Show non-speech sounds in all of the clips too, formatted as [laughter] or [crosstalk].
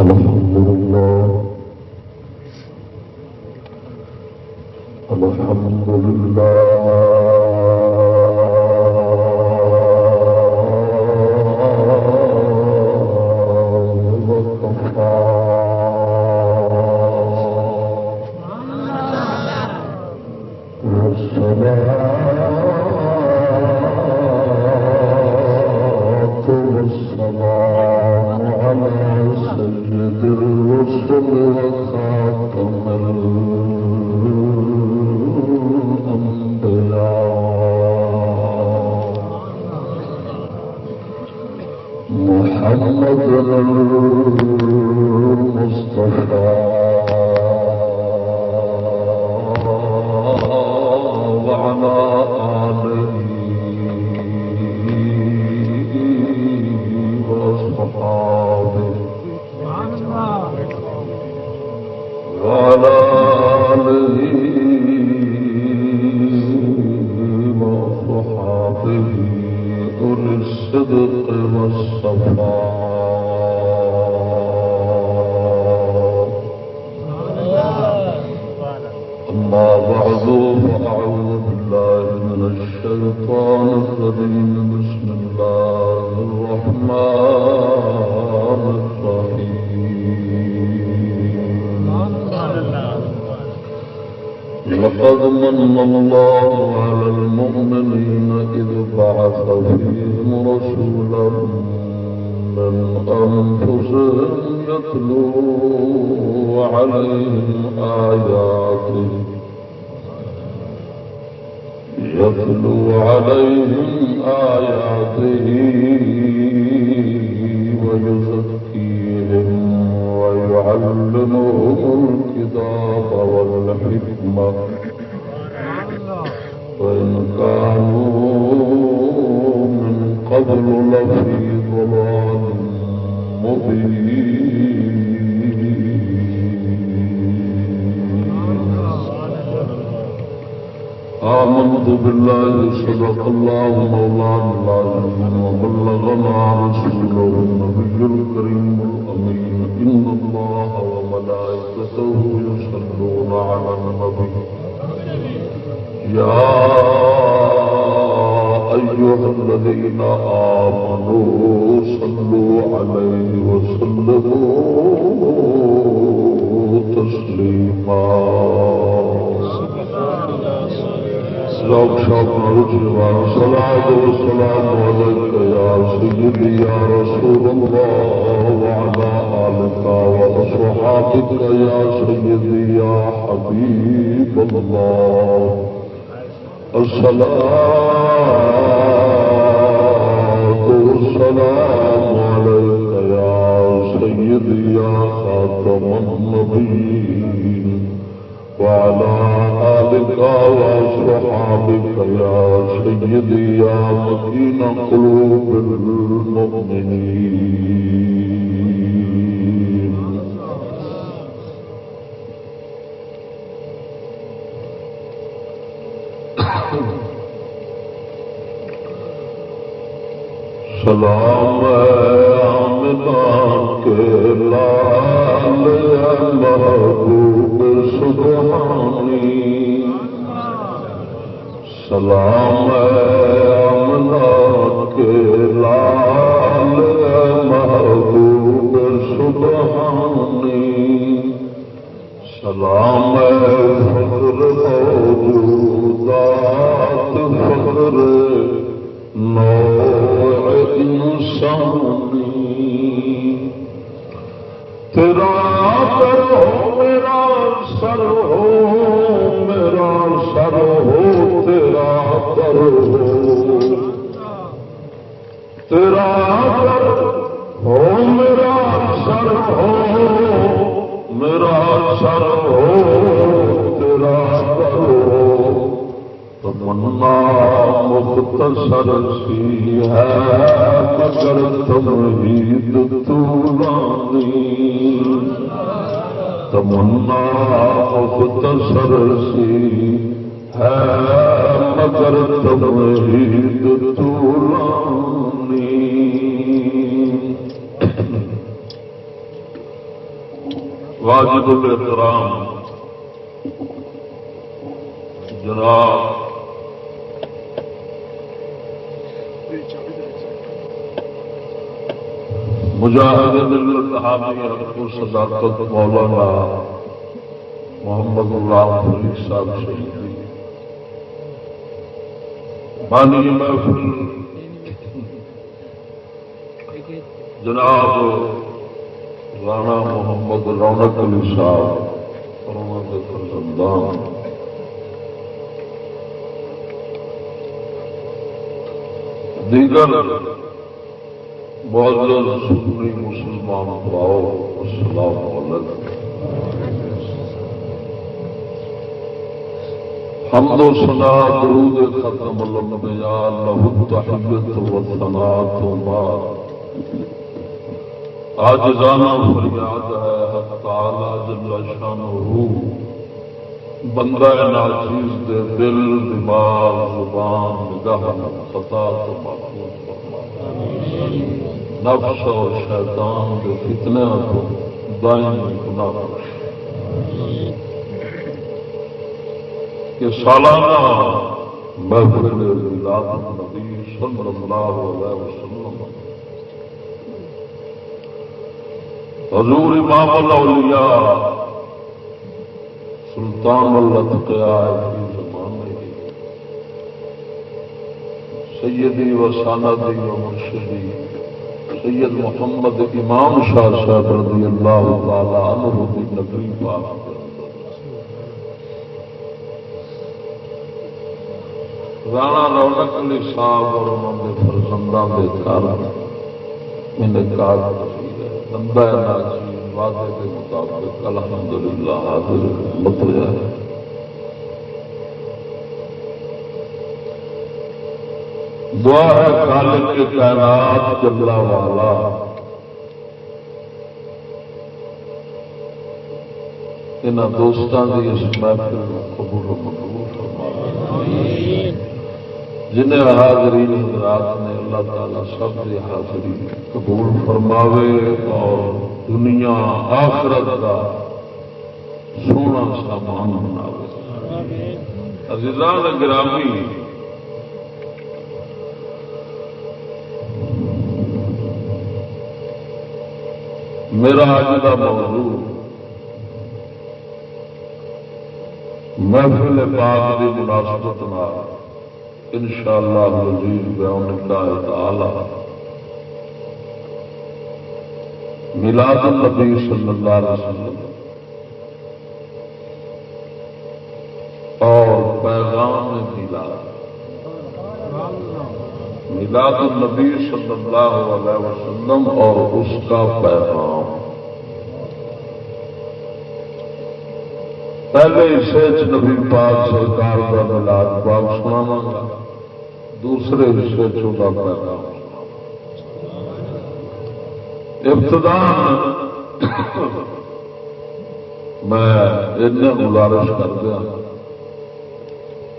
الحمد لله الحمد لله دیگر معزز سنی مسلمان پاؤ، السلام علیکم۔ حمد و سنا درود ختم الانبیاء له التحیت و ثناء تو بعد۔ آجزانہ فریاد ہے، حق تعالی جل شانہ بندہ ناچیز دے دل، دماغ، زبان، نگاہ خطا تو محفوظ نفس اور شیطان کے فتنے کو دائیں گناہ کہ سالانہ محفل ملاد نبی صلی اللہ علیہ وسلم۔ حضور امام الاولیاء سلطان الاتقیاء کی زمانے سیدی و ساندی و مرشدی، سید محمد امام شاہ صاحب رضی اللہ تعالی عنہ کی نگری پاک۔ رانا رونق علی صاحب اور انہوں نے فرزندہ کے کارن انکار بندہ ناچی وعدے کے مطابق الحمدللہ حاضر مطلع ہے۔ دعا ہے خالق کے کائنات چلا والا۔ ان دوستوں کی اس محفل قبول قبول جنہیں حاضرین حضرات نے اللہ تعالی سب کی حاضری قبول فرماوے اور دنیا آخرت کا سونا سامان بناوے۔ عزیزان گرامی میرا آج کا موضوع محفل پاک کی مناسبت ان شاء اللہ مزید بیان کا تعالی ملاد النبی صلی اللہ علیہ وسلم اور پیغام ملاد ملاد النبی صلی اللہ علیہ وسلم اور اس کا پیغام۔ پہلے حصے نبی پاک سرکار کا ملاد پاک سنا گا، دوسرے حصے چوتھا پیغام ابتدا میں گزارش کر دیا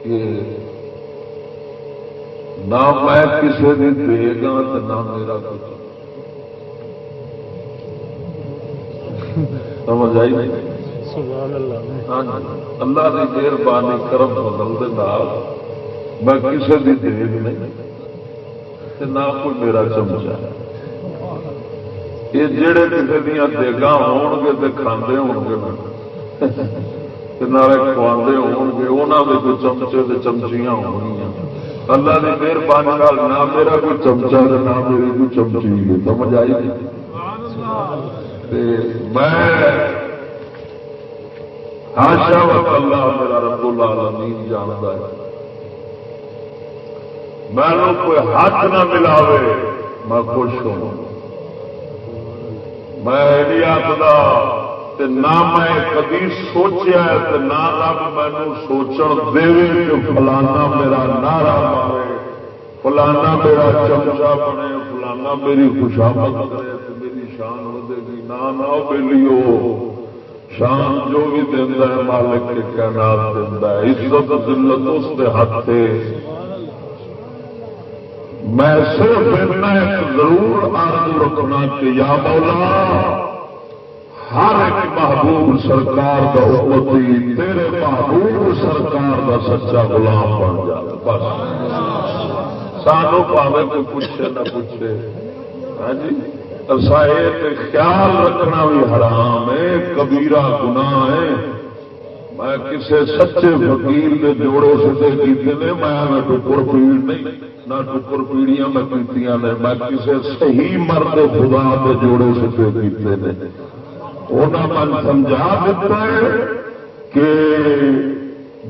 کہ نہ میں کسی بھی دے گا تو نہ میرا کچھ سمجھ آئی۔ اللہ کی مہربانی کرم بدل میں کسی بھی دیگ نہیں نہ کوئی میرا چمچا یہ جڑے کسی دیا دیگا ہو گے تو کھانے ہو گے نالے کھوانے ہو گے انہوں کے چمچے چمچیاں ہو گیا اللہ نے مہربانی نہ میرا کوئی چمچا نہ میری کوئی چمچی سمجھ آئی میں آشا وقت اللہ میرا رب العالمین جانتا ہے۔ میں کوئی ہاتھ نہ ملاوے، میں خوش ہوں۔ میں نہیں آخر نہ میں کدی سوچیا نہ رب مینو سوچن دے کہ فلانا میرا نعرہ مارے فلانا میرا چمچا بنے، فلانا میری خوشامد کرے میری شان ودے گی، نہ بہلی شان جو بھی دینا ہے، مالک کے کائنات دینا ہے، عزت، ذلت اس کے ہاتھ میں صرف ضرور آرزو رکھنا کہ یا مولا ہر ایک محبوب سرکار کا امتی، تیرے محبوب سرکار کا سچا غلام بن جا، بس۔ سانو پاوے کوئی پوچھے نہ پوچھے۔ ہاں جی؟ خیال رکھنا بھی حرام ہے، کبیرہ گناہ ہے۔ میں کسی سچے فقیر کے جوڑے سدے کیتے نے، میں ٹکر پیڑ نہیں، نہ ٹکر پیڑیاں میں کی میں کسی صحیح مرد خدا کے جوڑے سدے کیتے نے۔ انہوں سمجھا دیتا ہے کہ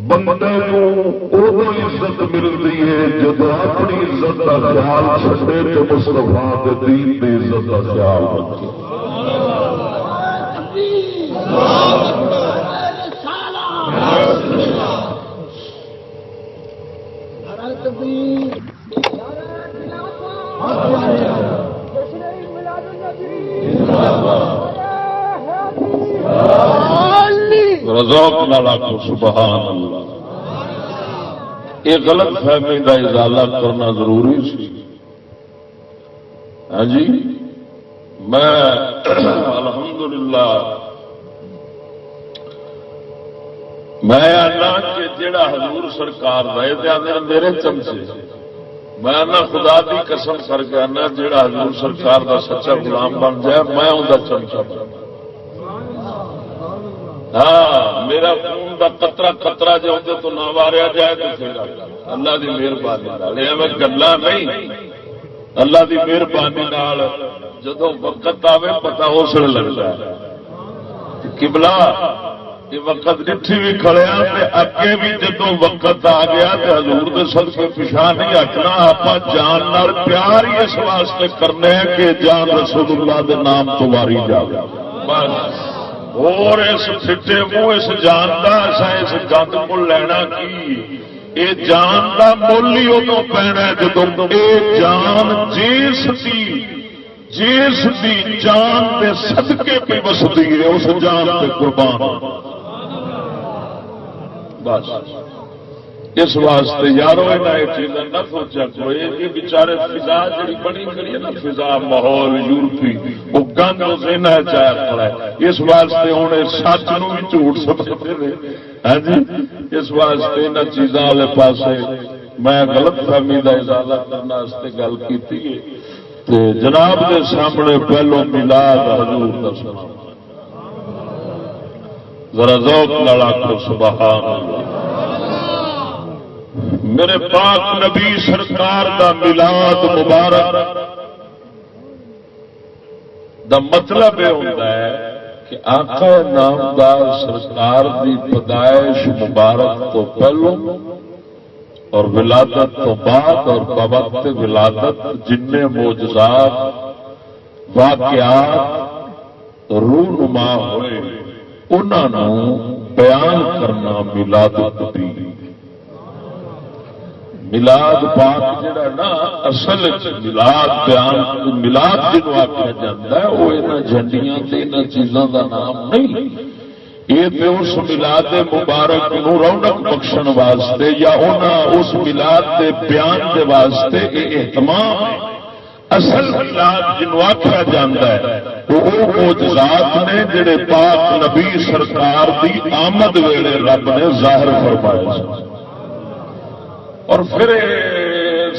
بندے ادو عزت ملتی ہے جب اپنی عزت کا خیال چھٹے تو مستفا دین کی عزت کا خیال رکھے۔ رزوق کو سبحان اللہ یہ غلط فہمی کا اضالہ کرنا ضروری سی۔ ہاں جی؟ میں الحمدللہ، میں آنا کہ جڑا حضور سرکار رہے تھے میرے چمچے۔ میں خدا کی قسم کر کے آنا جڑا حضور سرکار کا سچا غلام بن جائے، میں انہیں چمچا بن ہاں میرا خون کا کترا کترا جو تو نہ ماریا جائے تو پھر اللہ کی مہربانی میں گلا نہیں۔ اللہ کی مہربانی جدو وقت آئے پتا اس لگتا ہے۔ کبلا یہ وقت جتھی بھی کھڑیا اگے بھی جدو وقت آ گیا تو ہزور کے سب کے پچھا نہیں ہٹنا آپ جان نال پیار ہی اس واسطے کرنے کہ جان رسول اللہ کے نام تو ماری جائے بس۔ اور اس فٹے منہ اس جان کا ایسا اس گند کو لینا کی یہ جان کا مل ہی ادو پینا جب یہ جان جیس کی جیس کی جان کے سدکے پہ بستی ہے اس جان پہ قربان بس اس واسطے یارو یہ چیزیں نہ سوچا کوئی یہ بچارے فضا جی بنی کری ہے نا، فضا ماحول یورپی، وہ گند سینا چایا کھڑا ہے۔ اس واسطے ہوں سچ نو بھی جھوٹ سمجھتے ہیں۔ ہاں جی؟ اس واسطے ان چیزوں والے پاس میں غلط فہمی کا اضافہ کرنے گل کی جناب کے سامنے پہلو ملاد حضور کا سنا ذرا ذوق لڑا کر سبحان اللہ۔ میرے پاک نبی سرکار دا ملاد مبارک دا مطلب یہ ہوتا ہے کہ آقا نامدار سرکار دی پیدائش مبارک تو پہلو اور ولادت تو بعد اور بوقت ولادت جن موجزات واقعات رونما ہوئے انہوں بیان کرنا ملادت دی ملاد پاک جڑا نا، اصل ملاد بیان ملاد جنو آخیا جا ہے وہ یہاں جھنڈیاں ان چیزوں کا نام نہیں۔ یہ تو اس ملاد مبارک نو رونق بخشن واسطے یا اس ملاد کے بیان کے واسطے یہ اہتمام اصل ملاد جنو آخیا جا ہے وہ موجزات نے جڑے پاک نبی سرکار دی آمد ویلے رب نے ظاہر فرمایا۔ اور پھر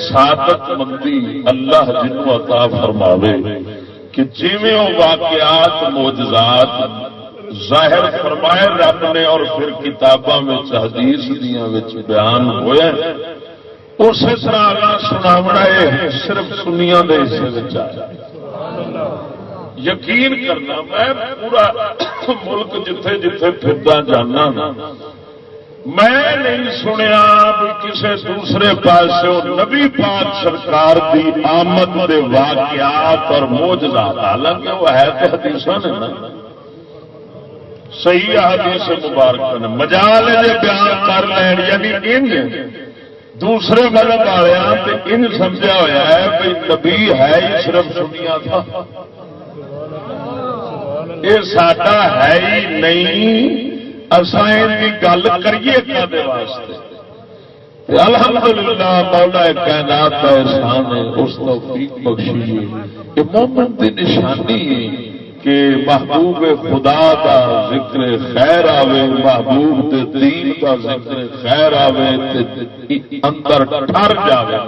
سادت مندی اللہ جنو عطا فرماوے کہ جیویں واقعات موجزات ظاہر فرمائے رب نے اور پھر کتاباں حدیث دیا بیان ہوئے، اسی طرح سناونا ہے، صرف سنیا کے حصے یقین کرنا، میں پورا [coughs] ملک جتھے جتھے پھرتا جانا میں نہیں سنیا بھی کسی دوسرے پاس نبی پاک سرکار دی آمد دے واقعات اور موجزات حالانکہ وہ ہے تو حدیث نے صحیح حدیث مبارک نے مجال جی بیان کر لین یعنی ان دوسرے مذہب والے ان سمجھا ہوا ہے بھائی نبی ہے ہی صرف سنیا تھا۔ یہ ساڈا ہے ہی نہیں۔ گل کریے واسطے۔ مولا کائنات کا احسان ہے، اس توفیق بخشی یہ مومن کی نشانی ہے کہ محبوب خدا کا ذکر خیر آوے، محبوب دے دین کا ذکر خیر آوے اندر ٹر جاوے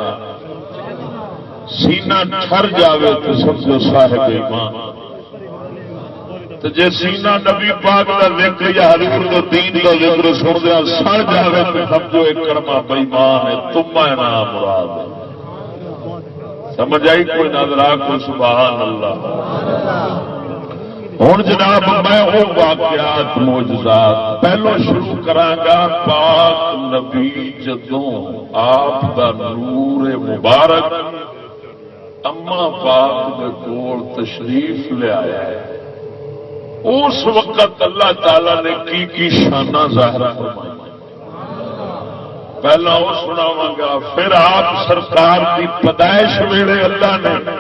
سینہ ٹر جاوے تو سمجھو صاحب ایمان۔ تو جے سینہ نبی پاک کا ذکر یا حضور دے دین کا ذکر سن دیا سڑ جاوے تو سمجھو ایک کرما بےمان ہے، تم نام مراد سمجھ آئی؟ کوئی نظر آ، کوئی سبحان اللہ۔ ہوں جناب میں وہ واقعات موجودات پہلو شروع کرا پاک نبی جدوں آپ کا نور مبارک اما پاک کے کول تشریف لیا ہے۔ اس وقت اللہ تعالی نے کی کی شانہ ظاہر فرمائی؟ پہلا وہ سناوا گا، پھر آپ سرکار کی پیدائش ویلے اللہ نے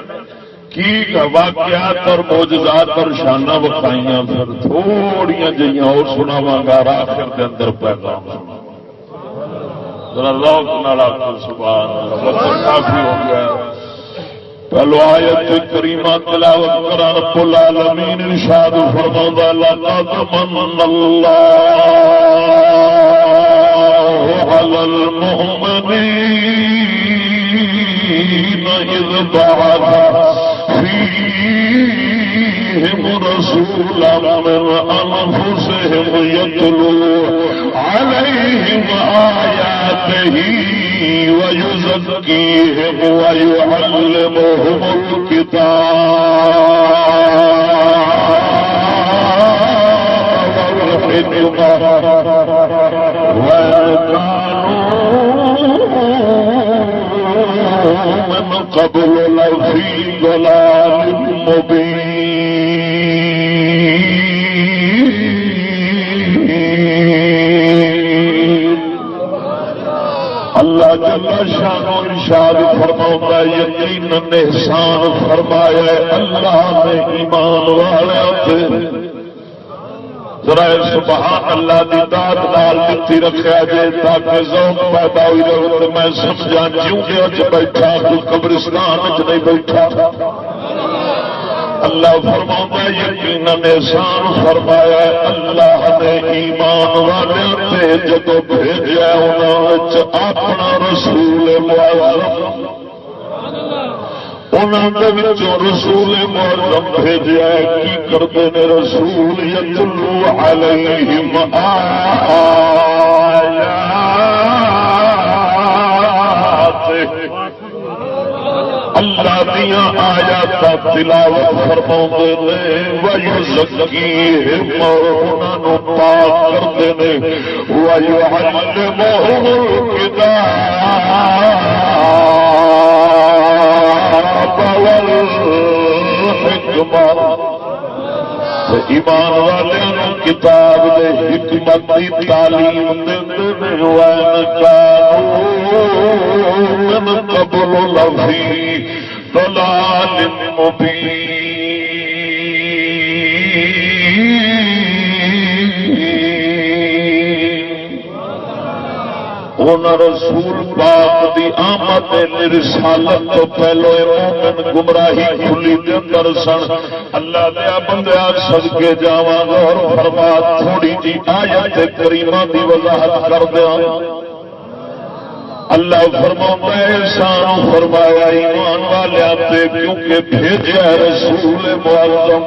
کی واقعات اور موجودات اور شانہ وکھائیاں، پھر تھوڑی جہاں اور سناوا گا آخر کے اندر پیغام۔ کافی ہو گیا۔ پہلو آیت کریمہ تلاوت کرا رب العالمین ارشاد فرما لقد من اللہ على المؤمنين إذ بعث فيهم رسولا من أنفسهم يتلو عليهم آياته ويزكيهم ويعلمهم الكتاب والحكمة وكانوا قبل لفي ضلال مبين اللہ جل شان و ارشاد فرماؤں یقین احسان فرمایا اللہ نے ایمان والے ذرا سبحان اللہ دی داد نال دتی رکھا جے تاکہ ذوق پیدا ہوئی رہے تو میں سمجھا جیوں کہ اج بیٹھا کوئی قبرستان وچ نہیں بیٹھا۔ اللہ فرما یقین احسان فرمایا اللہ نے ایمان والے جدو بھیجا انہوں اپنا رسول معظم رسول معظم بھیجا کی کرتے ہیں رسول یتلو علیہم اللہ دیا آیا تلاوت فرما نے ویو سکی انہوں پاک کرتے ہیں ویو ایمان والے کتاب دے حکمت کی تعلیم قبل لفی دلال رسول پاک دی آمد رسالت تو پہلو مومن گمراہی کھلی دے اندر سن۔ اللہ دیا بندیا سد کے جاواں اور فرما تھوڑی جی آیت کریمہ دی وضاحت کر دیا اللہ فرما احسان فرمایا، ایمان والے کیونکہ بھیجا رسول معظم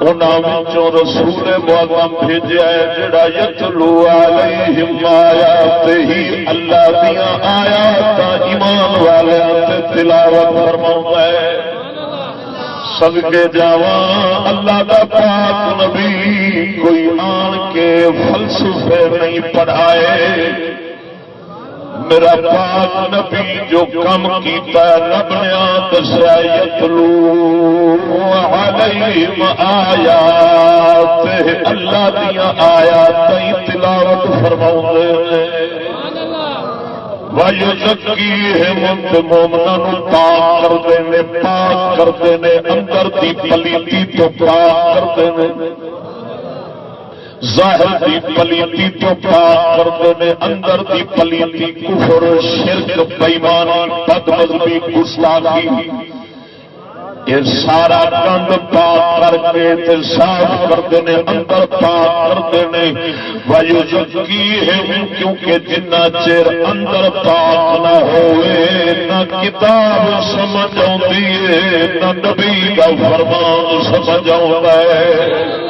انہوں رسول معظم بھیجا ہے جڑا یتلو علیہم آیات ہی اللہ دیا آیات ایمان والے تلاوت فرما ہے سب کے جاوا اللہ کا پاک نبی کوئی آن کے فلسفے نہیں پڑھائے میرا پاک نبی جو کم کیتا رب نے دسیا یتلو علیہم آیات اللہ دیا آیات تلاوت فرماؤں وایو زکی مومنا پاک کرتے ہیں پاک کرتے ہیں اندر دی پلیتی تو پاک کرتے ہیں ظاہر دی پلیتی تو پاک کرتے ہیں اندر دی پلیتی کفر شرک بےمان بد مذہبی گستاخی یہ سارا گند پاک کر کے صاف کرتے ہیں اندر پاک کرتے ہیں وایو کی ہے کیونکہ جنا چر اندر پاک نہ ہوئے، نہ کتاب سمجھ آتی ہے، نہ نبی کا فرمان سمجھ آتا ہے۔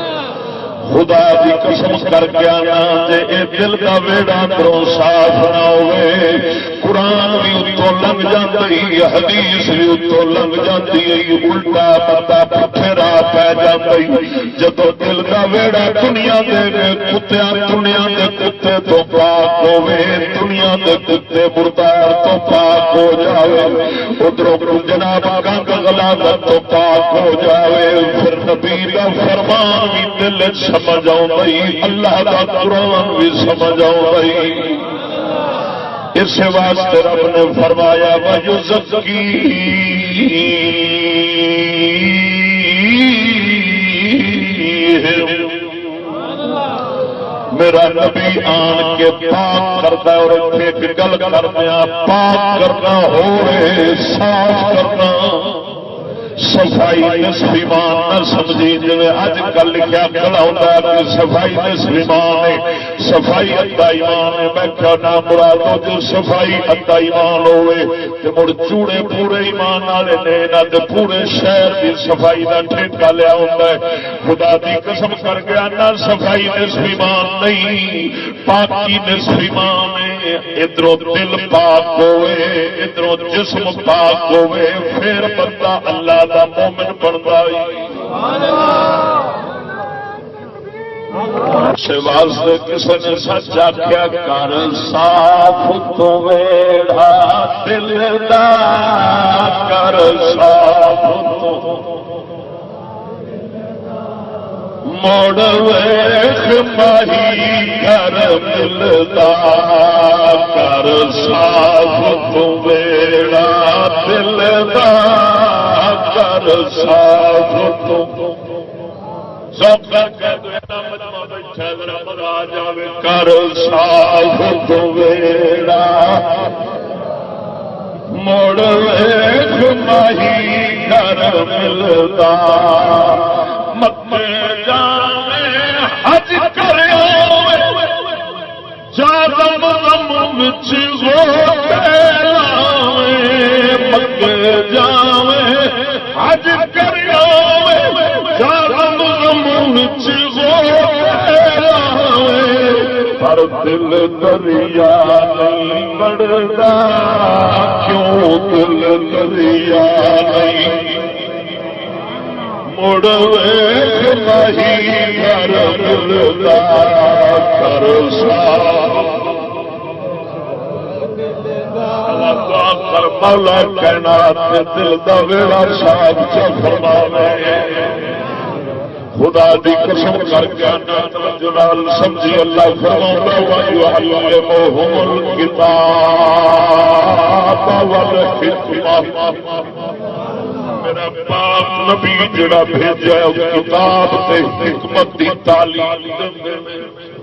خدا دی قسم کر کے آنا جی اے دل کا ویڑا کرو صاف نہ ہوئے۔ قرآن بھی اتوں لنگ جاتی حدیث بھی اتوں لنگ جاتی الٹا پتا پٹھے راہ پی جاتی جب دل کا ویڑا دنیا دے کتیا دنیا دے کتے تو پاک ہوے دنیا دے کتے مردار تو پاک ہو جاوے ادھر جناب کنگ گلا تو پاک ہو جاوے، پھر نبی کا فرمان بھی دل سمجھ آئی اللہ کا قرآن بھی سمجھ آئی اس واسطے رب نے فرمایا بجو زکی میرا نبی آن کے پاک کرتا ہے اور ایک گل کرنا پاک کرنا ہو رہے صاف کرنا صفائی نصف نہ سمجھی جی اج کل لکھا کھڑا ہوتا ہے کہ صفائی نصف ہے۔ صفائی ادا ایمان ہے۔ میں کیا نام مرادو جو صفائی ادا ایمان ہوئے تو مڑ چوڑے پورے ایمان والے نے نہ پورے شہر کی صفائی کا ٹھیکا لیا ہوتا ہے۔ خدا کی قسم کر گیا نہ صفائی نصف ایمان نہیں، پاکی نصف ایمان ہے۔ ادھر دل پاک ہوئے ادھر جسم پاک ہوئے، پھر بندہ اللہ دا مومن بنتا واسطے کسی نے سچ آخیا کر صاف تو ویڑا دل دا کر صاف موڑ ویخ ماہی کر ملتا کر صاف تو ویڑا دل دا۔ کر صاف سب کر صاف ویڑا مڑ ماہی کر ملتا۔ مت جانے حج کر غم حج کریا پر دل دریا نہیں بڑھتا، کیوں دل دریا نہیں؟ مڑ نہیں کر ملتا کر سا کر مولا کہنا دل دا ویڑا صاحب فرما خدا دی قسم کر کے جلال سمجھی اللہ فرما میرا پاپ نبی جڑا بھیجا کتاب حکمت دی تعلیم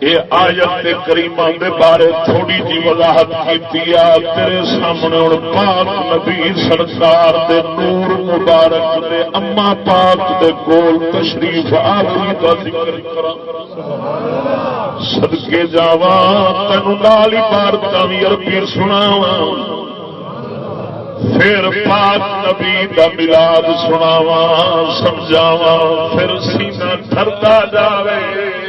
یہ آیت کریم دے بارے تھوڑی جی وضاحت کی تیرے سامنے ہوں پاک نبی سرکار دے نور مبارک دے اما پاک دے کول تشریف آخری کا ذکر سدکے جاوا تین نال ہی بار تعمیر پیر پھر پاک نبی کا ملاد سناوا سمجھاوا پھر سینہ ٹرتا جاوے۔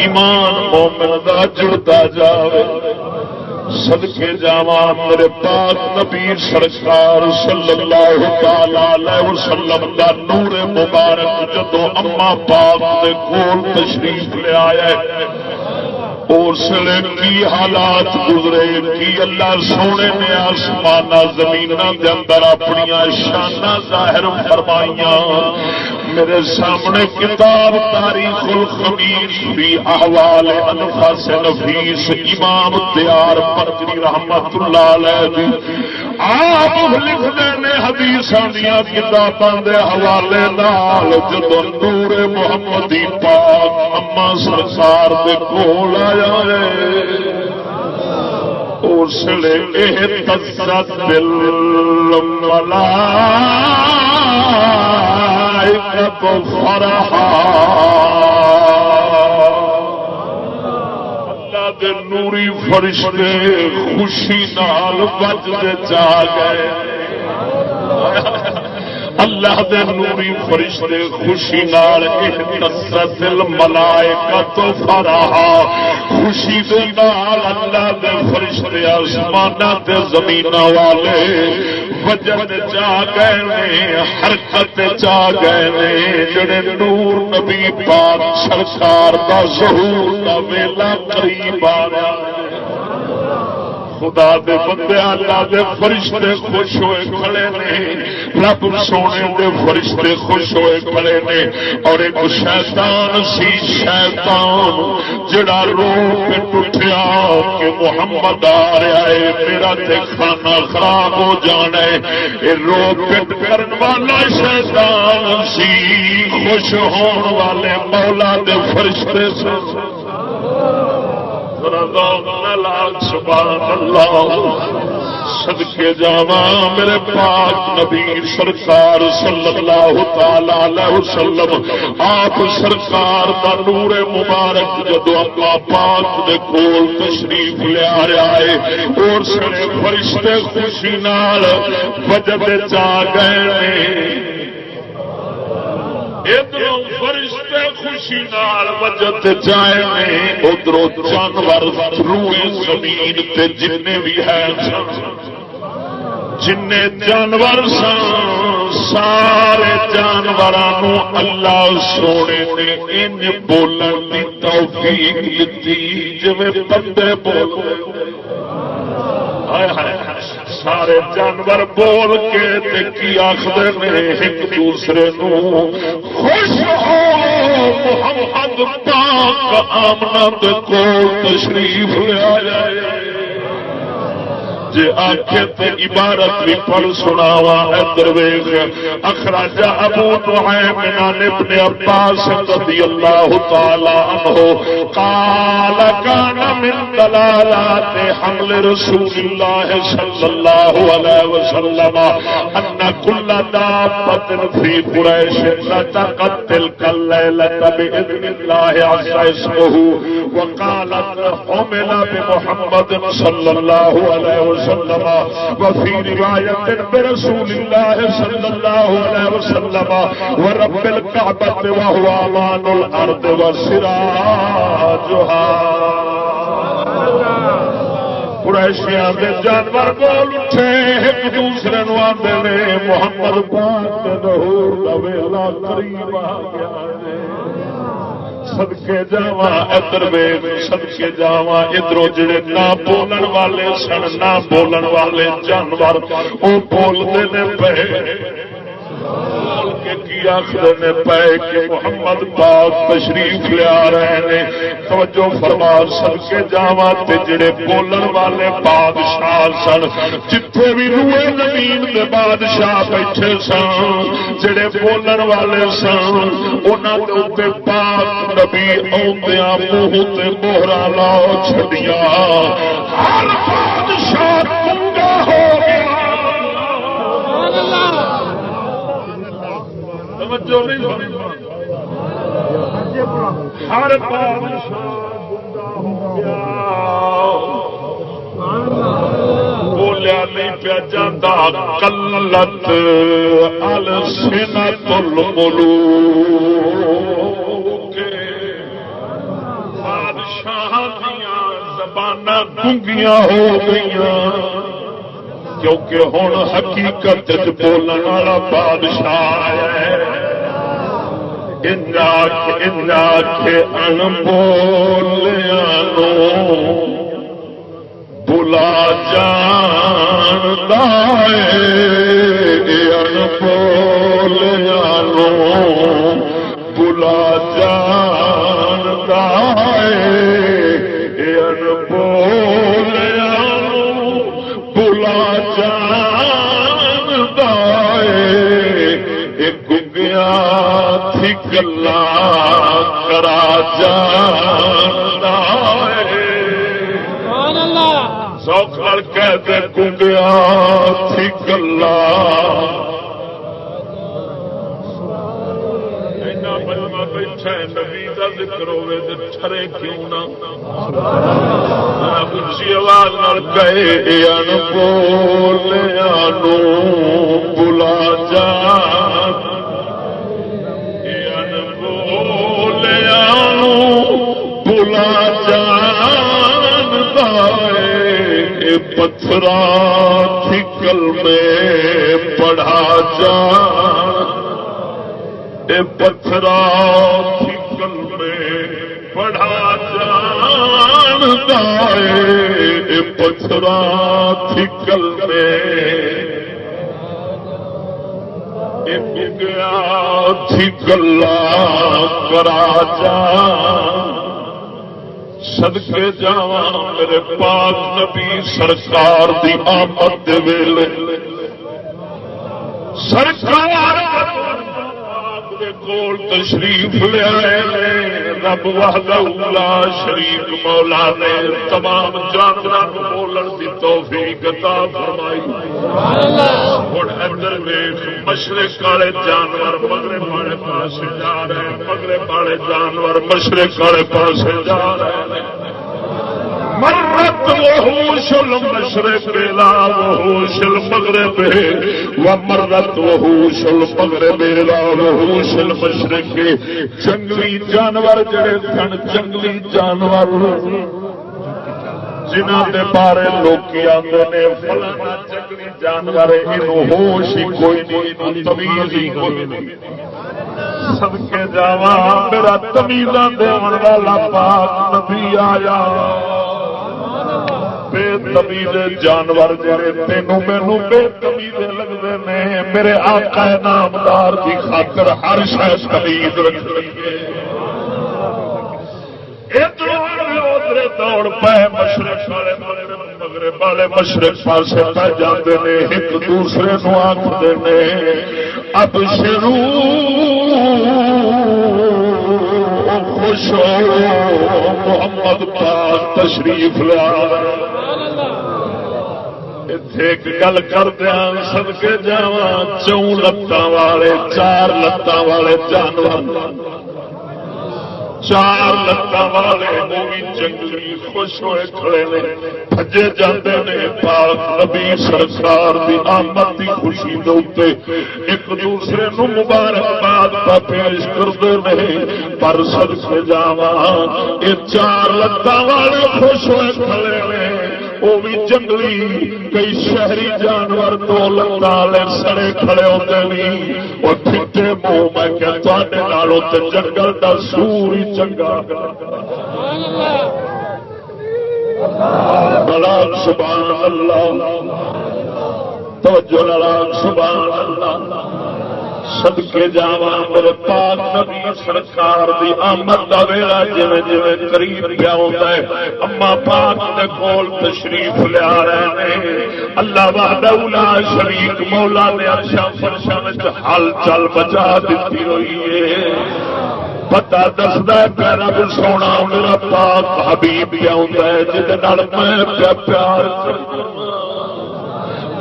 ایمان مومن دا جڑتا جاوے، صدقے جاوا میرے پاک نبی سرکار صلی اللہ تعالی وسلم دا نور مبارک جدو اما پاک دے کول تشریف لے آیا ہے۔ اسلے کی حالات گزرے، کی اللہ سونے نے آسمان زمین کے اندر اپنی شانہ ظاہر فرمائیاں۔ میرے سامنے کتاب تاریخ الخبیر بھی احوال انفاس نفیس امام تیار پتری رحمت اللہ علیہ آپ لکھتے ہیں حدیث دیا کتابوں کے حوالے نال جب نور محمدی پاک اما سرکار کے کول آیا ہے۔ اس لیے دل ملا اللہ دے نوری فرشتے خوشی نال بجتے جا گئے۔ اللہ دے نوری فرشتے خوشی نال دل ملائے تو فرحا۔ خوشی دے نال اللہ دے فرشتے آسمان دے زمین والے وجد جا گئے حرکت جا گئے جڑے نور نبی پاک سرکار دا ظہور دا ویلا قریب آ رہا ہے۔ خدا دے بندے، اللہ دے فرشتے خوش ہوئے کھڑے نے۔ رب سونے دے فرشتے خوش ہوئے کھڑے نے۔ اور ایک شیطان سی شیطان، جڑا رو کے ٹوٹیا کہ محمد آ رہا ہے، میرا تے کھانا خراب ہو جانا ہے۔ رو پٹ کرن والا شیطان سی خوش ہون والے مولا دے فرشتے سے سدکے جا میرے پاک نبی سرکار صلی اللہ تعالی وسلم۔ آپ سرکار کا نور مبارک جدو آپ پاک دے کول تشریف لیا رہا ہے اور سڑے فرشتے خوشی نال بجٹ جا گئے ادھر فرشتے خوشی نال وجد جائے ادھر جانور روئے زمین تے جن بھی ہے جن جانور سن، سارے جانور اللہ سونے نے ان بولن کی توفیق دیتی جی بندے بول سارے جانور بول کے کی آخر نے ایک دوسرے نو؟ خوش ہو محمد پاک آمنت کو تشریف لیا جائے جی آخے تو عبارت بھی پڑھ سناوا ہے درویش۔ اخراج ابو نعیم عن ابن عباس رضی اللہ تعالی عنہ۔ قال كان من دلالات حمل رسول الله صلى الله عليه وسلم ان كل دابة في قريش لتقت تلك الليلة بإذن الله عز اسمه وقالت حمل بمحمد صلى الله عليه وسلم وسلم. وفي رواية برسول الله صلى الله عليه وسلم، ورب الكعبة وهو أمان الأرض وسراجها. قریشیاں دے جانور بول اٹھے، ایک دوسرے نو آدھے محمد پاک دے ظہور دا ویلا قریب آ گیا سدکے جاوا ادھر ویگ سدکے جاوا ادھر جڑے نہ بولن والے سن نہ بولن والے جانور وہ بولتے پے آخر پے کہ محمد پاک تشریف لیا رہے ہیں توجہ فرما سن کے جاوا جڑے بولن والے بادشاہ سن، جتھے بھی روئے زمین کے بادشاہ بیٹھے سن، جڑے بولن والے سن انہوں کے پاک نبی آدیا منہ تے موہرا لاؤ ہر بادشاہ ہر بولیا نہیں پیا جانا کلت السنا تل بولو بادشاہ دیا زبان گنگیاں ہو گئی کیونکہ ہوں حقیقت بولن والا بادشاہ کے ان بولیا بلا جان ان بولیا بلا جان گلا کرا جان سوکھ کہتے کنگیا تھی کلا بیٹھا نبی کا ذکر ہوے تو ٹھرے کیوں نہ؟ اچھی آواز گئے ان بولیا بلا جا پتھرا تھکل میں پڑھا جان پتھرا کل میں پڑھا جان دے پتھرا کل میں گیا گلا کرا جان سدکے جا میرے پاک نبی سرکار دی آمد ویلے سرکار کول تشریف لیا رب واہلا شریف مولا نے تمام جانور بولن کی توفیق عطا فرمائی۔ ہوں ادھر ویخ مشرق والے جانور مگرے والے پاس جا رہے ہیں۔ مگرے والے جانور مشرق والے پاس جا رہے ہیں۔ مرت وحوش المشرق لا وحوش المغرب ومرت وحوش المغرب لا وحوش المشرق. جنگلی جانور جڑے سن، جنگلی جانور. جنہ کے بارے لوگ آتے نے، فلانا جنگلی جانور یہ ہوش ہی کوئی نہیں تمیز ہی کوئی نہیں. سب کے جاوا میرا تمیزاں دون والا پاک نبی آیا. بے تمیزے جانور جڑے تینوں مینو بے تمیزے لگتے ہیں۔ میرے آقا نامدار کی خاطر ہر شاید تمیز رکھ دوڑ پے مشرق والے مغرب والے مشرق پاس پہ جاتے ہیں ایک دوسرے نو آخر اب شروع خوش محمد پاک تشریف لیا۔ گل کر دیا سد کے جا چون لتان والے، چار لتان والے جانور۔ چار لتان والے بھی جنگلی خوش ہوئے کھڑے نے بجے جاتے نے پاک نبی سرکار دی آمد دی خوشی دے ایک دوسرے نو مبارکباد کا پیش کرتے رہے پر سد سے جا یہ چار لتان والے خوش ہوئے کھڑے نے وہ بھی جنگلی، کئی شہری جانور دو لگا سڑے کھڑے ہوتے نہیں وہ ٹھٹے منہ میں کیا تے جنگل کا سور ہی چنگا بڑا سبحان اللہ۔ توجہ لڑاک سبحان اللہ۔ سدکے جا میرے پاک نبی سرکار دی آمد کا ویلا جی جی قریب گیا ہوتا ہے اما پاک دے کول تشریف لیا رہے ہیں اللہ بہدولا شریف مولا نے اچھا فرشا ہل چل بچا دیتی ہوئی ہے پتا دستا پیرا بھی سونا میرا پاک حبیب گیا ہوتا ہے جہد میں پیار کرتا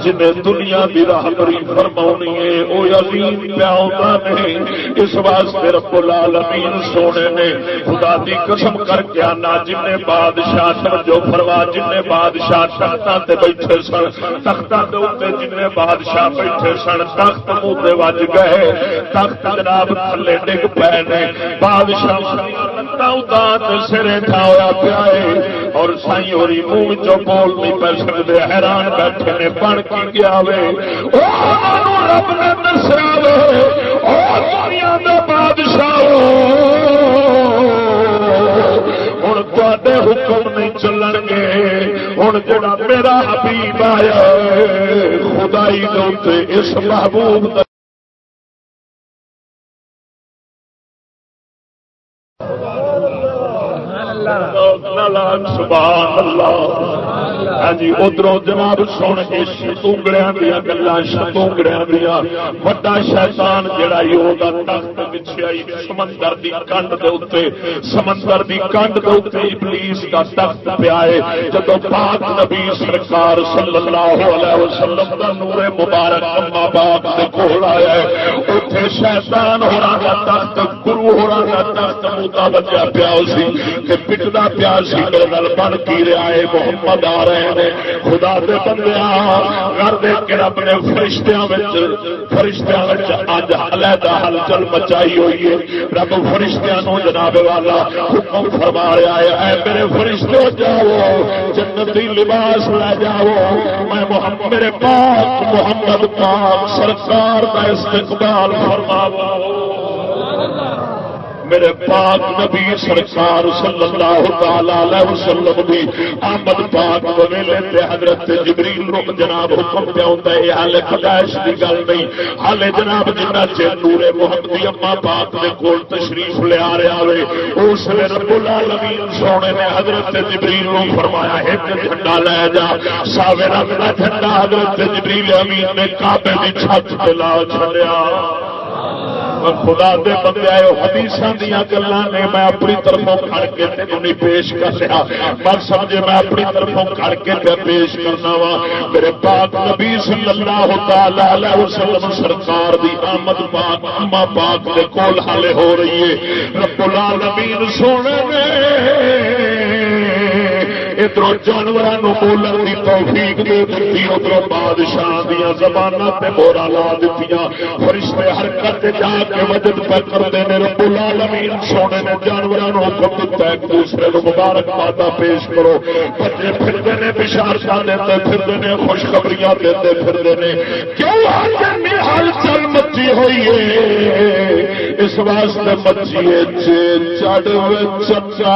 جنہیں دنیا کی راہبری فرمانی ہے وہ عظیم پیا نہیں اس واسطے رب العالمین سونے نے خدا دی قسم کر کے آنا جن بادشاہ سمجھو فروا جن بادشاہ تختوں سے بیٹھے سن تختوں کے اتنے جن بادشاہ بیٹھے سن، تخت منہ وج گئے۔ تخت جناب تھلے ڈگ پے نے۔ بادشاہ سرے تھا ہوا پیا اور سائی ہوری منہ چو بول نہیں پہ سکتے حیران بیٹھے نے بن کے گیا رب نے دسیا دنیا کے بادشاہ ہوں تے حکم نہیں چلن گے۔ ہوں جا میرا حبیب آیا خدائی دے اس محبوب ہاں جی ادھر جناب سن کے شتونگڑیا دیا گلا شتونگڑیا دیا. وڈا شیطان جڑا یوگا تخت پچھے سمندر دی کنڈ دے اتنے سمندر دی کنڈ دے اتنے ابلیس کا تخت پیا ہے. جب پاک نبی سرکار صلی اللہ علیہ وسلم کا نور مبارک اما باپ کے کول آیا ہے اتنے شیطان ہو کا تخت، گرو ہو کا تخت موتا بچا پیا سی پٹنا پیا سی میرے گل بن کی رہا ہے محمد آ رہے ہیں خدا دے بندے گھر دیکھ کے رب نے فرشتیاں فرشتیاں اج علیحدہ ہلچل مچائی ہوئی ہے رب فرشتیاں نو جناب والا حکم فرما رہا ہے اے میرے فرشتے جاؤ جنتی لباس لے جاؤ میں محمد میرے پاک محمد پاک سرکار کا استقبال فرماوا میرے پاک نبی سرکار صلی اللہ تعالی وسلم بھی آمد پاک ویلے تے حضرت جبریل رو جناب حکم پہ ہوتا ہے، حال خدائش کی گل نہیں۔ حال جناب جنہ چر نور محمدی اما پاک نے کول تشریف لے آ رہا ہوئے اس نے رب العالمین سونے نے حضرت جبریل رو فرمایا، ایک جھنڈا لے جا۔ ساوے رنگ کا جھنڈا حضرت جبریل امین نے کعبے کی چھت پہ لا چھڑیا خدا دے بندے آئے حدیث دیا گلا نے میں اپنی طرفوں کھڑ کے تینوں نہیں پیش کر رہا۔ پر سمجھے میں اپنی طرفوں کھڑ کے پہ پیش کرنا وا۔ میرے پاک نبی صلی اللہ تعالی وسلم سرکار دی آمد پاک اما پاک دے کول حالے ہو رہی ہے۔ رب العالمین سونے میں ادھر جانوروں بولن کی توفیق دے دیتی ادھر بادشاہ دیا زبان پہ بورا لا دیتی فرشتے حرکت جا کے مدد پہ کرتے ہیں رب العالمین سونے نے جانوروں حکم دیتا ایک دوسرے کو مبارک ماتا پیش کرو۔ بچے پھرتے ہیں بشارت دیتے پھرتے ہیں خوشخبریاں دیتے پھرتے ہیں کیوں ہل چل مچی ہوئی ہے؟ اس واسطے مچی چڑھ چچا۔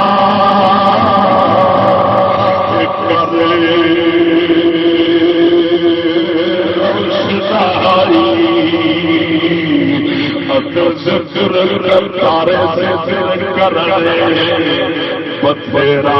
روشن روشن چڑھ تارے بتھیرا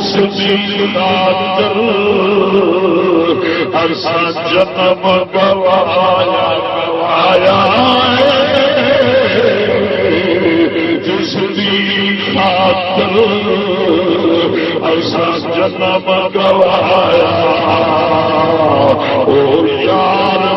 سجنا بات میرا جنم گوایا گوایا جس دی خاطر جنم گوایا او یار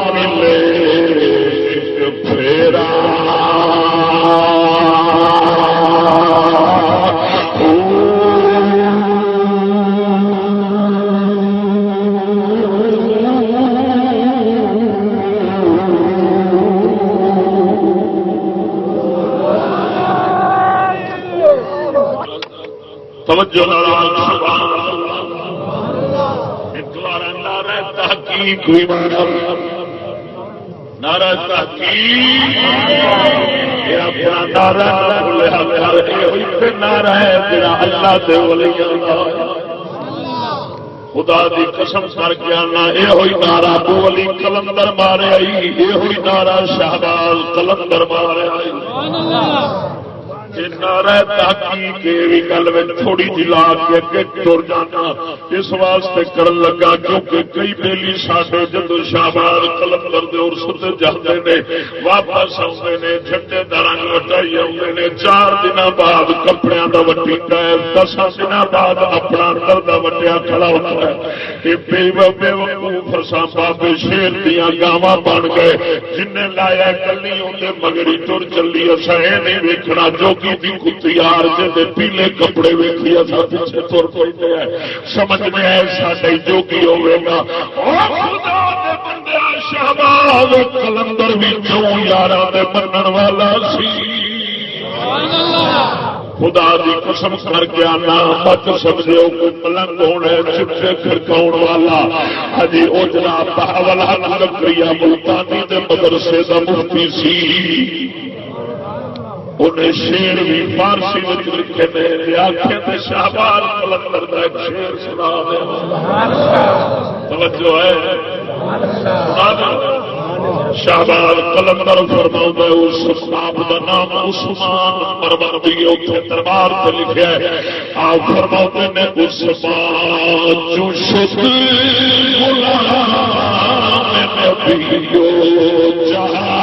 تحقیق نارا تحقیق نارا نارا ہے تیرا اللہ خدا دی قسم کر کے آنا، یہ ہوئی نارا بولی کلندر مارے آئی، یہ ہوئی نارا شہباز کلندر مارے آئی۔ تھوڑی جی لا کے اگے تر جانا اس واسطے کرن لگا کیونکہ کئی بیلی ساڈے جدو شہباد کلندر دے جاتے نے واپس آتے نے جھنڈے کا رنگ وٹائی آتے نے چار دن بعد کپڑے کا وٹی پہ دن بعد اپنا اندر کا وٹیا کھڑا ہوتا ہے بے وقوف بابے شیر دیا گاواں بن گئے جن لایا کلی ہوتے مگری تر چلی اصا یہ نہیں ویکنا جو کی کتی یار جی پیلے کپڑے ویکھی پیچھے تر پہ سمجھ میں آئے سارے جو کی ہوگا شہباز، کلندر بھی کیوں یار بنن والا سی؟ خدا دی قسم کر کے آنا، مت سمجھو کوئی پلنگ ہونا چپے کھڑکاؤ والا۔ ہجی وہ جناب بہاول حق ملتانی دے مدرسے کا مفتی سی۔ انہیں شیر بھی فارسی لکھے نے آخر شہبار کلندر کا ایک شیر سنا توجہ ہے شہبار کلندر فرما اس باپ کا نام عثمان پربندی اتنے دربار سے لکھا ہے آپ فرما نے عثمان جو شد جہار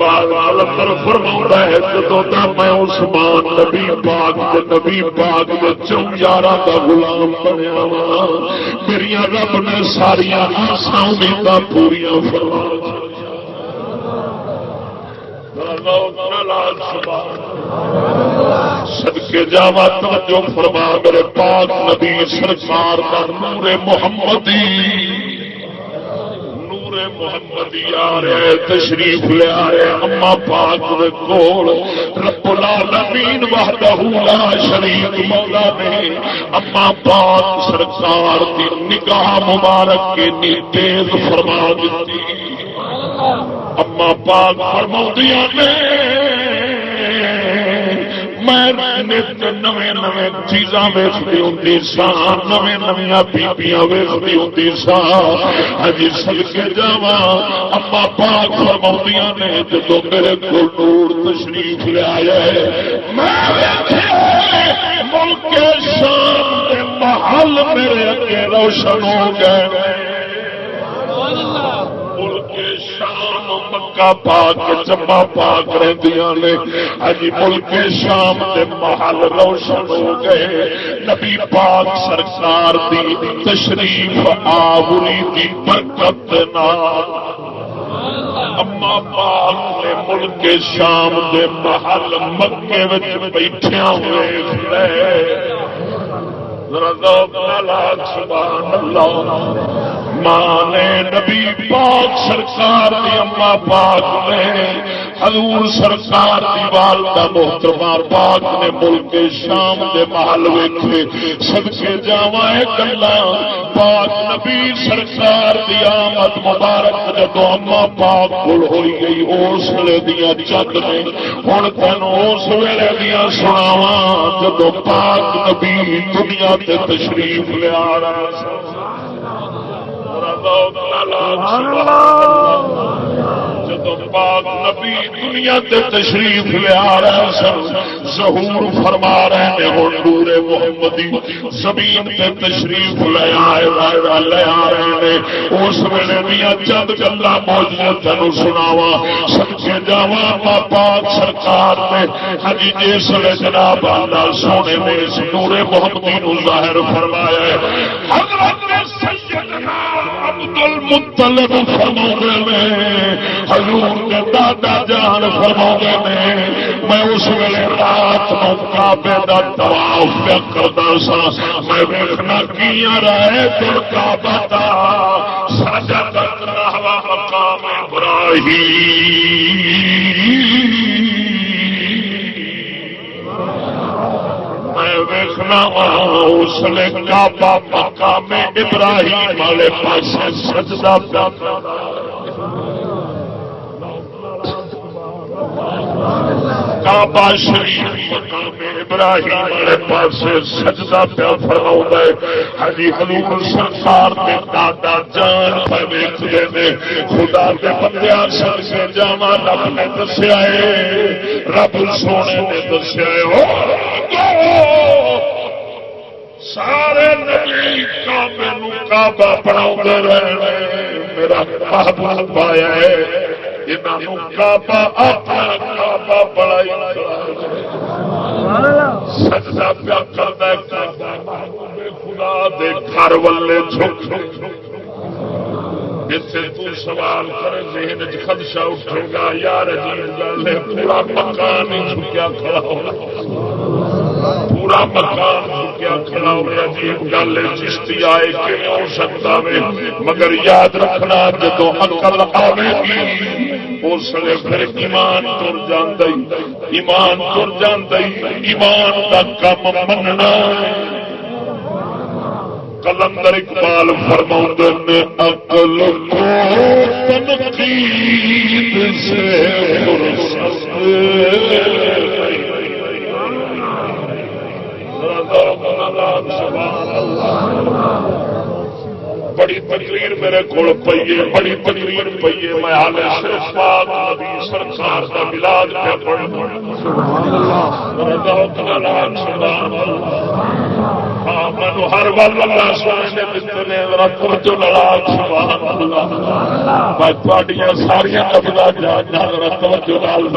عربی محمد فرما ہے جدو میں عثمان نبی پاک نبی پاک چار کا غلام بنیا وا میری رب نے ساریا آسا امیداں پوریا فرما سدکے جاوا توجہ فرما، میرے پاک نبی سرکار کا نور محمدی۔ محمد یار تشریف لیا اما پاک کول۔ رب العالمین وحدہ لا شریک، مولا نے اما پاک سرکار دی نگاہ مبارک کے نیتیز فرما دیتی۔ اما پاک فرما دیا نے میں نویں نویں چیزاں ویستی ہوں سا نویں نویں بیبیاں ویستی ہوں سا ہجی سل کے جا اما پاک فرمایا نے جدو میرے کو نور تشریف لیا ملک شام کے محل میرے اگے روشن ہو گئے۔ شام مکہ پاک جمع پاک رہدیاں نے۔ اج ملک شام کے محل روشن ہو گئے۔ نبی پاک سرکار دی تشریف آوری دی برکت نال۔ اما پاک نے ملک شام دے محل مکے وچ بیٹھے ہوئے۔ ذرا ذوق نال سبحان اللہ۔ ماں نبی پاک سرکار دی اما پاک نے حضور سرکار دی والدہ محترمہ پاک نے ملک شام دے محل ویکھے سب کے جاواں گلا پاک نبی سرکار دی آمد مبارک جدو اما پاک کول ہوئی گئی اس ویلے دیا چند نے۔ ہن تینوں اس ویلے دیا سناواں جدو پاک نبی دنیا تے تشریف لیا رہا سبحان اللہ سبحان اللہ. پاک نبی دنیا تے تشریف لیا رہے سن، ظہور فرما رہے ہیں ہوں نور محمدی زمین تے تشریف لے آئے، لے آ رہے ہیں۔ اس ویلے دیا چند گلا موجود تینوں سناوا سن کے جاوا پاک سرکار نے ہجی جس ویلے جناب آدھا سونے میں اس نور محمدی ظاہر فرمایا ہے۔ حضرت سیدنا مطلب فرما میں۔ حضور کے دادا جان فرما میں۔ میں اس ویلے رات نو کابے کا تباف پہ کرتا سا۔ میں ویکنا کیا رہے تر کابا ساجا تک رہا مقام ابراہیم۔ میں ویخنا اس نے کعبہ پکا میں ابراہیم والے پاس سجدہ پیا کعبہ شریف مقام ابراہیم والے سجدہ پیا ہے۔ ہری حضور سرکار دادا جان نے۔ خدا کے سر سے جاوا رب نے دسیا ہے۔ رب سونے نے دسیا ہے۔ سارے نبی کعبے نو کعبہ بنا رہے میرا محبوب آیا ہے۔ سجدہ پیا کرتا خدا دے گھر والے جھک جتنے تو سوال کرے ذہن خدشہ اٹھے گا، یار عجیب گل ہے، پورا مکان ہی جھکیا کھڑا ہو پورا مکان کیا کھڑا ہو عجیب گل چشتی آئے کہ ہو سکتا ہے، مگر یاد رکھنا جب اکل آئے گی اس لیے پھر ایمان تر جان ایمان تر جان ایمان کا کم مننا۔ کلندر اقبال فرما نے اکل کو تنقید سے بڑی تقریر میرے کو پیے بڑی تقریر پیے میں حال نبی سرکار کا ملاد پہ پڑھ ہاں، ہر بل اللہ سونے نے رقم جو میں ساریا نبلا جان رقم جو نال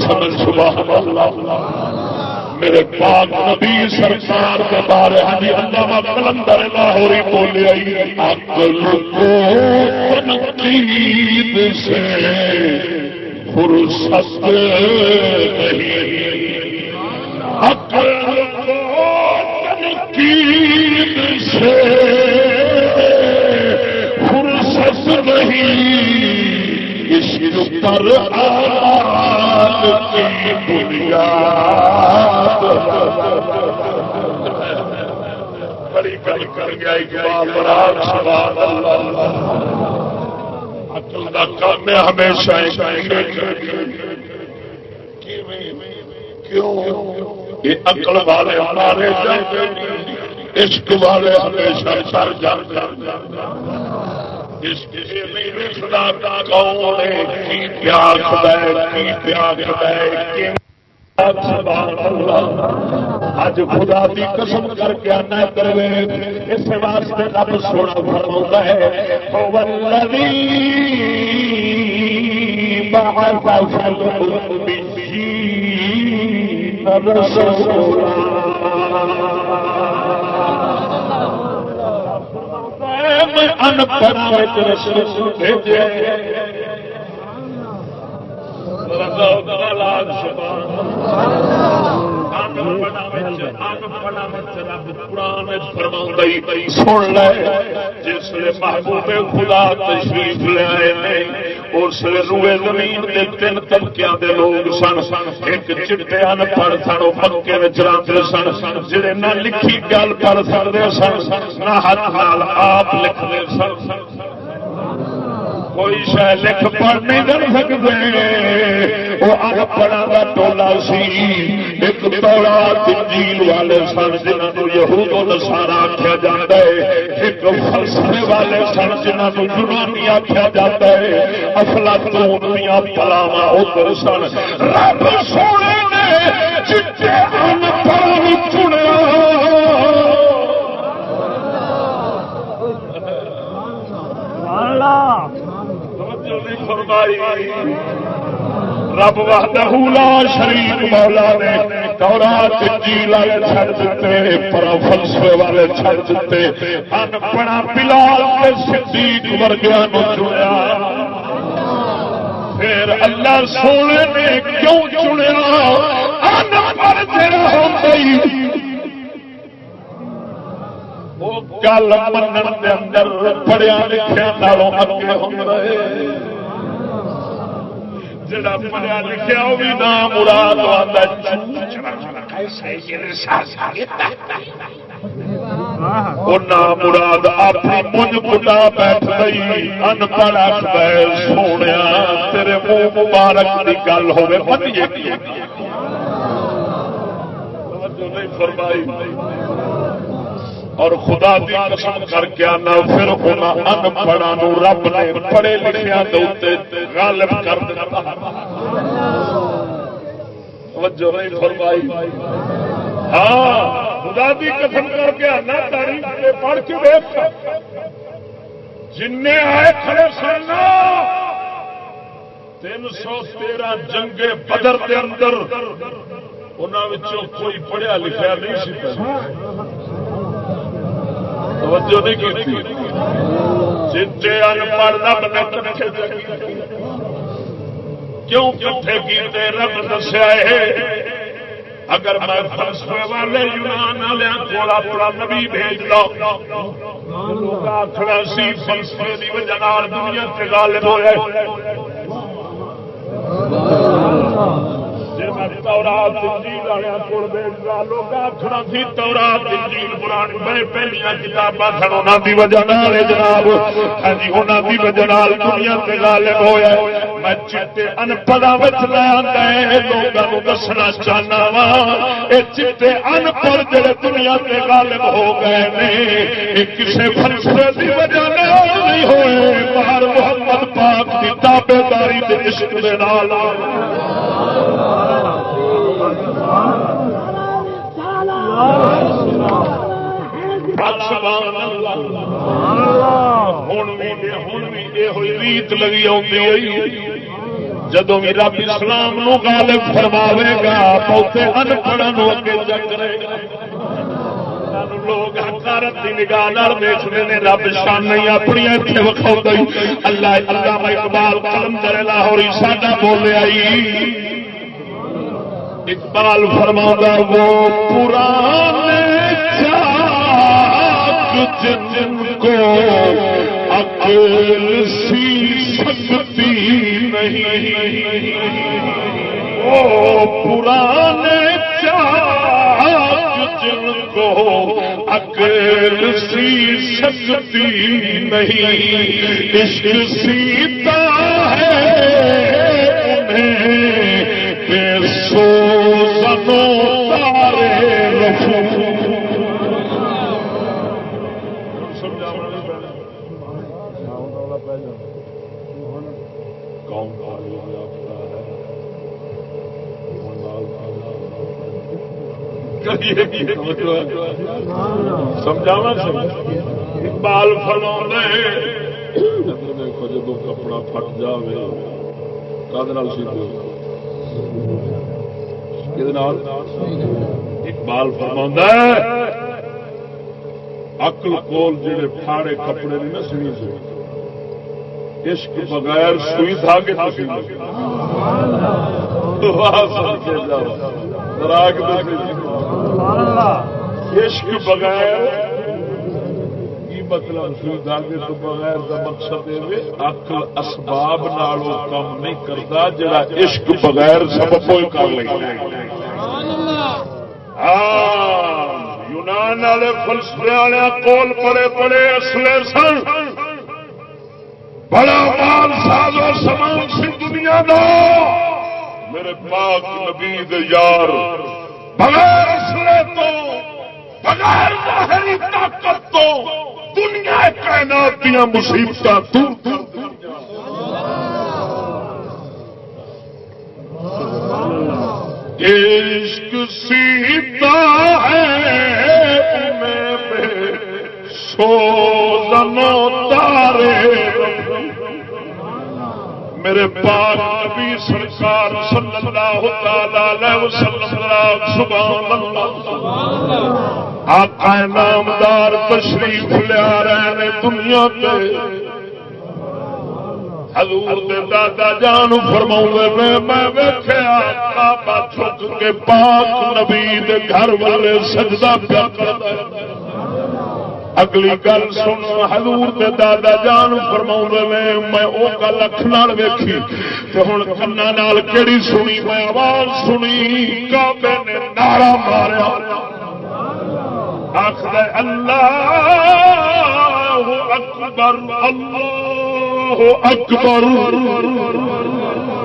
سمجھ سبحان اللہ میرے پاک نبی سرکار کے بارے ہمیں علامہ کلندر لاہوری بولے عقل کو تنقید سے فرصت نہیں۔ عقل کو تنقید سے فرصت نہیں۔ اس پر آل کی بنیاد بڑی گل کر گیا اکل کا کام ہمیشہ کیوں یہ اکل والے ہمارے عشق والے ہمیشہ سر جان پیار اج خدا کی قسم کر کے آنا کرے اس واسطے رب سونا فرما ہے ان پڑھ سن لے۔ جس نے محبوب خدا تشریف لے اس روئے زمین کے تین طبقے کے لوگ سن۔ ایک چٹے ان پڑھ سن وہ پکے چلاتے سن۔ جہے نہ لکھی گل کر سکتے سن نہ ہاتھ آپ لکھتے سن۔ کوئی شہ لکھ پڑھ نہیں کر سکتے۔ وہ انپڑا کا ٹولا سی۔ ایک توڑا تنجیل والے سن جنہوں یہود نسارا آخیا جاتا ہے۔ ایک فلسفے والے سن جنہوں یونانی آخیا جاتا ہے۔ افلا دیا پلاوا ادھر سن۔ رب سونے نے چٹے انپڑھ چنیا۔ Allah فرمائی، رب وحدہ لا شریک مولا نے دورات جی والے چھڑ دیتے، پر فلسفے والے چھڑ دیتے، ان پڑا بلال کے صدیق ورگیا نو چنیا۔ پھر اللہ سونے نے کیوں چنیا؟ ان پڑھ تیرا ہو گئی گل من کے اندر پڑھیا لکھا نالوں اگے ہوں رہے جڑا پڑھیا لکھا وہ بھی نام مراد آتا مراد اپنی مجھ کٹا بیٹھ گئی۔ ان پڑھ سونے تیرے منہ مبارک کی گل ہوگی فرمائی۔ اور خدا دی قسم کر کے آنا، پھر ان پڑھا رب نے پڑھے لکھیا غالب کر دیتا فرمائی۔ ہاں خدا دی قسم کر کے آنا، تاریخ پڑھ کے دیکھ۔ جن آئے کھڑے سننا تین سو تیرہ جنگے بدر کے اندر انہوں کوئی پڑھیا لکھا نہیں سی۔ توجہ نہیں کی چیٹے رب نے کیوں کٹھے کیتے؟ رب دسیا ہے، اگر میں فلسفے والے یونان والے کو اپنا نبی بھیج دو آخر سی فلسفے کی وجہ دنیا سے غالب ہو تورات انجیل لوگ آخنا سی، تورات انجیل پرانی میں کتاباں سن کی وجہ جناب۔ ہاں جی وجہ دنیا سے غالب ہویا میں چیٹے انپڑا لوگوں دسنا چاہنا وا یہ چیٹے انپڑھ جڑے دنیا سے غالب ہو گئے نے یہ کسی فلسفے کی وجہ نہیں ہوئے باہر محمد پاک کی تابے داری کے عشق کے نال ریت لگی جدو بھی رب اسلام نو غالب فرماوے گا بہتے انپڑھ اگے چکرے لوگ حکارت کی نگاہ دیکھتے ہیں رب شان اپنی اتنے وکھاؤ اللہ اللہ اقبال قلم کرے لاہوری ساڈا بولے اقبال فرما وہ پرانے جن کو اکیل سی سکتی نہیں۔ وہ پرانے جن کو اکیل سی سکتی نہیں۔ عشق سیتا ہے سمجھاوا اقبال فرما دیکھو جب کپڑا پٹ جائے کد اقبال فرما اکل کول جڑے پھاڑے کپڑے نہیں نا سنی سے عشق بغیر سوئی تھا کہ عشق بغیر مطلب سوئی دھاگے تو بغیر کا مقصد اکل اسباب نالوں کام نہیں کرتا جڑا عشق بغیر سب کوئی کر لے یونان والے فلسفے والے کول پڑے پڑے اصلے سن۔ بڑا مال سازو سامان سی دنیا دا۔ میرے پاک نبی یار، بغیر اسلے تو، بغیر ظاہری طاقت تو، دنیا کائنات دیا مصیبت دور دور عشق سیتا ہے، میں سو زنو تارے میرے پاک نبی سرکار صلی اللہ تعالی وسلم سبحان اللہ۔ آقا نامدار تشریف لیا رہے نے دنیا تے۔ حضور دے دادا جان فرما میں میں ویخیا بابا چک کے پاک نبی دے گھر والے سجدہ پیا کرتا اگلی گل سن، حضور دے دادا جان فرما میں وہ گل اکھنا ویکھی ہوں کنا کہڑی سنی، میں آواز سنی کابے نے نارا ماریا۔ آخر اللہ اکبر اللہ اکبر۔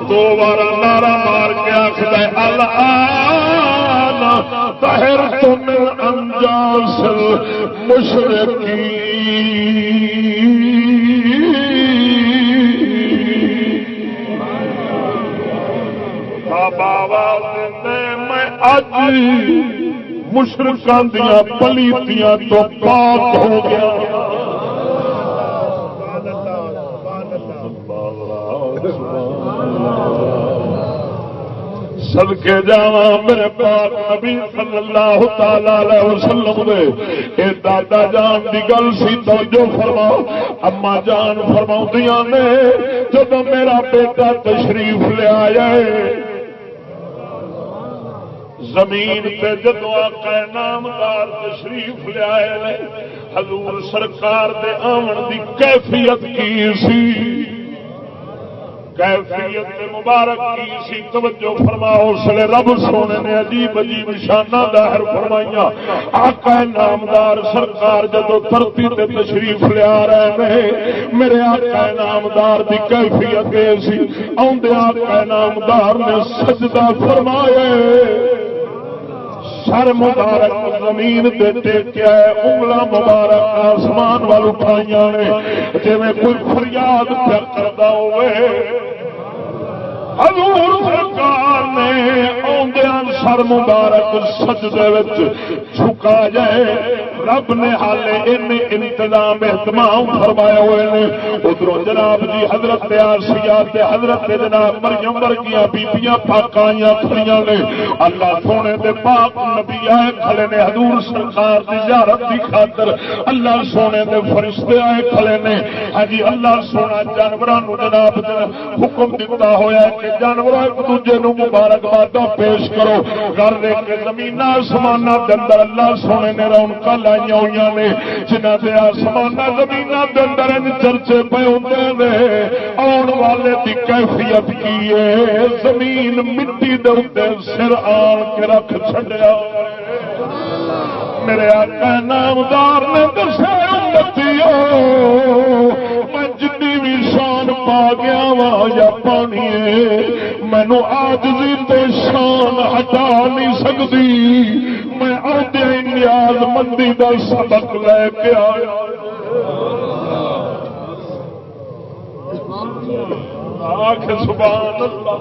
دو بار نارا مار کے آخر اللہ طہر تم انجاس مشرقی بابا میں اج مشرقان دیا پلیتیاں تو پاک ہو گیا۔ سدکے جا میرے پاک نبی صلی اللہ تعالی وسلم دے اے دادا جان دی گل سی تو جو فرماؤ اما جان فرما نے، جب میرا بیٹا تشریف لیا جائے زمین پہ جدو آقا نامدار تشریف لیا حضور سرکار دے آمن دی کیفیت کی سی؟ کیفیت مبارک کی سی توجہ فرماؤ اس لیے رب سونے نے عجیب عجیب نشانہ ظاہر فرمائیا آقا نامدار سرکار جدو ترتی تے تشریف لیا رہے نے، میرے آقا نامدار دی کیفیت اے سی۔ اوندے آقا نامدار نے سجدہ فرمایا۔ سر مبارک زمین دے ٹیکیا ہے انگلا مبارک، آسمان وال اٹھائی نے۔ جی کوئی فریاد پیا کرتا ہوئے حضور سرکار نے آدھا سر مبارک سجدے جھکا جائے۔ رب نے حالے ان انتظام اہتمام فرمایا ہوئے نے۔ ادھر جناب جی حضرت آسیا حضرت جناب مریم ورگیاں بیبیاں پاک آئی کھڑی نے۔ اللہ سونے دے پاک نبی آئے کھڑے نے۔ حضور سرکار کی زیارت کی خاطر اللہ سونے دے فرشتے آئے کھڑے نے۔ ہاں جی اللہ سونا جانوروں جناب حکم دیتا ہوا کہ جانور ایک دوجے نو مبارکباد پیش کرو۔ گھر دیکھ کے زمین آسمان کے اندر اللہ سونے نے رونق لائی ہوئی نے جنہ کے آسمان زمین کے اندر چرچے پہ ہوتے ہیں آن والے کی کیفیت کی ہے؟ زمین مٹی دے سر آن کے رکھ چڈیا میرے آقا نامدار نے دسے میں جنی بھی شان پا گیا وا یا پانی مینو آج بھی شان ہٹا نہیں سکتی۔ میں آدھے نیاز مندی کا سبق لے کے آیا۔ سبحان اللہ۔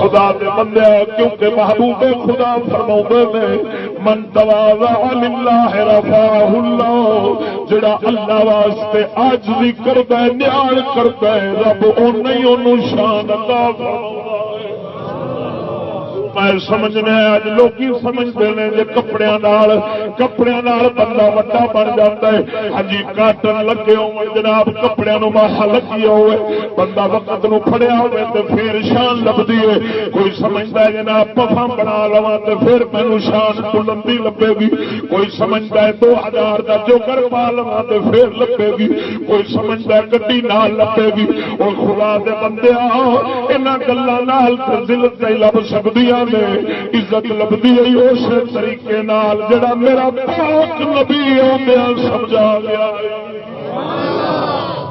خدا دے بندے کیونکہ محبوب خدا فرما نے من اللہ رفاہ اللہ، جڑا اللہ واسطے آج بھی کرتا ہے نیال کرتا ہے، رب ان نہیں شان اللہ فرما میں سمجھنے اج لوگ سمجھتے ہیں جی کپڑے کپڑے بندہ وڈا بن جاتا ہے ہاں کاٹن لگے ہو جناب کپڑے ماہا لگی ہوئے بندہ وقت نو فڑیا ہوئے تو پھر شان لبھی ہے کوئی سمجھتا ہے جناب پفا بنا لوا تو پھر مینو شان تو لمبی لبے گی کوئی سمجھتا ہے دو ہزار کا جو پا لوا تو پھر لبے گی کوئی سمجھتا ہے گڈی نال لبے گی اور خدا دے بندے آ گلوں دل لب سکتی ہے نے عزت لبھی آئی اس طریقے نال، جڑا میرا پاک نبی آدھا سمجھا گیا۔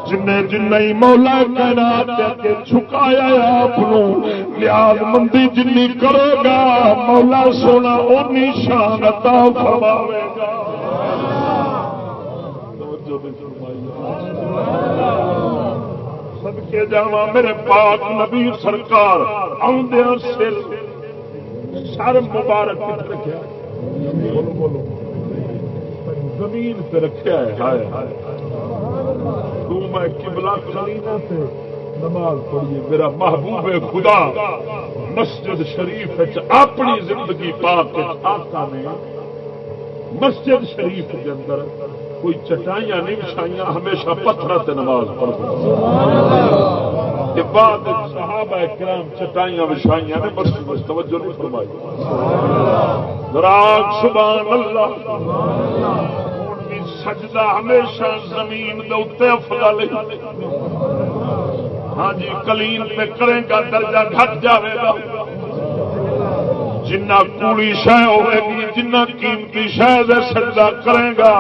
جن جن مولا کہنا چکایا آپ لیاد مندی جن کرو گا، مولا سونا اونی شان عطا فرماوے گا۔ سب کے جاوا میرے پاک نبی سرکار آدھا سر سر مبارک رکھا زمین پہ رکھا ہے تو میں کبلا نماز پڑھیے، میرا محبوب خدا مسجد شریف اپنی زندگی پاک آقا نے مسجد شریف کے اندر کوئی چٹائیاں نہیں بچھائیاں، ہمیشہ پتھر سے نماز پڑھتے بعد صحابہ کرام چٹائیاں بچھائیاں نے مسجد میں توجہ نہیں فرمائی۔ راگ سبحان اللہ۔ سجدہ ہمیشہ زمین دے افضل ہاں جی کلیم پہ کرے گا، درجہ گھٹ جائے گا۔ جنہ کوڑی شہ ہوے گی، جنہ قیمتی شہ سجدہ کرے گا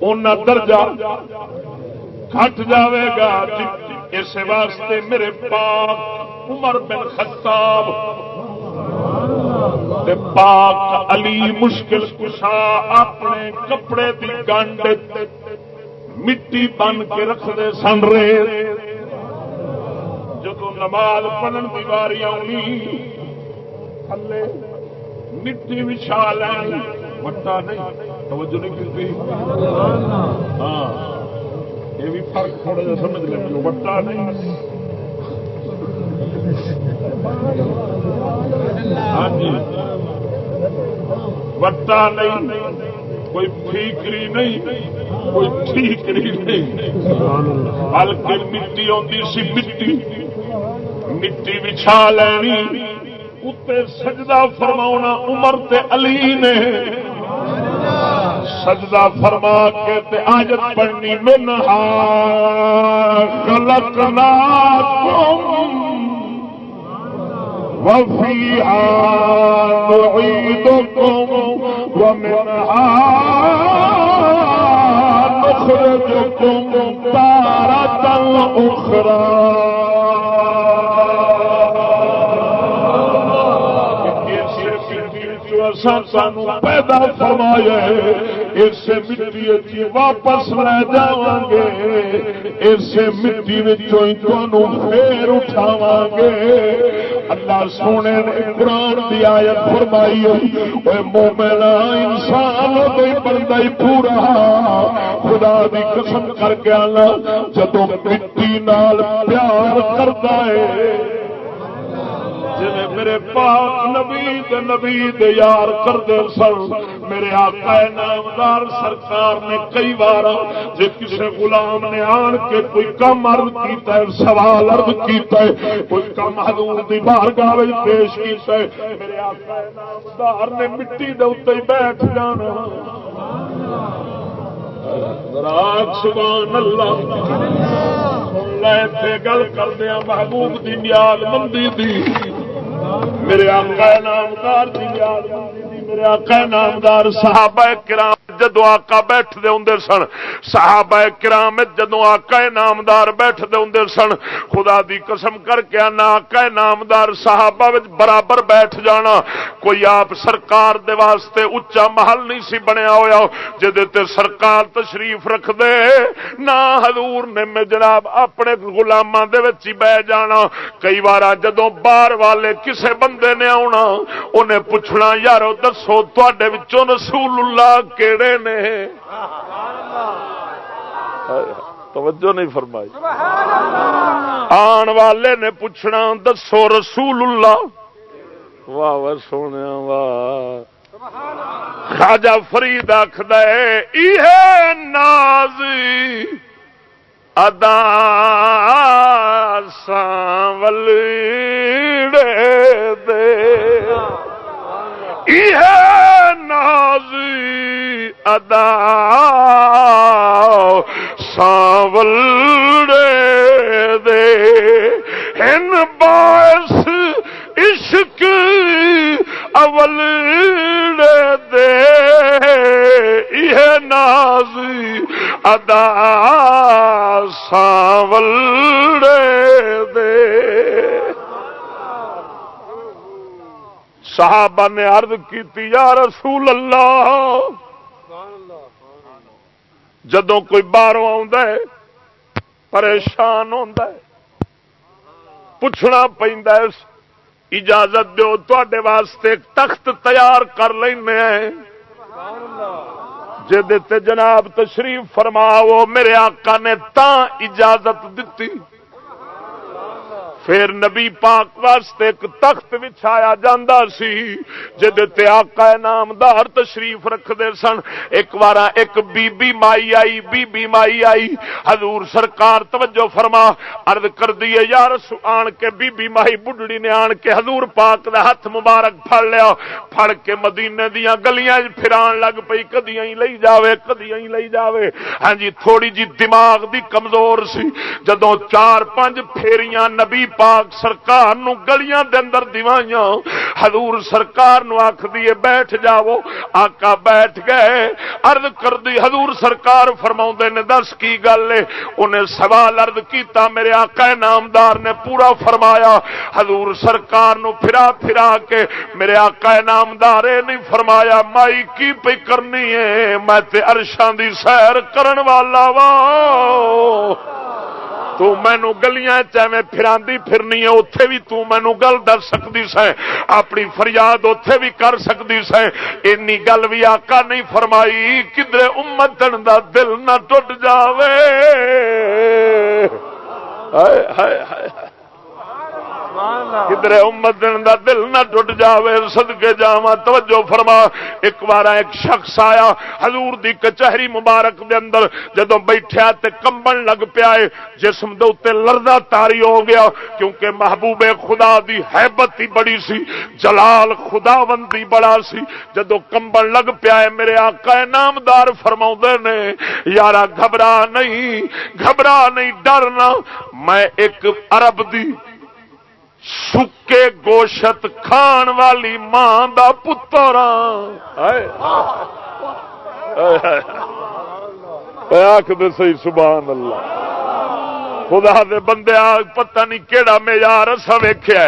ان درجہ گھٹ جاوے گا جی، اس واسطے میرے پاک عمر بن خطاب پاک علی مشکل کشا اپنے کپڑے کی گنڈ مٹی بن کے رکھتے سن رہے جب نماز پڑھن کی باری آنی، تھلے مٹی بچھا لینی، وٹا نہیں، توجہ نہیں کی ہاں۔ یہ بھی فرق تھوڑا جا سمجھ لیں۔ جو وٹا نہیں ہاں جی۔ وٹا نہیں، کوئی ٹھیکری نہیں، کوئی ٹھیکری نہیں۔ بلکہ مٹی آتی سی، مٹی۔ مٹی بچھا لینی۔ اتنے سجدہ فرما عمر تے علی نے۔ سجدہ فرما کے تے آجت پڑھنی منہا کلکنا تم۔ وفيها نعيدكم ومنها نخرجكم تارة أخرى سانو پیدا فرمایا اس مٹی واپس لے جا گے اس مٹی پھر اٹھاو گے اللہ سونے نے قرآن کی آیت فرمائی مومنا انسان بندہ ہی پورا۔ خدا دی قسم کر کے آنا جدو مٹی نال پیار کرتا ہے جی میرے پاک نبی دے نبی دے یار کرتے سن، میرے آقا نامدار سرکار نے کئی بار جی کسی غلام نے آن کے کوئی کم ارد کیتا ہے، سوال ارد کیتا ہے، کوئی کم حضور دی بارگاہ پیش کیتا ہے، میرے آقا نامدار نے مٹی دے اتنے بیٹھ جانا۔ سبحان اللہ۔ گل کردیا محبوب دی یاد مندی دی۔ میرے آقا نامدار دی یاد میرے آقا نامدار صحابہ کرام جدو آقا بیٹھتے ہوں سن، صحابہ کرام جدو آقا نامدار بیٹھتے ہوں سن، خدا دی قسم کر کے آنا، آقا نامدار صحابہ وچ برابر بیٹھ جانا۔ کوئی آپ سرکار دے واسطے اچا محل نہیں سی بنیا ہوا جہد سرکار تشریف رکھ دے، نہ حضور نے میں جناب اپنے گلاموں کے بہ جانا۔ کئی بار جدو باہر والے کسے بندے نے آنا انہیں پوچھنا، یارو دسو تے رسول اللہ کہڑے نے۔ توجہ نہیں فرمائی۔ آن والے نے پوچھنا، دسو رسول اللہ واہ واہ، سونے واہ۔ خاجا فرید آخد ناز ادا سانول دے۔ ناز ادا ساول دے۔ ہن باعث عشق اول دے۔ یہ ناز ادا ساول دے۔ صحابہ نے عرض کی یا رسول اللہ جدو کوئی باہروں پریشان ہوتا ہے، پوچھنا پہ اجازت دو تے واسطے تخت تیار کر لینا جے جناب تشریف فرماؤ، میرے آقا نے تا اجازت دیتی۔ پھر نبی پاک واسطے ایک تخت بچھایا جاندہ سی جدے آقا نامدار تشریف رکھتے سن۔ ایک بار ایک بی بی مائی آئی، بی بی مائی آئی۔ حضور سرکار توجہ فرما، عرض کر دیے یار آن کے بی بی مائی بڈڑی نے آن کے حضور پاک دا ہاتھ مبارک پھڑ لیا۔ پھڑ کے مدینے دیا گلیاں پھران لگ پئی، کدیاں ہی لئی جاوے، کدیاں ہی لئی جاوے۔ ہاں جی تھوڑی جی دماغ دی کمزور سی۔ جدوں چار پانچ پھیریاں نبی پاک سرکار نو گلیاں دے اندر دیوائیاں۔ حضور سرکار نو آکھ دیے بیٹھ جاؤ۔ آقا بیٹھ گئے۔ عرض کر دی حضور سرکار فرماؤں دے نے، دس کی گل ہے۔ انہیں سوال عرض کیتا، میرے آقا نامدار نے پورا فرمایا۔ حضور سرکار نو پھرا پھرا کے میرے آقا نامدار نہیں فرمایا، مائی کی پہ کرنی ہے؟ میں تے عرشان دی سیر کرن والا وا تو گلیاں چویں پھراندی پھرنی ہے اتے بھی تینوں گل دس سکتی سیں اپنی فریاد اتے بھی کر سکتی سیں اینی گل بھی آقا نہیں فرمائی کدھر امتن دا دل نہ ٹوٹ جاوے ہائے ہائے ہائے کدھر امت دن دا دل نہ ٹوٹ جاوے، صدقے جاواں، توجہ فرما۔ ایک بار ایک شخص آیا، حضور دی کچہری مبارک دے اندر جدوں بیٹھیا تے کمبن لگ پیا ہے جسم دے اوتے لرزا تاری ہو گیا، کیونکہ محبوب خدا دی حیبت ہی بڑی سی، جلال خداوندی بڑا سی۔ جدوں کمبن لگ پیا ہے میرے آقا نامدار فرماوندے نے، یارا گھبرا نہیں گھبرا نہیں ڈرنا میں ایک عرب دی سکے گوشت کھان والی ماں دا پتر آخ دے سی سبحان اللہ خدا دے بندے پتہ نہیں کیڑا معیار اصا ویخیا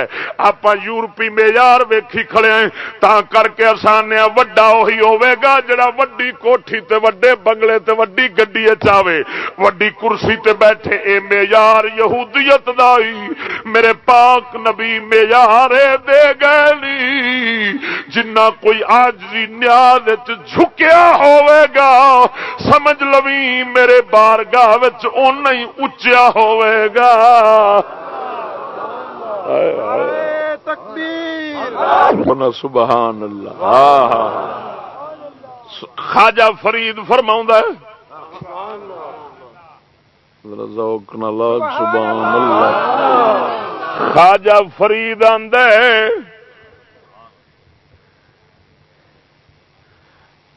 آپ یورپی معیار ویکھی کھڑے ہیں، تا کر کے آسان وڈا وہی ہوے گا جڑا وڈی کوٹھی تے وڈے بنگلے تے وڈی گڈی چاہے وڈی کرسی تے بیٹھے، اے معیار یہودیت دائی میرے پاک نبی معیار دے گئے نی جنہ کوئی آج نیاد جھکیا ہوے گا، سمجھ لوی میرے بارگاہ اون ہی اچیا ہو گا۔ سبحان اللہ۔ خواجہ فرید فرما سبحان اللہ۔ خواجہ فرید آد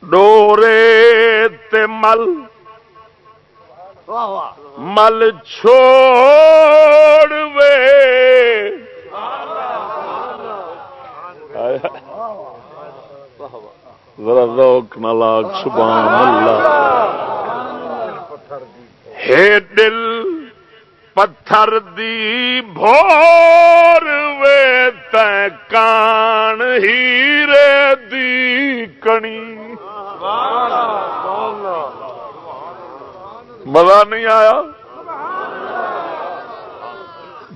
ڈورے مل۔ مل چھوڑ وے۔ ذرا روک نلاک سبحان اللہ۔ ہے دل پتھر دی بھور وے تان ہیرے دی کنی مزہ نہیں آیا۔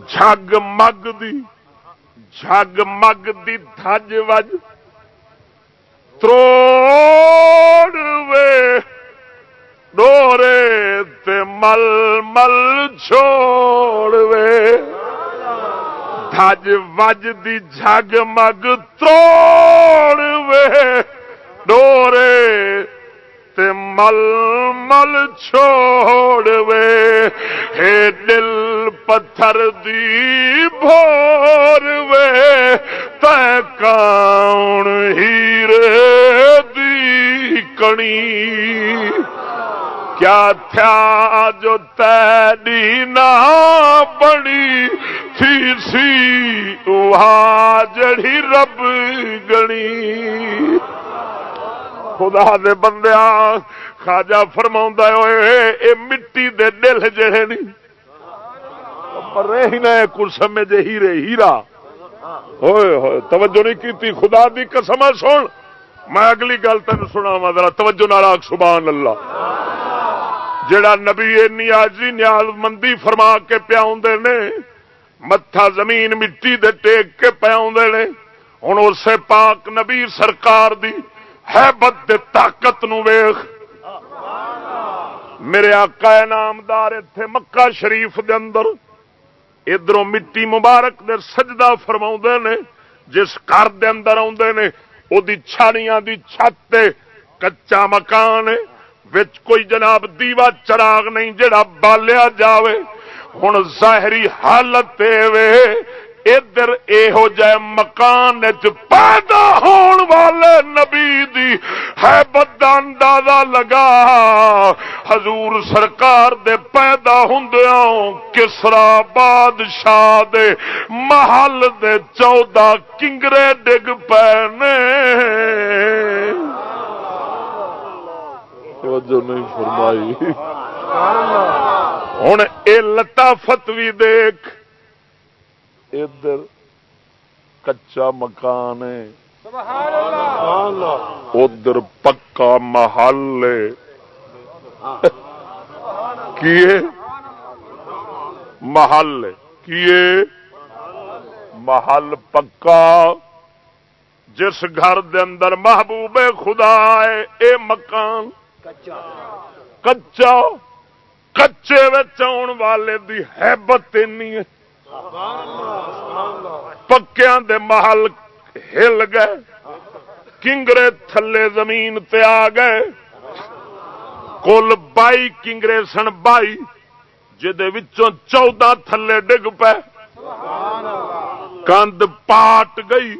جگ مگ دی جگ مگ دی دھج وج تروڑ وے۔ ڈورے تے مل مل چھوڑ وے۔ دھج وج دی جگ مگ تروڑ وے۔ ڈورے تے مل مل چھوڑ وے ہے دل پتھر دی بھور وے تے کون ہیرے دی کنی کیا تھا جو تیری نہ بڑی تھی سی وہاں جڑی رب گنی۔ خدا دے بندیا خاجا فرما اے مٹی دے دل جڑے نہیں رہی نہ کلسم جے ہیرے ہیرا۔ ہوئے ہوئے توجہ نہیں کی خدا دی قسم سن۔ میں اگلی گل تین سنا وا ذرا توجہ نال سبحان اللہ۔ جڑا نبی نیازی، نیاز مندی فرما کے پیا نے، متھا زمین مٹی دے ٹیک کے پیا نے ہوں اسے پاک نبی سرکار دی ہے بد طاقت نو ویخ۔ میرے آقا نامدار اتے مکہ شریف دے اندر ادھر مٹی مبارک دے سجدہ فرما نے، جس گھر دے اندر آدھے نے وہ چھاڑیاں دی چھت کچا مکان وچ کوئی جناب دیوا چراغ نہیں، جڑا بالیا جاوے۔ ہوں ظاہری حالت وے ادھر یہو جہ مکان پیدا ہون والے نبی دی ہے بدا اندازہ لگا۔ حضور سرکار دے پیدا ہوں کسرا بادشاہ دے محل دے چودہ کنگرے ڈگ پے نہیں فرمائی۔ ہوں اے لطافت بھی دیکھ۔ ادھر کچا مکان ادھر پکا محل کیے محل کیے محل پکا۔ جس گھر دے اندر محبوب خدا ہے اے مکان۔ کچا۔ کچے آن والے دی حیبت اینی ہے۔ پکیا دے محل ہل گئے، کنگرے تھلے زمین تے آ گئے۔ کل بائی کنگرے سن بائی وچوں چودہ تھلے ڈگ پے۔ کند پاٹ گئی،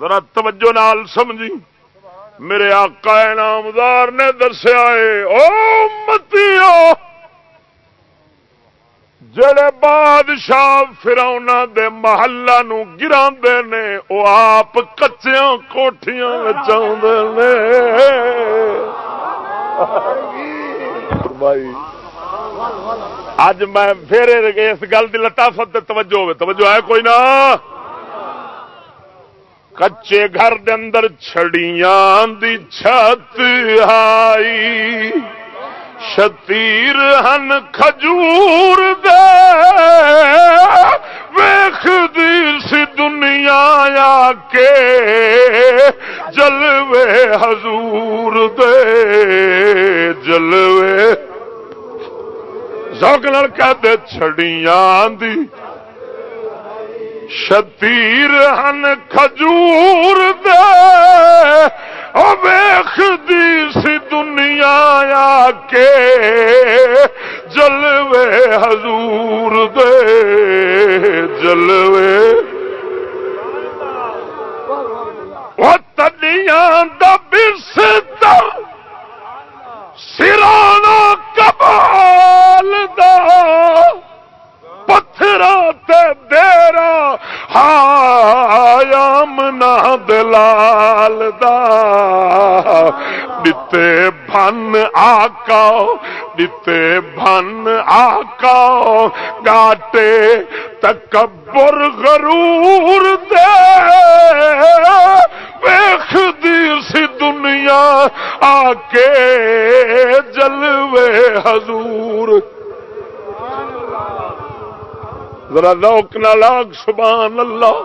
ذرا توجہ نال سمجھی۔ میرے آقا نامدار نے دسیا ہے، او متیو جڑے بادشاہ فراؤنا دے محلہ نو گرا نے وہ آپ کچیاں کوٹھیاں کچیا کوٹیاں نے۔ بھائی اج میں پھر اس گل کی لطافت توجہ ہوے توجہ ہے کوئی نہ؟ کچے گھر دے اندر چھڑیاں دی چھت آئی۔ شتیر ہن کھجور دے۔ ویخ دی سی دنیا آ کے جلوے حضور دے۔ جلوے۔ زوک لڑکا دے، چھڑیاں دی۔ شتیر ہن کھجور دے۔ ویخ دی سی دنیا آ کے جلوے حضور دے۔ جلوے۔ وہ تنیا دبر سرانا کبال دا۔ پتھر دیرا ہایام نہ دلال دا دتے آکا دتے بن آکا گاٹے تکبر غرور دے ویخ دی سی دنیا آ کے جلوے حضور ذرا لوک نہ لاگ، سبحان اللہ۔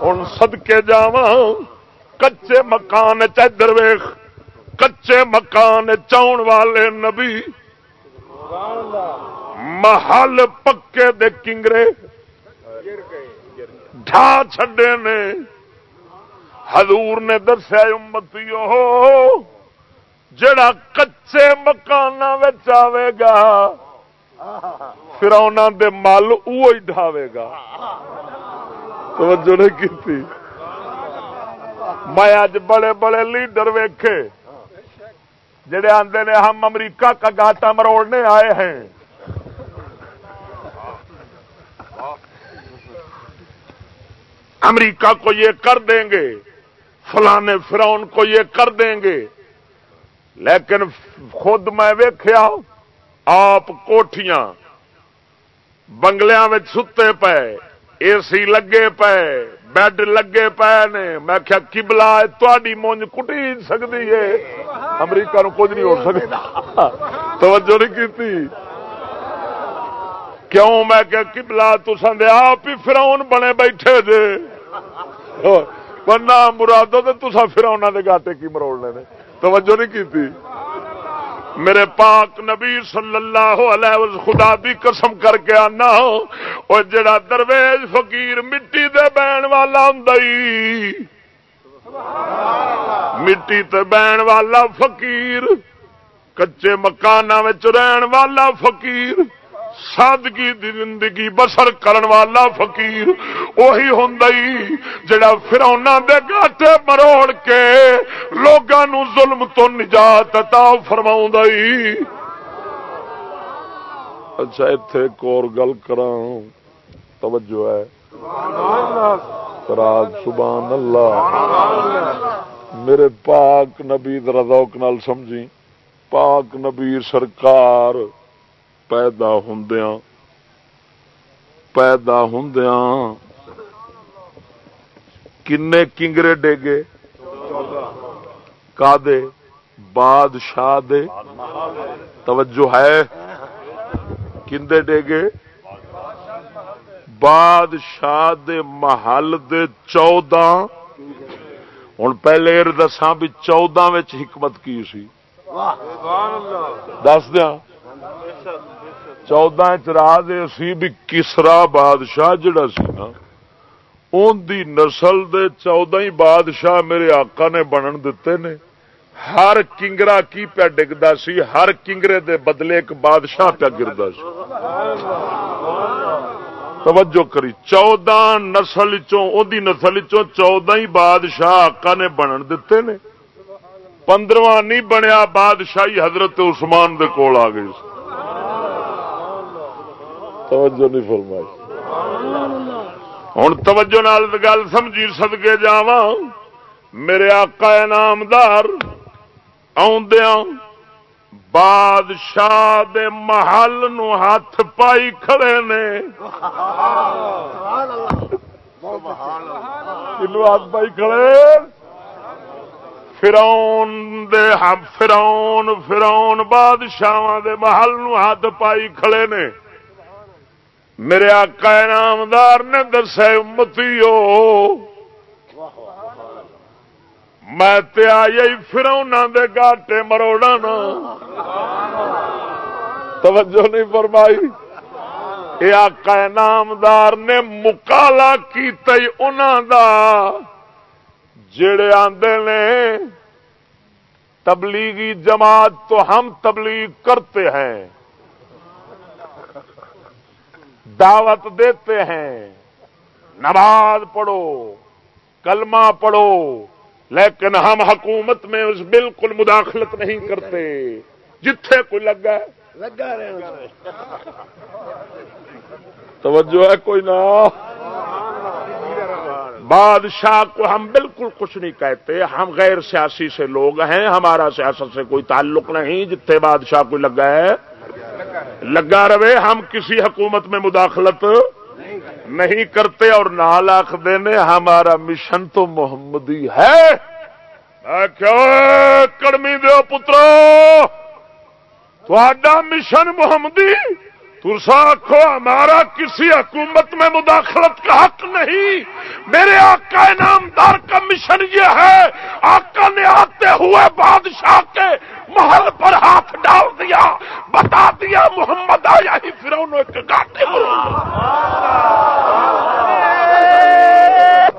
ہوں سدکے جا کچے مکان چر ویخ کچے مکان چاؤن والے نبی۔ محل پکے دے کنگرے۔ ڈھا چھڈے نے۔ حضور نے دسیا امتی جڑا کچے مکان آئے گا۔ فراؤنا دے مل اوہی ڈھاوے گا۔ توجہ نہیں کی میں اج بڑے بڑے لیڈر ویکھے، جڑے آندے نے ہم امریکہ کا گاٹا مروڑنے آئے ہیں۔ امریکہ کو یہ کر دیں گے، فلانے فراؤن کو یہ کر دیں گے۔ لیکن خود میں ویخیا آپ کوٹیاں بنگلیا ستے پے اے سی لگے پے بیڈ لگے پے نے میں کیا کبلا تاری مونج کٹی سکتی ہے امریکہ نو کچھ نہیں ہو سکتا توجہ نہیں کی کیوں میں کہ کبلا تسان دے آپ ہی فراؤن بنے بیٹھے جے ورنہ مرادو تو تسا فراؤنا دے گاٹے کی مروڑنے نے توجہ نہیں کی میرے پاک نبی صلی اللہ علیہ وسلم، خدا دی قسم کر کے آنا۔ وہ جڑا درویش فقیر مٹی دے بہن والا ہوں مٹی تے بہن والا فقیر، کچے مکان رہن والا فقیر۔ سادگی دی زندگی بسر کرن والا فقیر وہی ہوں جڑا فرونا دے گاٹے مروڑ کے لوگوں ظلم تو نجات عطا فرما اچھا اتے ایک اور گل کرا توجہ ہے۔ سبحان اللہ۔ میرے پاک نبی رضوک نال سمجھی پاک نبی سرکار پیدا ہندیاں پیدا ہندیاں کنے کنگرے ڈیگے کا دے بادشاہ دے توجہ ہے کندے ڈیگے بادشاہ دے محل دے چودہ ہوں پہلے دساں بھی چودہ حکمت کی سی دس دیا چودہ چراہ سی بھی کسرا بادشاہ جڑا سی نا ان دی نسل دے چودہ ہی بادشاہ میرے آقا نے بنن دیتے نے۔ ہر کنگرا کی پیا ڈگتا سی، ہر کنگرے دے بدلے ایک بادشاہ پیا گردا سی۔ توجہ کری، چودہ نسل چی نسل چودہ ہی بادشاہ آقا نے بنن دیتے نے۔ پندرواں نہیں بنیا بادشاہی حضرت عثمان دے کول آ گئی توجہ نہیں فرمائی۔ ہوں توجہ نال گل سمجھی سدکے جا میرے آقا نامدار آدیا بادشاہ دے محل نو ہاتھ پائی کھڑے نے۔ ہاتھ پائی کھڑے۔ فرون دے فرون فرون بادشاہ دے محل نو ہاتھ پائی کھڑے نے۔ میرے آقا نامدار نے دسا امتی میں آئی فرونا دے گاٹے مروڑا نا توجہ نہیں فرمائی۔ یہ آقا نامدار نے مکالا کی دا۔ جڑے آدھے نے تبلیغی جماعت تو ہم تبلیغ کرتے ہیں۔ دعوت دیتے ہیں۔ نماز پڑھو کلمہ پڑھو لیکن ہم حکومت میں اس بالکل مداخلت نہیں کرتے۔ جتھے کوئی لگا لگا توجہ ہے کوئی نہ بادشاہ کو ہم بالکل کچھ نہیں کہتے، ہم غیر سیاسی سے لوگ ہیں، ہمارا سیاست سے کوئی تعلق نہیں جتنے بادشاہ کو لگا ہے، لگا رہے، ہم کسی حکومت میں مداخلت نہیں کرتے اور نال آخر نے، ہمارا مشن تو محمدی ہے۔ کڑمی دو پترو تھا مشن محمدی آخو ہمارا کسی حکومت میں مداخلت کا حق نہیں۔ میرے آقا نامدار کا مشن یہ ہے، آقا نے آتے ہوئے بادشاہ کے محل پر ہاتھ ڈال دیا، بتا دیا، محمد آیا ہی پھر گاٹے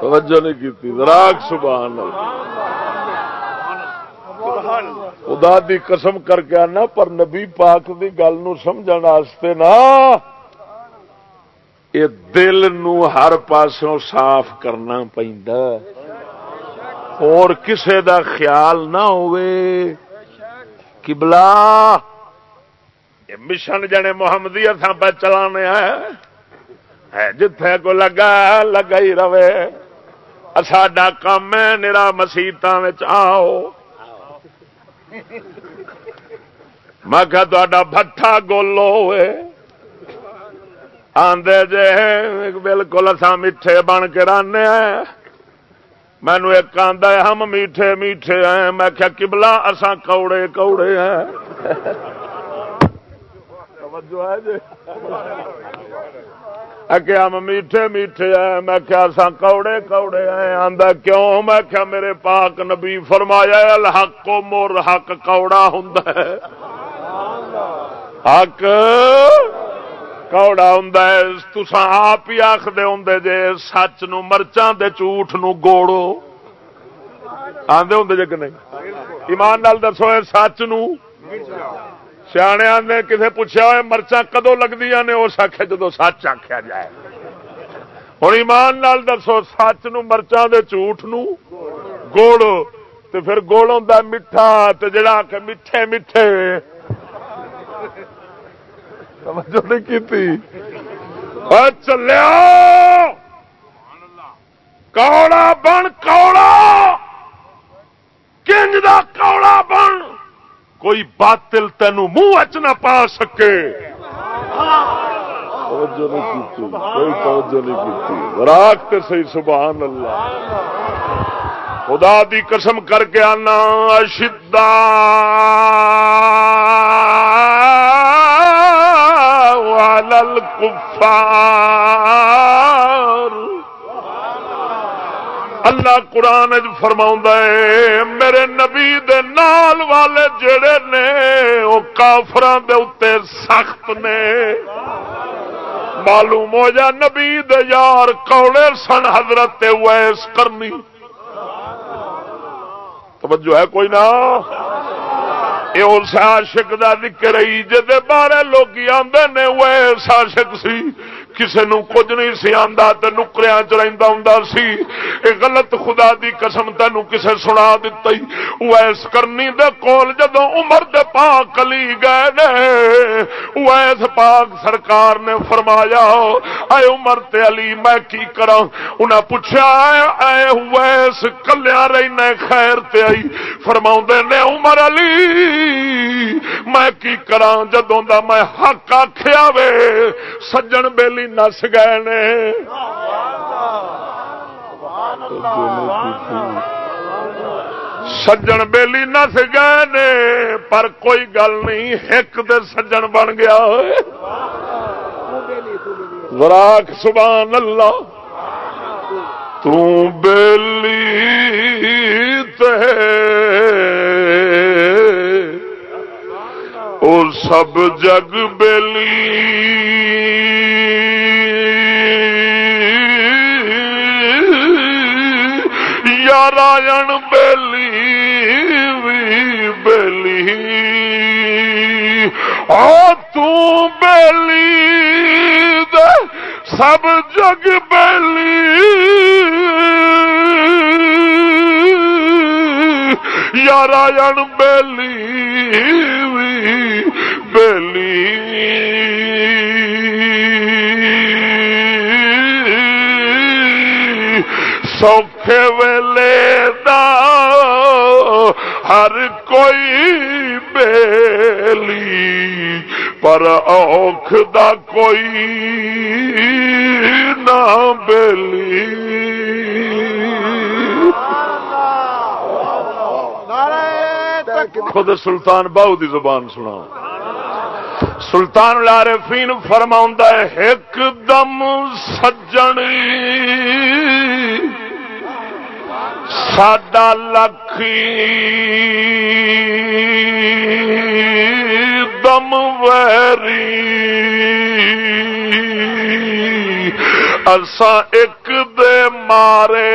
توجہ نہیں کی سبحان اللہ۔ خدا دی قسم کر کے آنا، پر نبی پاک دی گل نو سمجھ نا۔ یہ دل نو ہر پاسوں صاف کرنا اور کسے دا خیال نہ کبلا مشن جنے محمدی اتنا پہ چلانے جتھے کو لگا لگا ہی رہے ساڈا کام ہے، نرا مسیطا آؤ۔ میں تا بٹھا گولو ہوئے آدھے جے بالکل اصا میٹھے بن کے رانے مینو ایک آدھا ہم میٹھے میٹھے ہیں میں کیا کبلا اسا کوڑے کوڑے ہیں توجہ ہے جی ہم میٹھے میٹھے ہیں۔ میں کیا سا کوڑے کوڑے ہیں۔ آندا کیوں؟ میں کیا میرے پاک نبی فرمایا الحق کو مور حق کوڑا ہوں حق کوڑا ہوں تسا آپ ہی آخر ہوں جے سچ نرچاں جھوٹ نوڑو آدھے ہوں جی کہ نہیں؟ ایمان نال دسو سچ سیاح نے کسی پوچھا ہوئے مرچا کدو لگتی نے، اس آخیا جدو سچ آخیا جائے۔ ہوں ایمان نال دسو، سچ نرچا دے جھوٹ نو تو پھر گوڑ ہوں میٹھا تو جڑا کہ میٹھے میٹھے۔ توجہ نہیں کی چلیا! کوڑا بن، کوڑا! کنج دا کوڑا بن! کوئی باطل تینوں منہ اچ نہ پا سکے۔ کوئی توجہ نہیں کی راک تے صحیح، سبحان اللہ۔ خدا دی قسم کر کے آنا شدہ اللہ قرآن فرما میرے نبی دے نال والے جڑے نے وہ کافران دے اتنے سخت نے۔ معلوم ہو جا، نبی دے یار کوڑے سن حضرت ویس کرنی۔ توجہ ہے کوئی نہ یہ اس عاشق دا ذکر رہی جہد بارے لوگ آدھے نے وہ عاشق سی۔ کسی نو کچھ نہیں سی آتا تو نکریا چلا ہوں سی۔ اے غلط خدا دی قسم تینوں کسے سنا دتا ویس کرنی دے کول جدو عمر دے پاک کلی گئے نے ویس پاک سرکار نے فرمایا، اے عمر تے علی، میں کی کرا انہیں پوچھا اے ویس کلیا رہنا خیر تے آئی۔ فرما نے، عمر علی، میں کی کرا جدوں دا میں حق آخیا وے، سجن بیلی نس گئے نے۔ سجن بیلی نس گئے نے، پر کوئی گل نہیں ایک دے سجن بن گیا۔ وراک سبحان اللہ تیلی سب جگ بیلی۔ نارائن بیلی بیلی آ تیلی دے سب جگ بیلی یارائن بیلی بیلی سوکھے ویلے دا، ہر کوئی بیلی، پر اوکھ دا کوئی نہ بیلی۔ خود سلطان باؤ دی زبان سنا۔ سلطان العارفین فرما ایک دم سجن ساڈا لکھی دم ویری اسا ایک دے مارے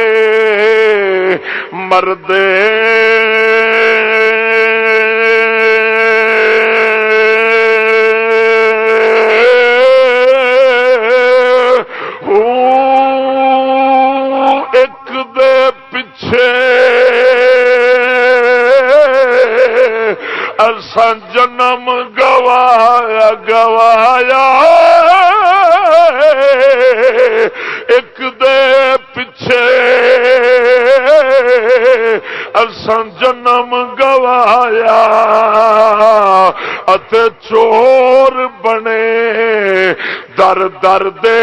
مردے جنم گوایا گوایا۔ ایک دے پچھے اسان جنم گوایا۔ اتے چور بنے۔ در در دے۔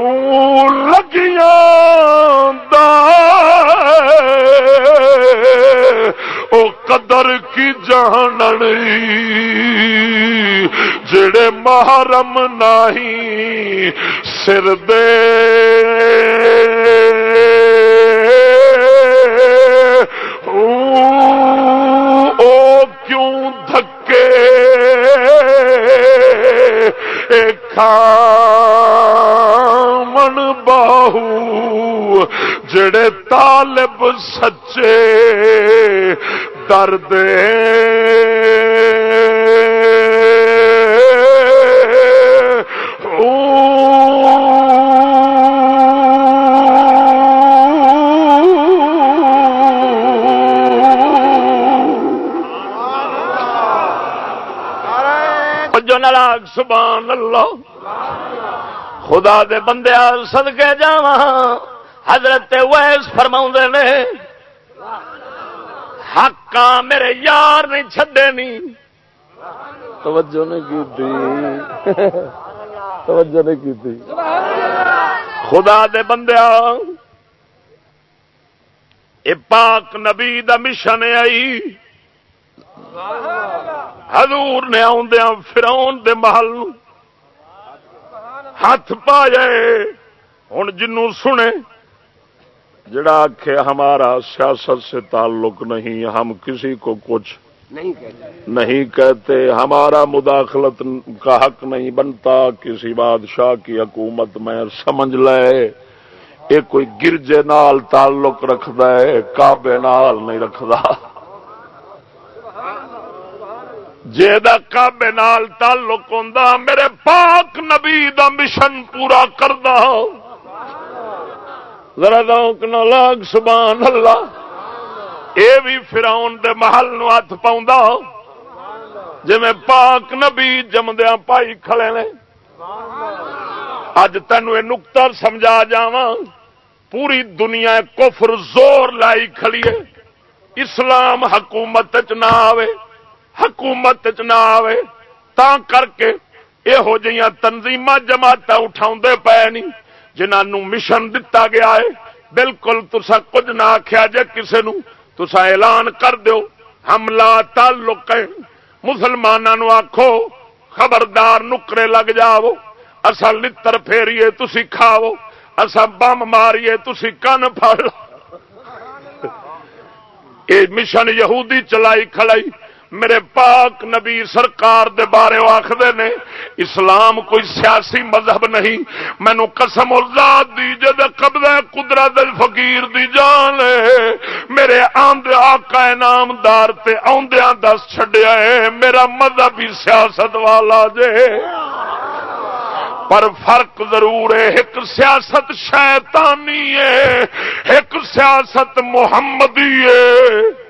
لگیاں او قدر کی جہانن جڑے محرم نہیں سر دے۔ او کیوں دھکے؟ اے کھا تھامن باہو جڑے طالب سچے درد سبحان اللہ خدا دے بندے سد کے جا حضرت ویس فرما نے حق میرے یار نہیں چڈے نہیں توجہ نہیں کی توجہ نہیں کی خدا دے بندیا اے پاک نبی دا مشن آئی۔ حضور نے آدھا فراؤن دے محل ہاتھ پا جائے۔ ہوں جنوں سنے جڑا آخ ہمارا سیاست سے تعلق نہیں ہم کسی کو کچھ نہیں کہتے۔ ہمارا مداخلت کا حق نہیں بنتا۔ کسی بادشاہ کی حکومت میں سمجھ لے۔ یہ کوئی گرجے نال تعلق رکھد ہے کابے نال نہیں رکھتا۔ جا کابے نال تعلق ہوں میرے پاک نبی دا مشن پورا کردا۔ ذرا دوک نہ لاگ، سبحان اللہ۔ اے بھی فراؤن دے محل نو ہاتھ پاؤں جی میں پاک نبی جمدیا پائی کھڑے نے۔ اج تینوں یہ نکتا سمجھا جاواں۔ پوری دنیا کفر زور لائی کھڑیے اسلام حکومت چ نہ آوے۔ حکومت نہ آوے تا کر کے یہو جہاں تنظیم جماعت اٹھا پے نہیں جنہوں مشن دتا گیا ہے۔ بالکل تسا کچھ نہ آخیا جے کسی نو تسا اعلان کر دو حملہ تعلق مسلمانوں آخو خبردار نکرے لگ جاؤ۔ اصا لڑ پھیریے تھی کھاو اصا بم ماریے تھی کن پڑ یہ مشن یہودی چلائی کھڑائی میرے پاک نبی سرکار دے بارے آخر نے، اسلام کوئی سیاسی مذہب نہیں۔ مینو قسم ازاد دی جد قبضہ قدرت فقیر دی جان میرے آند آقا نامدار تے آدھا دس چڈیا ہے، میرا مذہب ہی سیاست والا جے۔ پر فرق ضرور ہے، ایک سیاست شیطانی ہے، ایک سیاست محمدی ہے۔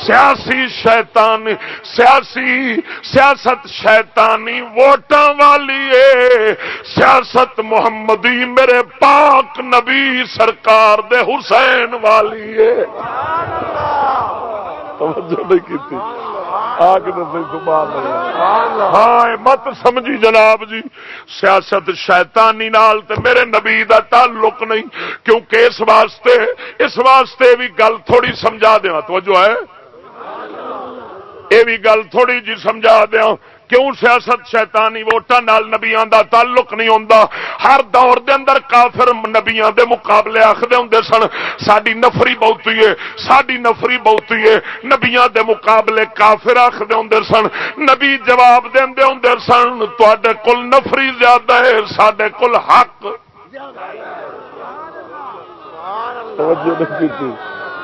سیاسی شیطان سیاسی، سیاست شیطانی ووٹاں والی ہے سیاست محمدی میرے پاک نبی سرکار دے حسین والی ہے ہاں مت سمجھی جناب جی۔ سیاست شیطانی نال تے میرے نبی دا تعلق نہیں، کیونکہ اس واسطے اس واسطے بھی گل تھوڑی سمجھا دیا توجہ ہے؟ یہ بھی گل تھوڑی جی سمجھا دیا کیوں سیاست شیطانی ووٹان نال نبیاں دا تعلق نہیں ہوندا؟ ہر دور دے اندر کافر نبیاں دے مقابلے آخدے ہوندے سن، ساڈی نفری بہتی ہے، ساڈی نفری بہتی ہے، نبیاں دے مقابلے کافر آخدے ہوندے سن، نبی جواب دیندے ہوندے سن، تواڈے کول نفری زیادہ ہے، ساڈے کول حق۔ توجہ نہیں کیتی،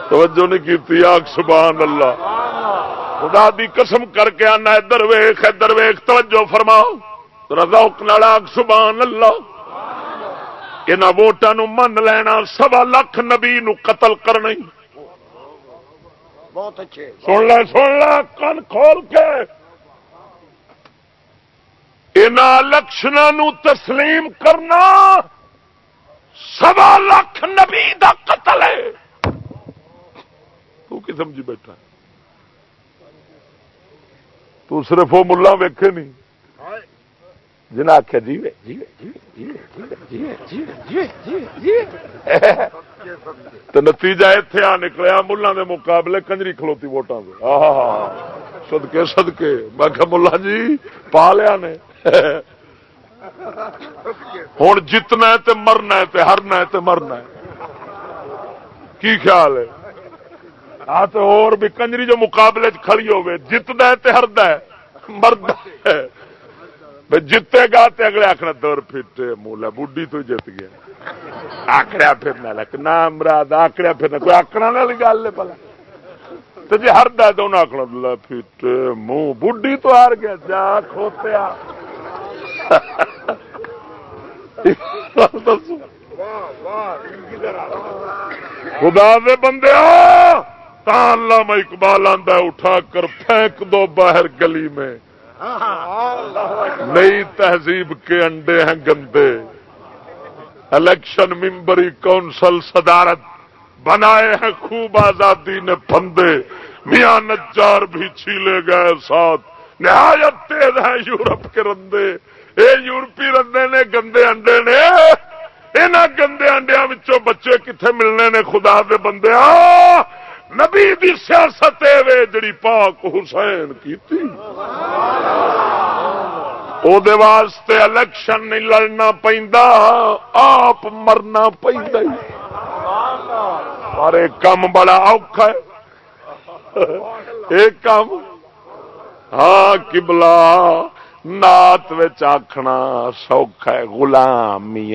توجہ نہیں کیتی آگ سبحان اللہ۔ خدا دی قسم کر کے آنا ادھر ویخ ادھر ویخ توجہ فرماؤ۔ رضاؤ نالاگ سبحان اللہ۔ یہاں ووٹان من لینا سوا لاکھ نبی نو قتل کرنا بہت اچھے۔ سن لے سن لے کن کھول کے۔ ان لکشن تسلیم کرنا سوا لاکھ نبی دا قتل ہے۔ تو کی سمجھی بیٹھا تو صرف وہ ملا ویکھے نہیں۔ جنا آخیا جی تو نتیجہ اتنے آ نکلیا ملا کے مقابلے کنجری کھلوتی ووٹان سے سدکے سدکے میں کہ ملا جی پا لیا نے۔ ہوں جتنا ہے تے مرنا ہے تے ہرنا ہے تے مرنا ہے۔ کی خیال ہے؟ ہاں تو اور بھی کنجری جو مقابلے کھڑی ہوے جتنا ہے تے ہردا ہے مرد ہے۔ جیتے گا تے اگلے آخر دور پھٹے مولا بڈی تو جیت گیا۔ آکڑیا پھرنا لگ نہ مراد آکڑیا پھرنا کوئی آکڑا والی گل ہے پلا۔ تو جی ہر دے تو آخر پھٹے منہ بڈی تو ہار گیا جا کھوتیا۔ خدا دے بندے اللہ اقبال آدھا اٹھا کر پھینک دو باہر گلی میں۔ نئی تہذیب کے انڈے ہیں گندے۔ الیکشن ممبری کونسل صدارت بنائے ہیں خوب آزادی نے پندے میاں نجار بھی چھیلے گئے ساتھ۔ نہایت تیز ہے یورپ کے رندے۔ اے یورپی رندے نے گندے انڈے نے یہاں گندے انڈیا بچے کتنے ملنے نے خدا دے بندے۔ نبی دی سیاست جڑی پاک حسین کی واسطے الیکشن نہیں لڑنا آپ مرنا پہ ایک کام بڑا اوکھا ہے۔ ایک کام ہاں کبلا نات آخنا سوکھا ہے، غلامی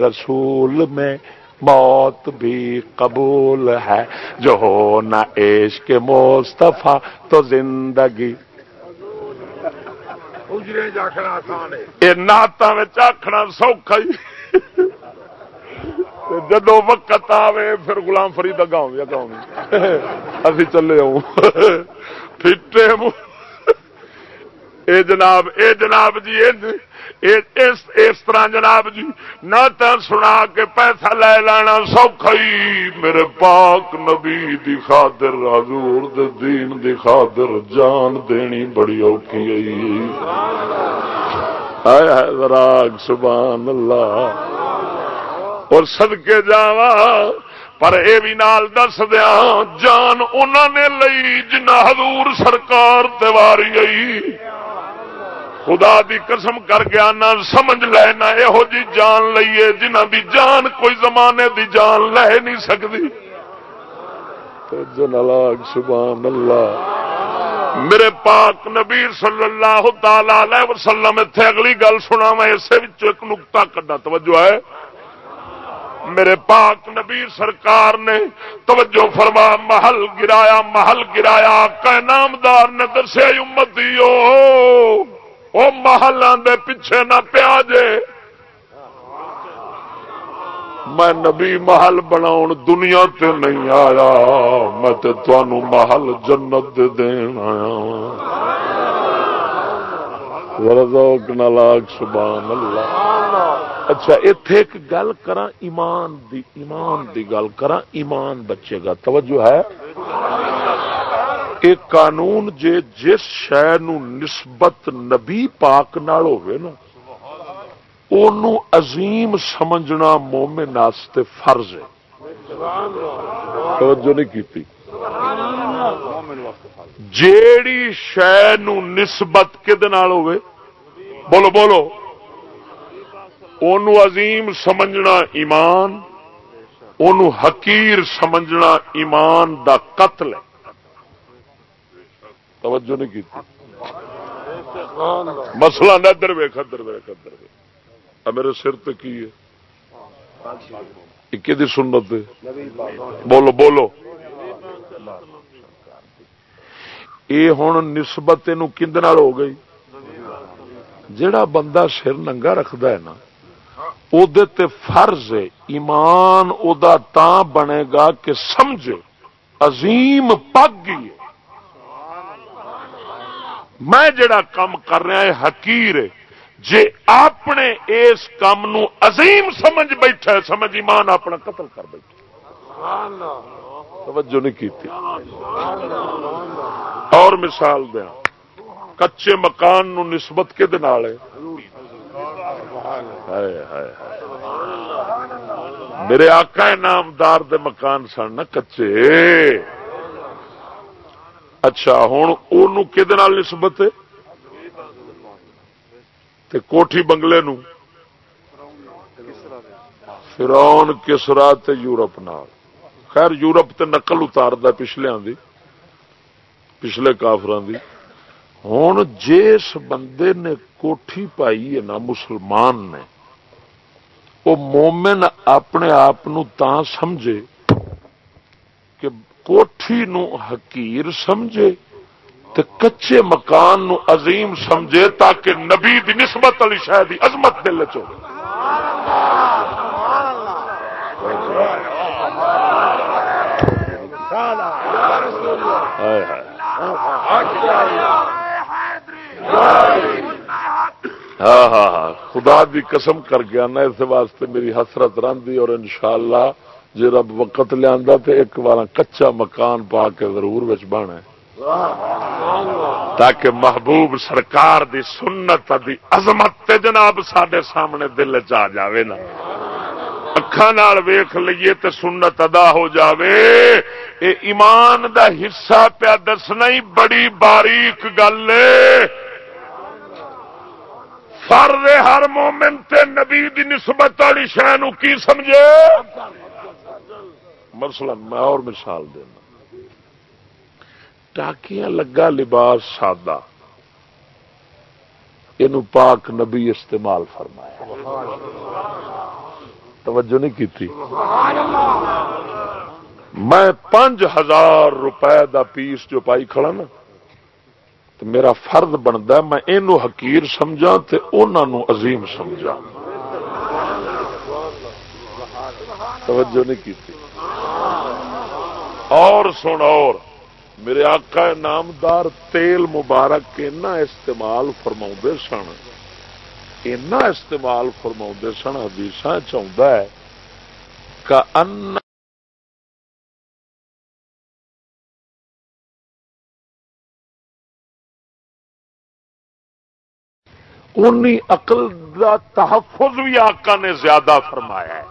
رسول میں موت بھی قبول ہے۔ جو ہو نہ عشق مصطفیٰ تو زندگی۔ یہ نعت آخنا سوکھا جدو وقت آوے پھر غلام فرید گاؤں گاؤں ابھی چلے آؤں۔ پھٹے اے جناب اے جناب جی, جی،, جی، اس طرح جناب جی نہ تو سنا کے پیسہ لے لینا سوکھائی میرے پاک نبی دی خاطر، حضور دے دین دی خاطر جان دینی بڑی اوکھی گئی راگ سبحان اللہ۔ اور سدکے جاوا پر اے بھی نال دس دیا جان انہوں نے لئی جنہ حضور سرکار تیواری آئی خدا دی قسم کر گیا نہ سمجھ لینا یہو جی جان لئیے جنہ دی جان کوئی زمانے دی جان لے نہیں سکتی سبحان اللہ میرے پاک نبی صلی اللہ تعالی علیہ وسلم اتنے اگلی گل سنا میں اسے ایک نقطہ کڈا توجہ ہے میرے پاک نبی سرکار نے توجہ فرما، محل گرایا محل گرایا، کہ نامدار نے دسے امتی وہ محل دے پیچھے نہ پیا جے۔ میں نبی محل بنا دنیا تے نہیں آیا، میں تے تنوع محل جنت دے دین آیا۔ نلاگ سبحان اللہ۔ اچھا اتے ایک گل کرا ایمان دی ایمان دی گل کرا ایمان بچے گا۔ توجہ ہے؟ ایک قانون جے جس شہ نسبت نبی پاک نال نا عظیم سمجھنا مومن واسطے فرض ہے۔ توجہ نہیں کی جیڑی شہ نسبت کد بولو بولو۔ ان عظیم سمجھنا ایمان ان حقیر سمجھنا ایمان دا قتل ہے۔ توجہ نہیں کی مسلا ندر ویخ ادر ویخ ادر ویخ میرے سر تو کی ہے؟ دی سنت بولو بولو۔ یہ ہوں نسبت کھند ہو گئی؟ جڑا بندہ سر ننگا رکھد ہے نا تے فرض ایمان ادا تا بنے گا کہ سمجھے، عظیم پگ گئی میں جڑا کام کر رہا ہے حقیر جے اپنے اس کام نو عظیم سمجھ بیٹھا ہے، سمجھ ایمان اپنا قتل کر بیٹھا توجہ نہیں کی اور مثال دیا کچے مکان نو نسبت کے میرے آقا نامدار دے مکان سن نا کچے۔ اچھا ہوں کہ نسبت تے کوٹھی بنگلے نو؟ فرون کسرا یورپ نال۔ خیر، یورپ تے نقل اتار دا پچھلے دی، پچھلے کافران دی۔ ہوں جس بندے نے کوٹھی پائی ہے نا مسلمان نے وہ مومن اپنے آپ سمجھے کہ کوٹھی نو حکیر سمجھے تے کچے مکان نو عظیم سمجھے تاکہ نبی دی نسبت علی شاید عظمت دل چ ہاں ہاں ہاں۔ خدا دی قسم کر گیا نا، اس واسطے میری حسرت رہی اور انشاءاللہ جی رب وقت لیا تو ایک بار کچا مکان پا کے ضرور بنا تاکہ محبوب سرکار دی سنت دی عظمت جناب سڈے سامنے دل چ جائے نا۔ اکھان ویخ لیے تے سنت ادا ہو جاوے۔ اے ایمان دا حصہ پیا دسنا ہی بڑی باریک گل فرد ہر مومن تے نبی دی نسبت والی شہ کی سمجھے؟ مسئلہ میں اور مثال دینا۔ ٹاکیاں لگا لباس سادہ۔ یہ پاک نبی استعمال فرمایا۔ توجہ نہیں کی میں پانچ ہزار روپے دا پیس جو پائی کھڑا نا تو میرا فرد بنتا میں یہ حکیر سمجھا تو انہوں عظیم سمجھا توجہ نہیں کی تھی۔ اور سن اور، میرے آقا نامدار تیل مبارک اینا استعمال فرما سن۔ اینا استعمال فرما سن حدیث چاہتا ہے کہ ان انی اقل دا تحفظ بھی آقا نے زیادہ فرمایا ہے۔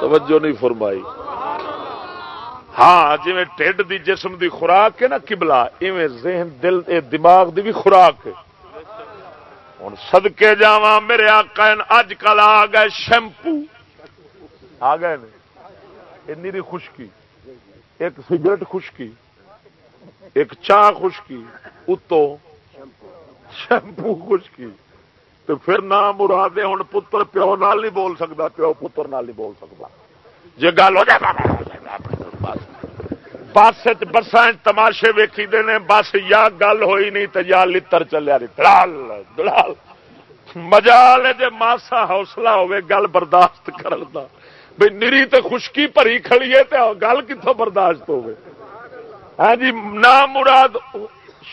توجہ نہیں فرمائی۔ ہاں جی ٹھڈ دی جسم دی خوراک ہے نا کبلا ایویں ذہن دل اے دماغ دی بھی خوراک ہے۔ ہوں سدکے جا میرے آقا اج کل آ گئے شیمپو۔ آ گئے نیری خشکی۔ ایک سگریٹ خشکی ایک چاہ خشکی۔ اتو شیمپو خشکی تو پھر نہ مرادے ہوں پتر پیو نال نہیں بول سکتا پیو پتر نال نہیں بول سکتا جی گل ہو جائے بس بسا تماشے ویکھی نے بس یا گل ہوئی نہیں تو یا لڑ چلیا دلال دلال مزا لے جی ماسا حوصلہ ہوے گل برداشت کرتا بھائی نری تو خشکی پری کھڑیے تو گل کتوں برداشت ہوے ہاں جی نہ مراد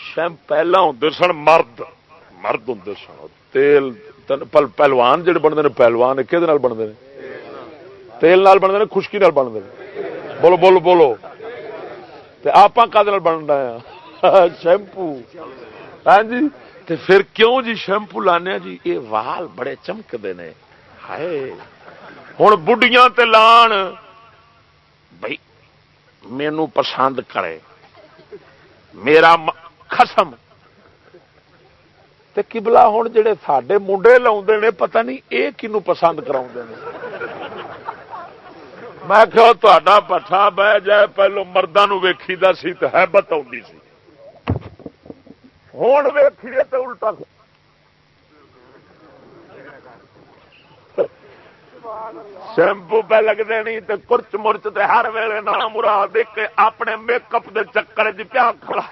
شم پہلا ہوں سن مرد مرد ہوں سن، تیل پہلوان جڑے بنتے ہیں، پہلوان کہ بنتے ہیں؟ تیل نال بنتے ہیں، خشکی بنتے ہیں؟ بولو بولو بولو۔ آپ کدل بن رہے ہیں؟ [laughs] شیمپو۔ ہاں جی؟ تے پھر کیوں جی شیمپو لانے جی؟ یہ وال بڑے چمکتے ہیں ہائے۔ ہوں بڑھیاں تے لان۔ بھائی مینو پسند کرے میرا خسم تے کبلا ہوں جڑے سڈے منڈے لا پتہ نہیں یہ کنو پسند کرا میں کہ پٹھا بہ جائے پہلو مردوں ویکھی دا سی تو حبت آئی سی ہوں ویکھیے تو الٹا شیمپو پہ لگتے نہیں تو کرچ مرچ تے ہر ویلے نہ مرا دیکھ اپنے میک اپ کے چکر چ پیا کھڑا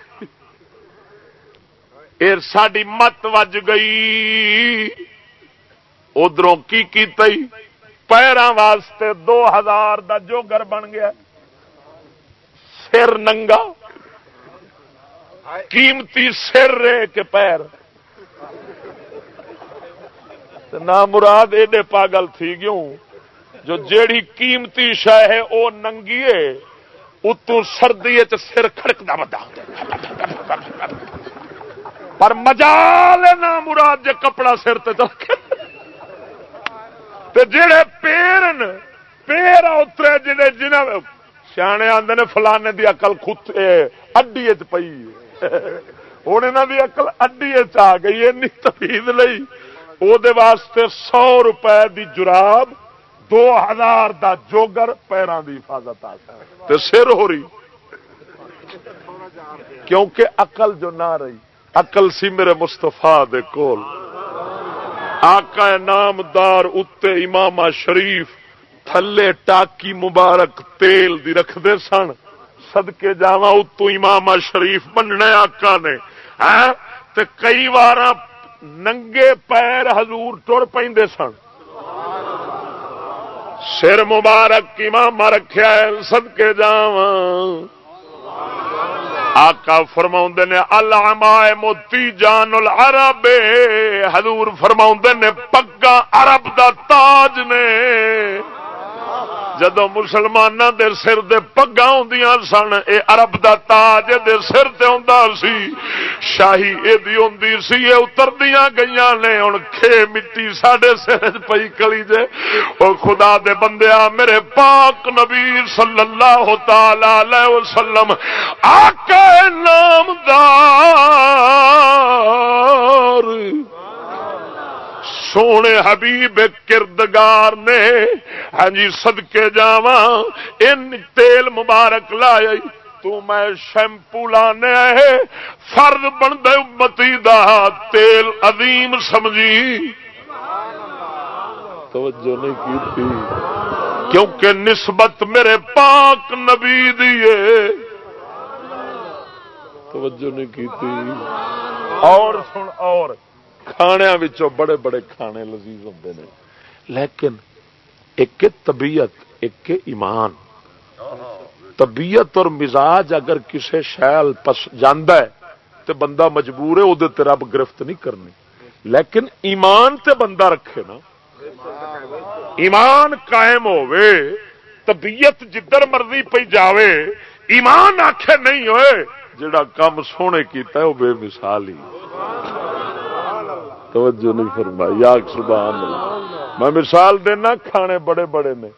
ساری مت وج گئی۔ ادھروں کی پیروں واسطے دو ہزار دا جوگر بن گیا۔ سر ننگا۔ قیمتی سر رے کے پیر۔ نہ مراد ایڈے پاگل تھی گیوں۔ جو جیڑی قیمتی شہ ہے وہ ننگی ہے اتو سردی سر کھڑکتا بتا پر مجال نہ مراد جے کپڑا سر تے جڑے پیرن پیر اترے جڑے جنہ سیانے آدھے نے فلانے دی اقل خت اڈی پی ہوں یہاں دی اقل اڈی آ گئی این تفید لئی۔ وہ واسطے سو روپے دی جراب، دو ہزار دا جوگر پیروں دی حفاظت آ سر ہو رہی۔ کیونکہ اقل جو نہ رہی۔ اقل سی میرے مستفا کول۔ آقا نامدار اتے امام شریف تھلے ٹاکی مبارک تیل دی رکھ دے سن۔ سدکے جا اتو امام شریف بننے آقا نے۔ ہاں؟ تے کئی بار ننگے پیر حضور ٹر پہ سن۔ سر مبارک امام رکھا سدکے جا آقا فرما نے اللہ موتی جان العرب۔ حضور فرما نے پگا عرب دا تاج نے۔ جدو مسلمانوں دے سر دے پگا ہوں سن، اے عرب دا تاج دے سر تے ہوں سی، شاہی یہ ہوں سی یہ اتر دیا گئی نے ہوں کھے مٹی سڈے سر پی کلی جے۔ او خدا دے بندیا میرے پاک نبی صلی اللہ تعالی وسلم آقا نامدار۔ سونے حبیب کردگار نے ہاں جی سدکے جا ان تیل مبارک لایا تو میں شیمپو لانے فرد بن دے امتی دا تیل عظیم سمجھی۔ توجہ نہیں کی تھی، کیونکہ نسبت میرے پاک نبی دیے توجہ نہیں کی تھی۔ اور سن، اور۔ کھانیا بڑے بڑے کھانے لذیذ ہوتے ہیں لیکن ایک طبیعت ایک ایمان طبیعت اور مزاج اگر کسی شہل ہے تو بندہ مجبور ہے وہ رب گرفت نہیں کرنی لیکن ایمان تے بندہ رکھے نا ایمان قائم ہوئے طبیعت جدھر مرضی پہ جاوے ایمان آخے نہیں ہوئے جڑا کام سونے کیتا ہے وہ بے مثال ہی توجہ نہیں فرمائی۔ یا سبحان اللہ میں مثال دینا کھانے بڑے بڑے نے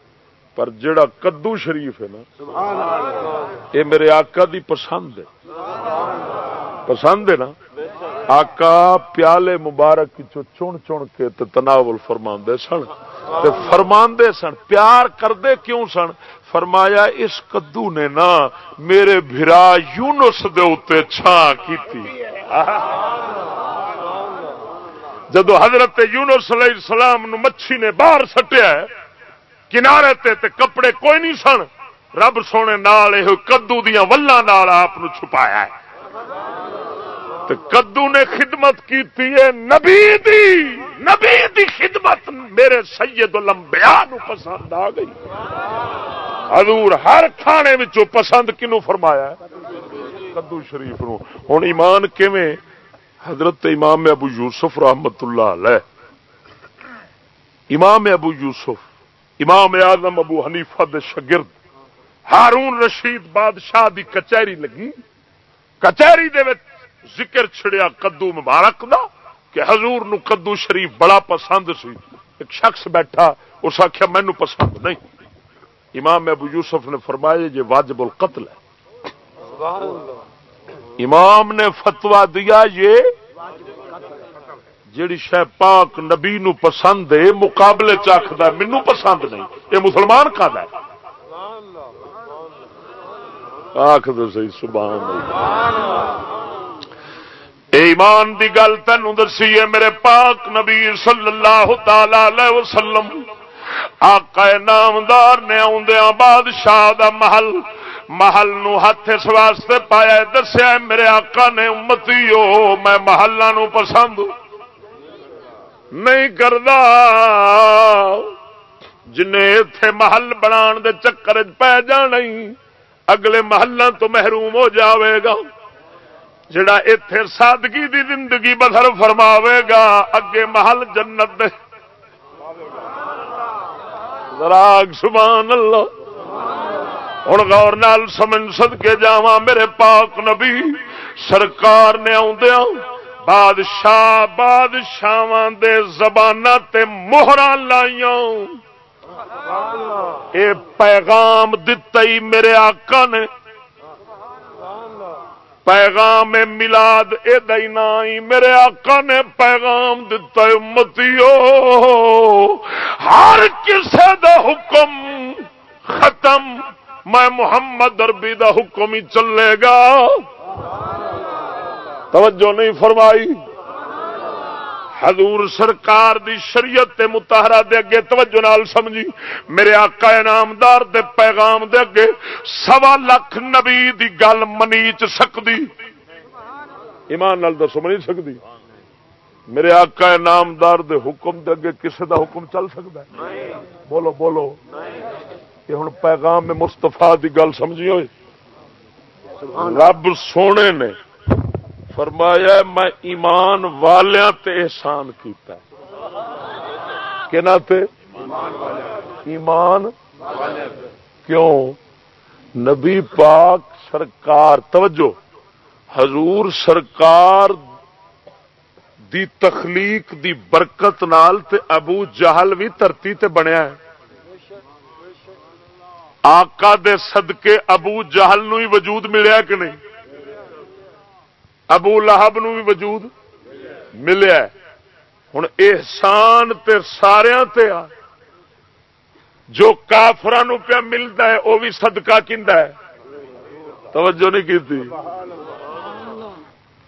پر جڑا کدو شریف ہے نا یہ میرے آقا دی پسند ہے۔ پسند ہے نا؟ آقا پیالے مبارک چن چن کے تناول فرما سن۔ فرما سن پیار کردے کیوں سن؟ فرمایا اس کدو نے نا میرے برا یونس دے اتنے چھان کی جدو حضرت یونس علیہ السلام نو مچھی نے باہر سٹیا کنارے تے تے کپڑے کوئی نہیں سن، رب سونے نال یہ کدو دیا ولان آپ چھپایا ہے۔ تے کدو نے خدمت کی نبی دی نبی دی خدمت میرے سید لمبیا پسند آ گئی۔ حضور ہر کھانے پسند کنو فرمایا کدو شریف نو۔ ہوں ایمان کیویں؟ حضرت امام ابو یوسف رحمت اللہ علیہ۔ امام ابو یوسف، امام اعظم ابو حنیفہ دے شگرد ہارون رشید بادشاہ دی کچہری لگی۔ کچہری دے ذکر چھڑیا کدو مبارک دا کہ حضور نو کدو شریف بڑا پسند سی۔ ایک شخص بیٹھا، اس آخیا مینو پسند نہیں۔ امام ابو یوسف نے فرمایا، یہ واجب القتل ہے۔ امام نے فتوا دیا یہ جیڑی شہ پاک نبی نو پسند ہے، مقابلے چکھد مینو پسند نہیں۔ یہ مسلمان کا آخ دو سی سبحان ایمان دی گل تین دسی ہے، میرے پاک نبی صلی اللہ تعالی وسلم، آقا نامدار نے آدھا بادشاہ دا محل محل نو ہاتھ اس واسطے پایا دسیا میرے آقا نے امتی ہو، میں محلہ نو پسند۔ نہیں کردا۔ جن اتے محل بنا دے چکر پی جان اگلے محلہ تو محروم ہو جاوے گا۔ جڑا اتے سادگی دی زندگی بسر فرماوے گا، اگے محل جنت دے۔ راگ سبحان اللہ۔ ہوں غور نال سمجھ سد کے جا میرے پاک نبی، سرکار نے آدھا بادشاہ بادشاہ دے زبان تے موہرا اے پیغام دتا ہی میرے آقا نے۔ پیغام ملاد اے دینا میرے آقا نے پیغام دتا امتیو، ہر کسے دا حکم ختم۔ میں محمد اربی دا حکم ہی چلے گا۔ توجہ نہیں فرمائی۔ حضور سرکار دی شریعت تے متحرہ دے اگے توجہ نال سمجھی۔ میرے آقا انعامدار دے پیغام دے اگے سوا لاکھ نبی دی گل منیچ سکتی ایمان نال دسو، منی سکتی میرے آقا انعامدار دے حکم دے اگے کسے دا حکم چل سکتا ہے؟ بولو بولو۔ کہ ہوں پیغام میں مستفا دی گل سمجھی ہوئی۔ رب سونے نے فرمایا میں ایمان والیاں تے احسان کیتا کہ نہ تے؟ ایمان کیوں؟ نبی پاک سرکار، توجہ، حضور سرکار دی تخلیق دی برکت نال تے ابو جہل بھی دھرتی تے بنیا ہے۔ آقا دے صدقے ابو جہل نو ہی وجود ملیا کہ نہیں؟ ابو لہب نو بھی وجود ملیا ہوں احسان تے سارا تے آ۔ جو کافران پیا ملتا ہے وہ بھی صدقہ کھا ہے۔ توجہ نہیں کی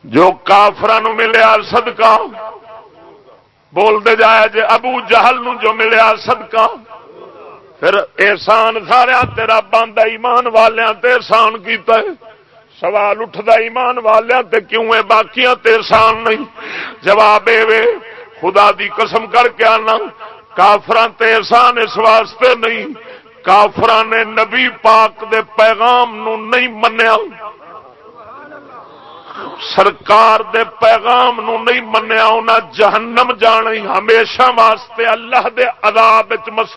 جو کافران ملیا صدقہ بولتے جایا جی ابو جہل نو جو ملیا صدقہ پھر احسان سارا تیرا بند ایمان والوں احسان کیتا ہے۔ سوال اٹھتا ایمان والوں کیوں ہے؟ باقیاں تے احسان نہیں۔ جواب اے خدا دی قسم کر کے آنا کافران تے احسان اس واسطے نہیں۔ کافران نے نبی پاک دے پیغام نو نہیں منیا۔ سرکار دے پیغام نو نہیں منیا انہیں جہنم جانی ہمیشہ واسطے اللہ دے عذاب مس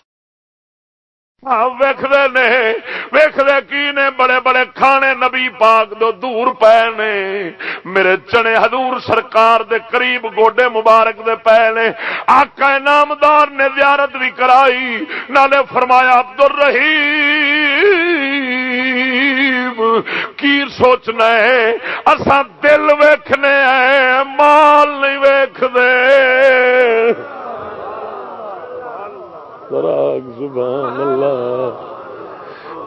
ویختے نے ویختے کی نے؟ بڑے بڑے کھانے نبی پاک دو دور پے نے۔ میرے چنے حضور سرکار دے قریب گوڈے مبارک دے پے نے۔ آقا نامدار نے زیارت بھی کرائی۔ نالے فرمایا عبد الرحیم کی سوچنا ہے؟ اسا دل ویکھنے ہیں، مال نہیں ویخ دے سبحان اللہ۔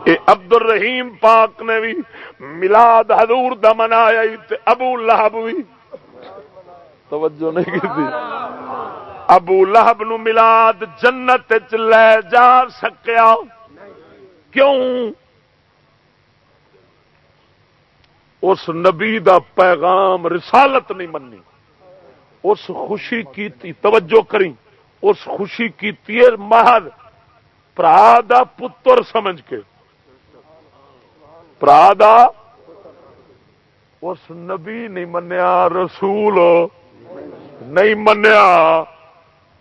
اے عبد الرحیم پاک نے بھی ملاد حضور دا منایا ابو لہب بھی۔ توجہ نہیں کی ابو لہب نو ملاد جنت لے جا سکیا۔ کیوں؟ اس نبی دا پیغام رسالت نہیں منی اس خوشی کی توجہ کریں۔ اس خوشی کی محض دا پتر سمجھ کے۔ دا اس نبی نہیں منیا، رسول نہیں منیا۔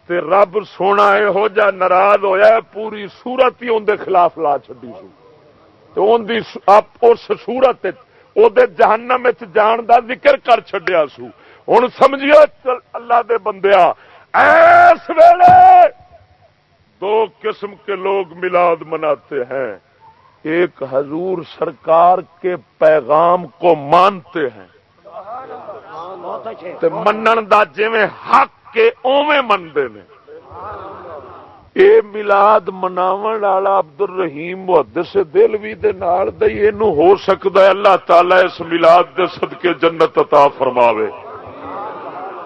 تے رب سونا یہو جا ناراض ہوا پوری سورت ہی اندر خلاف لا چی سو اس سورت جہنم جان دا ذکر کر چڈیا سو۔ ہوں سمجھیے اللہ دے بندیا ایس ویلے دو قسم کے لوگ ملاد مناتے ہیں۔ ایک حضور سرکار کے پیغام کو مانتے ہیں۔ منن دا جی حق کے اوے منتے ہیں اے ملاد مناو والا عبد الرحیم محدث دلوی دے نال دے ہو سکتا ہے اللہ تعالی اس ملاد دے صدقے جنت عطا فرماوے۔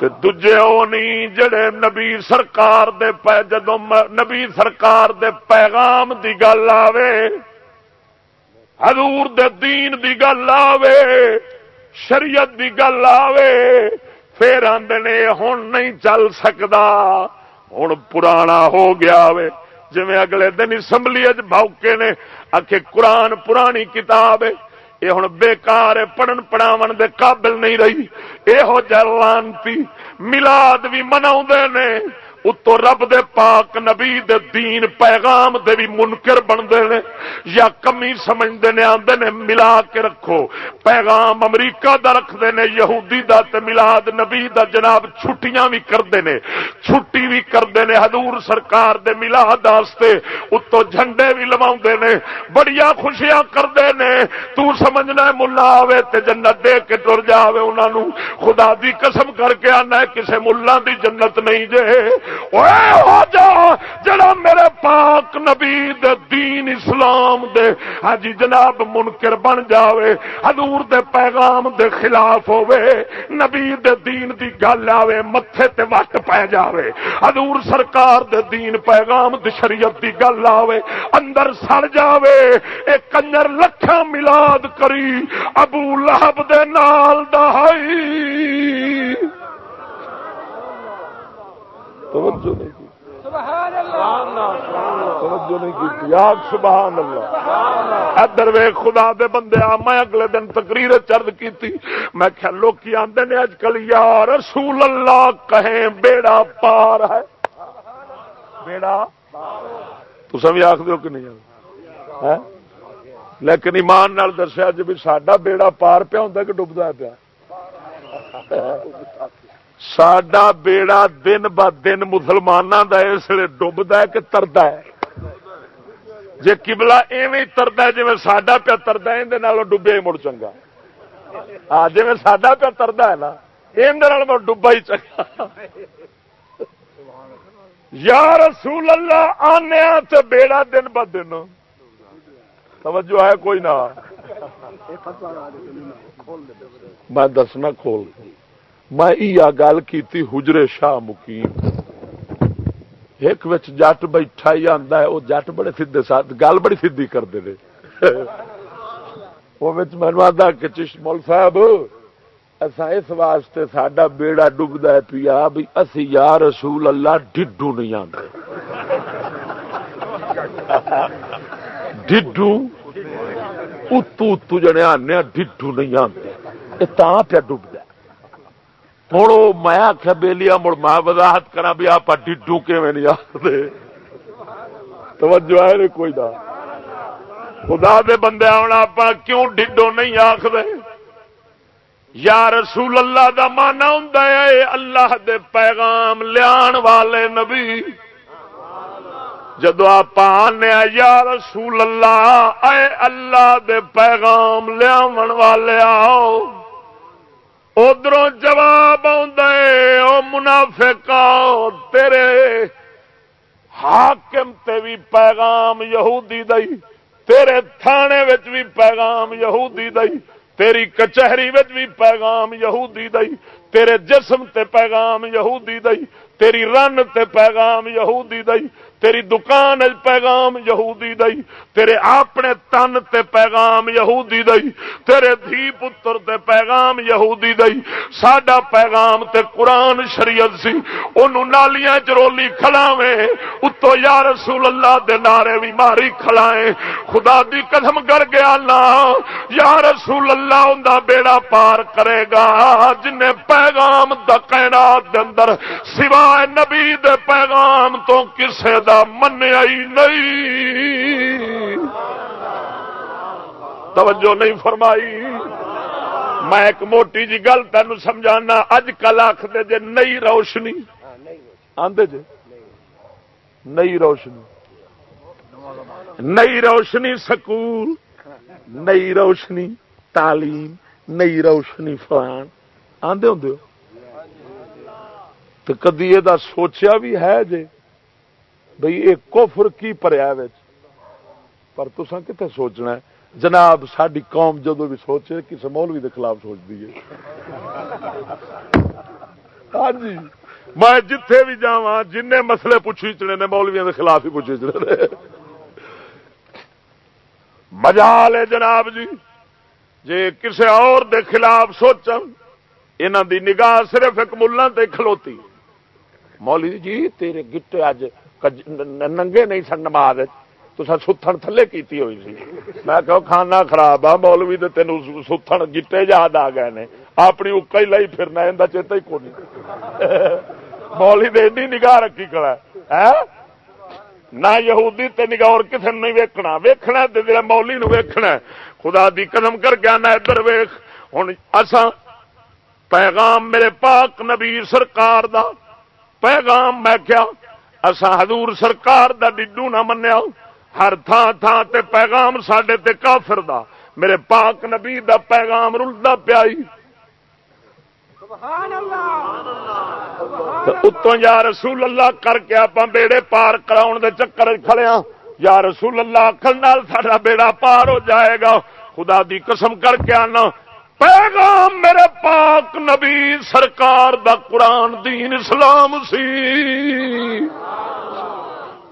دجے او نہیں جڑے نبی سرکار دے پہ جدو نبی سرکار دے پیغام دی گل آوے، حضور دے دین دی گل آوے، شریعت دی گل آوے، پھر آدھے ہوں نہیں چل سکتا ہوں پرانا ہو گیا وے۔ جی اگلے دن اسمبلی بوکے نے آخ قرآن پرانی کتاب ہے۔ یہ ہوں بےکار پڑھن پڑھاو دے قابل نہیں رہی یہ لانتی ملاد بھی منا نے اتو رب دے پاک نبی دے دین پیغام دے بھی منکر بنتے ہیں یا کمی سمجھتے ہیں آدھے نے ملا کے رکھو پیغام امریکہ دا رکھتے ہیں یہودی دا تے ملاد نبی دا جناب چھٹیاں بھی کرتے ہیں چھٹی بھی کرتے ہیں حضور سرکار دے ملاد واسطے اتو جھنڈے بھی لوا نے بڑیا خوشیاں کرتے ہیں تو سمجھنا ملا آوے تے جنت دے کے تر جاوے انہوں خدا دی قسم کر کے آنا کسے ملا دی جنت نہیں جے ہو جا جڑا میرے پاک نبی دے دین اسلام دے ہاں جی جناب منکر بن جاوے حضور دے پیغام دے خلاف ہوے نبی دے دین دی گل آوے متھے تے وٹ پہ جاوے حضور سرکار دے دین پیغام دی شریعت دی گل آوے اندر سڑ جاوے اے کنجر لکھاں ملاد کری ابو لہب دے نال دہائی توجہ نہیں سبحان اللہ ادھر خدا دے بندے میں اگلے دن تقریر چرد کی میں کیا لوگ آتے نے اج کل یا رسول اللہ کہیں بیڑا پار ہے۔ بیڑا؟ تو سب آخ دو کہ نہیں؟ لیکن ایمان نال دسیا جی بھی ساڈا بیڑا پار پیا ہوں کہ ڈبدا پیا؟ ساڈا بیڑا دن ب دن مسلمانوں کا اس لیے ڈبد ہے کہ ترد ہے۔ جی کبلا ایویں ترد ہے جی ساڈا پیا ترد ہے اندر ڈبیا ہی مڑ چنگا۔ ہاں جی ساڈا پیا ترد ہے نا یہ ڈبا ہی چنگا۔ یا رسول اللہ، آنے تو بیڑا دن ب دن۔ توجہ ہے کوئی نہ۔ میں دسنا کھول۔ میں گل کی حجرے شاہ مقیم۔ ایک جٹ بیٹھا ہی آتا ہے وہ جٹ بڑے سیدے ساتھ، گل بڑی سیدھی کرتے ہیں وہ مینو کہ چشمول صاحب اصا اس واسطے سڈا بیڑا ڈبدا پیا بھی اسی یا رسول اللہ ڈڈو نہیں آتے ڈڈو؟ اتو اتو جنے آنے ڈڈو نہیں آتے یہ پیا ڈبدا ہوں میں آخیا بےلیا مڑ میں وضاحت کرا بھی آپ ڈیڈو نہیں آخر توجہ ہے کوئی نہ۔ خدا دے بندے آنا آپ کیوں ڈیڈو نہیں آخر یا رسول اللہ دا مانا ہوں اللہ دے پیغام لیا والے نبی۔ جدو آپ آنے یا رسول اللہ، اے اللہ دے پیغام لیا والے آؤ۔ ادھر جواب منافقا تیرے حاکم تے بھی پیغام یہودی دئی تیرے تھانے وچ بھی پیغام یہودی دئی تیری کچہری وچ بھی پیغام یہودی دئی تیرے جسم تے پیغام یہودی دئی تیری رن تے پیغام یہودی دئی تیری دکان پیغام یہودی دئی تیرے اپنے تن تے پیغام یہودی دئی تیرے دھی پتر تے پیغام یہودی دئی ساڈا پیغام تے قرآن شریعت سی انہوں نالیاں چرولی کھلاویں اتو یا رسول اللہ دے نعرے بھی ماری کھلائیں۔ خدا دی قدم کر گیا نا یا رسول اللہ ان بیڑا پار کرے گا، جن پیغام دا کائنات دے اندر، سوائے نبی دے پیغام تو کسے دا منیا ہی نہیں۔ توجہ نہیں فرمائی۔ میں ایک موٹی جی گل تین سمجھانا، اج کل آخر جی نئی روشنی۔ آدھے جی نئی روشنی۔ نئی روشنی سکول، نئی روشنی تعلیم، نئی روشنی فلان۔ آدھے ہوں تو کدی یہ سوچیا بھی ہے جی بھئی یہ کفر کی پریا پر تسا کتنے سوچنا ہے؟ جناب ساری قوم جدو بھی سوچے کسی مولوی کے خلاف سوچ دی ہاں جی میں جتھے بھی جا جن مسئلے پوچھی چڑے نے مولویا کے خلاف ہی پوچھی چڑے مزا لے جناب جی۔ جی کسی اور دے خلاف سوچن انہوں دی نگاہ صرف ایک ملوں تے کھلوتی۔ مولی جی تیرے گٹے اج ننگے نہیں سن نماز تو ستھن تھلے کیتی ہوئی سی۔ میں کہ کھانا خراب آ، مولوی تو تین ستھن گٹے یاد آ گئے نے۔ اپنی اکا ہی لائی پھرنا اندر چیتا ہی کون [laughs] مولی نے ایڈی نگاہ رکھی کڑا ہے۔ ہاں؟ نہ یہودی تے نگاہ اور کسی نہیں ویکنا ویکنا مولی نو ویکنا خدا دی قدم کر کے آنا ادھر ویخ ہوں اصا پیغام میرے پاک نبی سرکار دا پیغام میں کیا اسا حضور سرکار دا ڈڈو نہ منیا ہر تھان تھان تے پیغام سڈے تے کافر دا۔ میرے پاک نبی دا پیغام رلدا پیائی اتوں یا رسول اللہ کر کے آپ بیڑے پار کراؤ دے چکر کھڑے ہاں یا رسول اللہ نال ساڈا بیڑا پار ہو جائے گا۔ خدا دی قسم کر کے آنا۔ پیغام میرے پاک نبی سرکار دا قرآن دین اسلام سی۔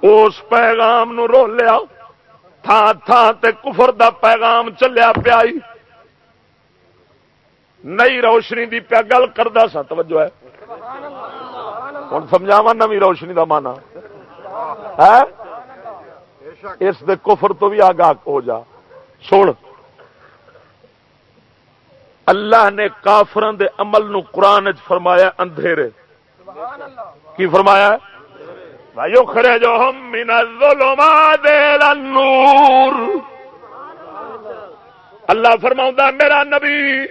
اس پیغام نو رو لیا تھان تھان تے کفر دا پیغام چلیا پیائی نئی روشنی دی پیا گل کرتا سا، توجہ ہے۔ ہوں سمجھاوا نمی روشنی دا مانا ہے ہاں؟ اس دے کفر تو بھی آگاہ ہو جا۔ سن۔ اللہ نے کافران دے عمل نو قرآن فرمایا اندھیرے۔ کی فرمایا؟ خرے جو ہم نور اللہ فرما میرا نبی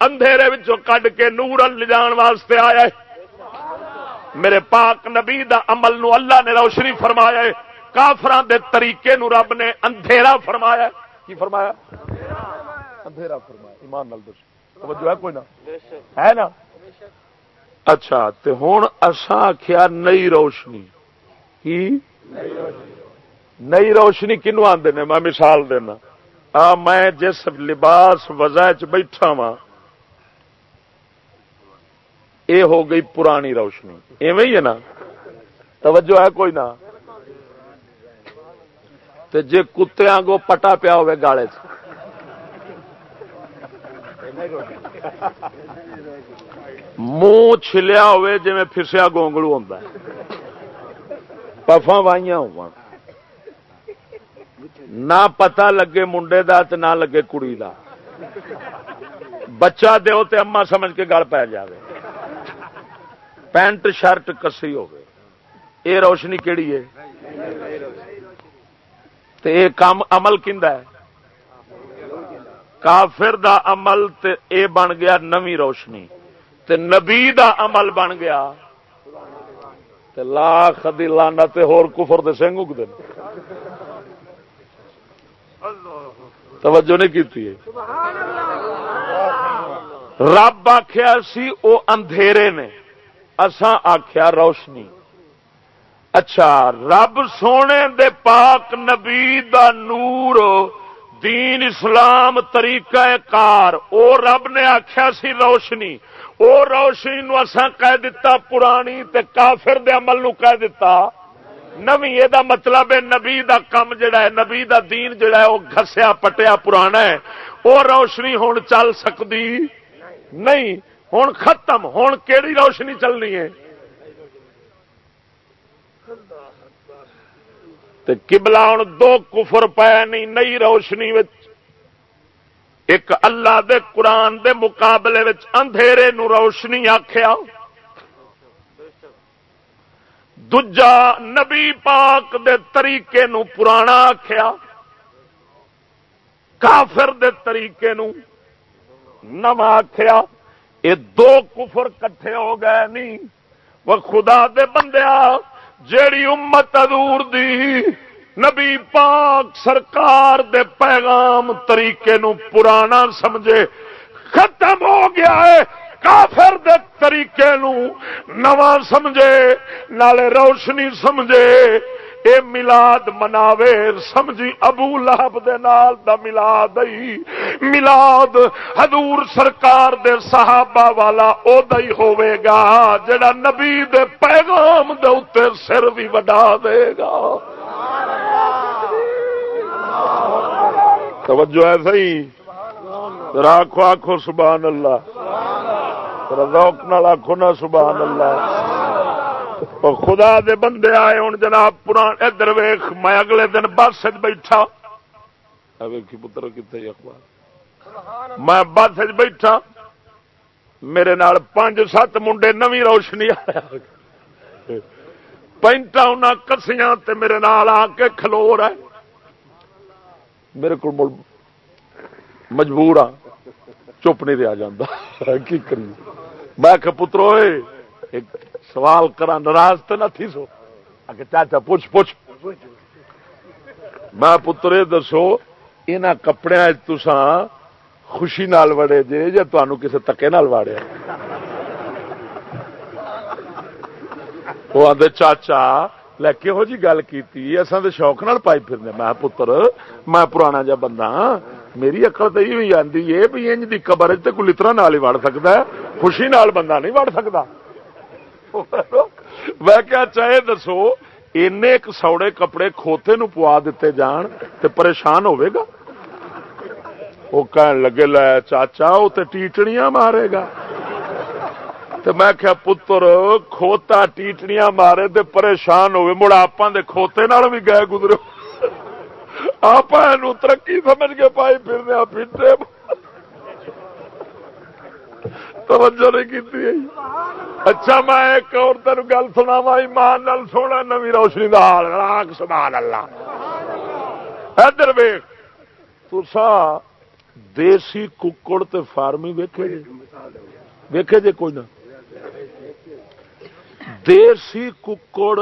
اندھیرے کڈ کے نور جان واسطے آیا میرے پاک نبی دا عمل نو اللہ نے روشنی فرمایا کافران دے طریقے نو رب نے اندھیرا فرمایا کی فرمایا؟ اندھیرا فرمایا۔ ایمان نال توجہ ہے کوئی نہ؟ ہے نا اچھا تے ہوں اساں آخیا نئی روشنی۔ کی؟ نئی روشنی کنو آدھے نے؟ میں مثال دینا۔ آ میں جس لباس وزا چ بیٹھا وا اے ہو گئی پرانی روشنی۔ ایویں ہی ہے نا؟ توجہ ہے کوئی نہ؟ جے کتیا گو پٹا پیا ہوئے گالے منہ چھلیا ہوئے جی فسیا گونگلو ہوتا ہے پفا وائیاں ہو نہ پتا لگے منڈے دا نہ لگے کڑی دا بچہ دیو تے اما سمجھ کے گل پی جائے پینٹ شرٹ کسی ہو یہ روشنی کیڑی ہے یہ کام عمل ہے کافر دا عمل تے اے بن گیا نوی روشنی تے نبی دا عمل بن گیا تے لاکھ دی لانا تے ہور کفر دے سنگ اگ توجہ نہیں کی رب آخیا سی او اندھیرے نے۔ اساں آخیا روشنی۔ اچھا رب سونے دے پاک نبی دا نور دین اسلام طریقہ کار۔ او رب نے آخیا سی روشنی۔ او روشنی نو اساں کہہ دیتا پرانی تے کافر دے عمل نو کہہ دیتا نوی یہ مطلب ہے نبی دا کم جڑا ہے، نبی دا دین جڑا ہے وہ گسیا پٹیا، پرانا ہے۔ او روشنی ہون چل سکتی نہیں۔ ہوں ختم ہوں کیڑی روشنی چلنی ہے؟ کبلا ہوں دو کفر پایا نہیں نئی روشنی ایک اللہ دے قرآن دے مقابلے اندھیرے نو روشنی آخیا دجا نبی پاک دے طریقے نو پرانا آخیا کافر دے طریقے نو نو آخیا یہ دو کفر کٹھے ہو گئے نہیں وہ خدا دے بندیا جیڑی امت ادور دی نبی پاک سرکار دے پیغام طریقے نو پرانا سمجھے، ختم ہو گیا ہے۔ کافر دے طریقے نو نواں سمجھے، نالے روشنی سمجھے۔ اے ملاد مناوے، سمجھی ابو لہب دے نال دا ملاد ای ملاد حضور سرکار دے صحابہ والا او دئی ہوئے گا، جڑا نبی دے پیغام دے اتے سر بھی وڈا دے گا۔ توجہ ہے صحیح؟ راکھو آکھو سبحان اللہ۔ رضوک نال آکھو نا سبحان اللہ۔ خدا دے بندے آئے ہوں جناب پران ادھر ویخ میں اگلے دن بس بیٹھا۔ پتر کتنے اخبار؟ میں بس بیٹھا۔ میرے نال پانچ سات منڈے نوی روشنی آیا۔ پینٹا انہیں کسیاں تے میرے نال آ کے کھلو رہا میرے کو مجبور آ، چپ نہیں رہا جا [laughs] کی کری میں پترو ایک سوال کرا ناراض تو نہ تھی سو۔ چاچا پوچھ پوچھ۔ میں پترے دسو یہاں کپڑے تسان خوشی نال وڑے جے یا تمہوں کسی تکے نال واڑیا وہ آدھے چاچا، لے کہہو جی گل کی اصا تو شوق نال پائی پھرنے۔ میں پتر، میں پرانا جا بندہ ہاں۔ میری اکل تو یہ آتی ہے بھی انج کی قبر کوئی لطرا نال ہی وڑ سکتا ہے۔ خوشی نال بندہ نہیں وڑ سکتا میں کیا چاہے دسو ایک سوڑے کپڑے کھوتے نو پوا دیتے جان تے پریشان ہوئے گا وہ کہن لگے لے چاچا وہ تو ٹیٹڑیاں مارے گا تو میں کیا پتر کھوتا ٹیٹڑیاں مارے تے پریشان ہوئے مڑ آپ دے کھوتے نال بھی گئے گزرو آپ ترقی سمجھ کے پائی پھرنے پیٹے توجہ نہیں کی اچھا میں ایک اور تین گل سنا وا ایمان نال سونا، نوی روشنی کا حال سبحان اللہ۔ ادھر ویخ تسا دیسی ککڑ تے فارمی ویکھے جی ویکھے جی کوئی نہ۔ دیسی ککڑ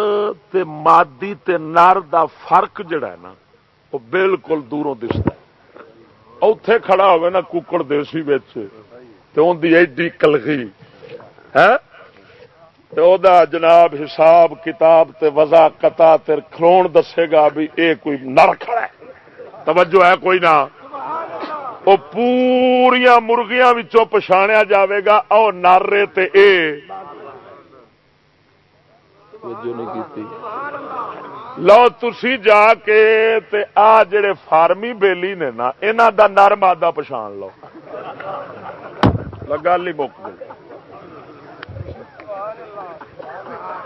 تے مادی تے نر دا فرق جڑا ہے نا، وہ بالکل دوروں دستا اتے کھڑا ہوگا نا ککڑ دیسی بچ ایڈی کلگی ہے جناب حساب کتاب تے وزا کتا کھلون دسے گا بھی اے کوئی نر کھڑا ہے۔ توجہ ہے کوئی نہ؟ وہ پوریا مرغیاں پچھاڑیا جاوے گا او نر تے اے۔ لو تسی جا کے تے آ جڑے فارمی بیلی نے نا انہاں دا نر مادہ پچھان لو۔ گل ہی مک گئی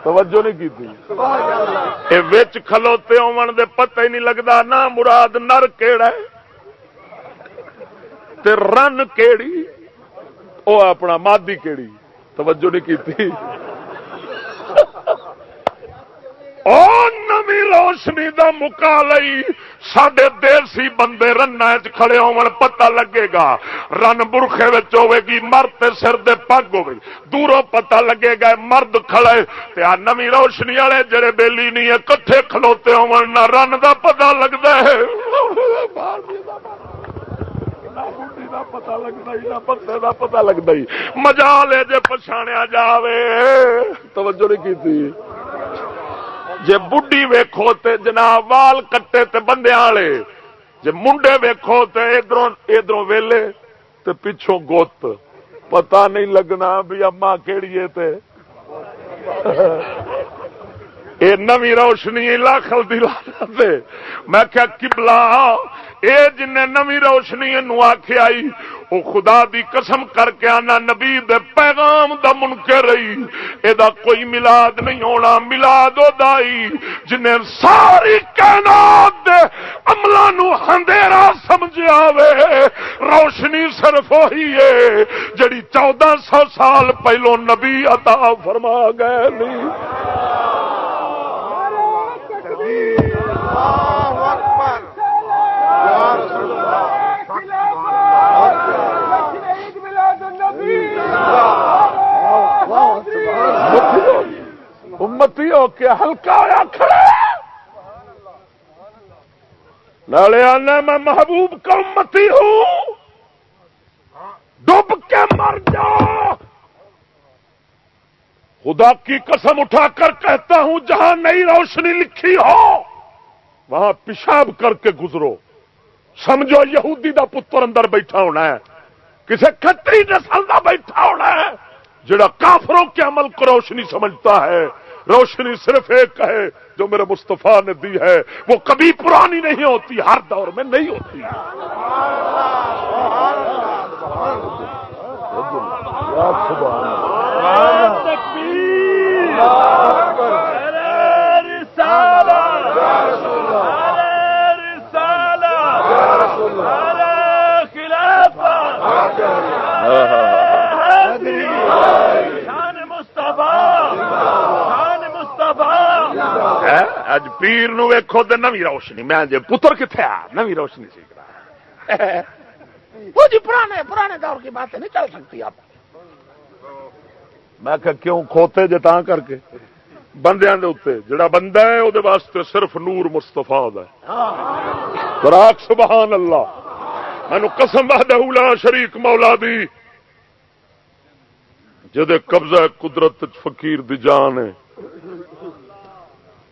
توجہ نہیں کی کھلوتے ہون دے پتہ ہی نہیں لگتا نہ مراد نر کیڑا ہے تے رن کیڑی، او اپنا مادی کیڑی۔ توجہ نہیں کی نمی روشنی دا مکا لئی سڈے دیسی بندے رن کھڑے ہون، پتہ لگے گا۔ رن برخے ہوے گی، مرد سر دے پگ ہوے۔ دوروں پتہ لگے گا، مرد کھڑے تے آ نمی روشنی والے جڑے بیلی نہیں ہے کٹھے کھلوتے ہون، نہ رن دا پتہ لگتا ہے۔ پتا لگتا ہی نہ پتے کا پتا لگتا ہی مزا لے جے پچھاڑیا جاوے۔ توجہ نہیں کی جے بڈی ویکھو تے جناب وال کٹے تے بندے والے، جے منڈے ویکھو تے ادھر ادھر ویلے تے پچھوں گوت۔ پتا نہیں لگنا بھی اما کہڑی تے۔ اے نوی روشنی لاکھل دی لاتے میں کیا کبلا اے جن نوی روشنی نو آخ آئی وہ خدا دی قسم کر کے آنا نبی دے پیغام دا منکر رہی اے دا کوئی ملاد نہیں ہونا ملاد او دائی جنہیں ساری کائنات دے عملہ نو ہندیرا سمجھ آوے روشنی صرف وہی ہے جڑی چودہ سو سال پہلو نبی عطا فرما گئے نہیں امتی ہو کے ہلکا ہوا کھڑا نالے آنا میں محبوب کا امتی ہوں۔ ڈب کے مر جا۔ خدا کی قسم اٹھا کر کہتا ہوں، جہاں نئی روشنی لکھی ہو، وہاں پیشاب کر کے گزرو۔ سمجھو، یہودی دا پتر اندر بیٹھا ہونا ہے۔ کسی کتری نسل کا بیٹھا ہونا ہے، جڑا کافروں کے عمل کو روشنی سمجھتا ہے۔ روشنی صرف ایک ہے جو میرے مستفا نے دی ہے وہ کبھی پرانی نہیں ہوتی ہر دور میں نہیں ہوتی اج پیر نو ویکو تو نوی روشنی میں جی پتر کتنے آ نوی روشنی سیکھ رہا وہ جی پرانے پرانے دور کی باتیں نہیں چل سکتی آپ میں کہ کیوں کھوتے جے تاں کر کے بندیاں دے اوتے جڑا بندہ ہے او دے واسطے صرف نور مصطفی دا ہے براک سبحان اللہ مینو قسم وحدہ لا شریک مولا دی جدے قبضہ قدرت فقیر دی جان ہے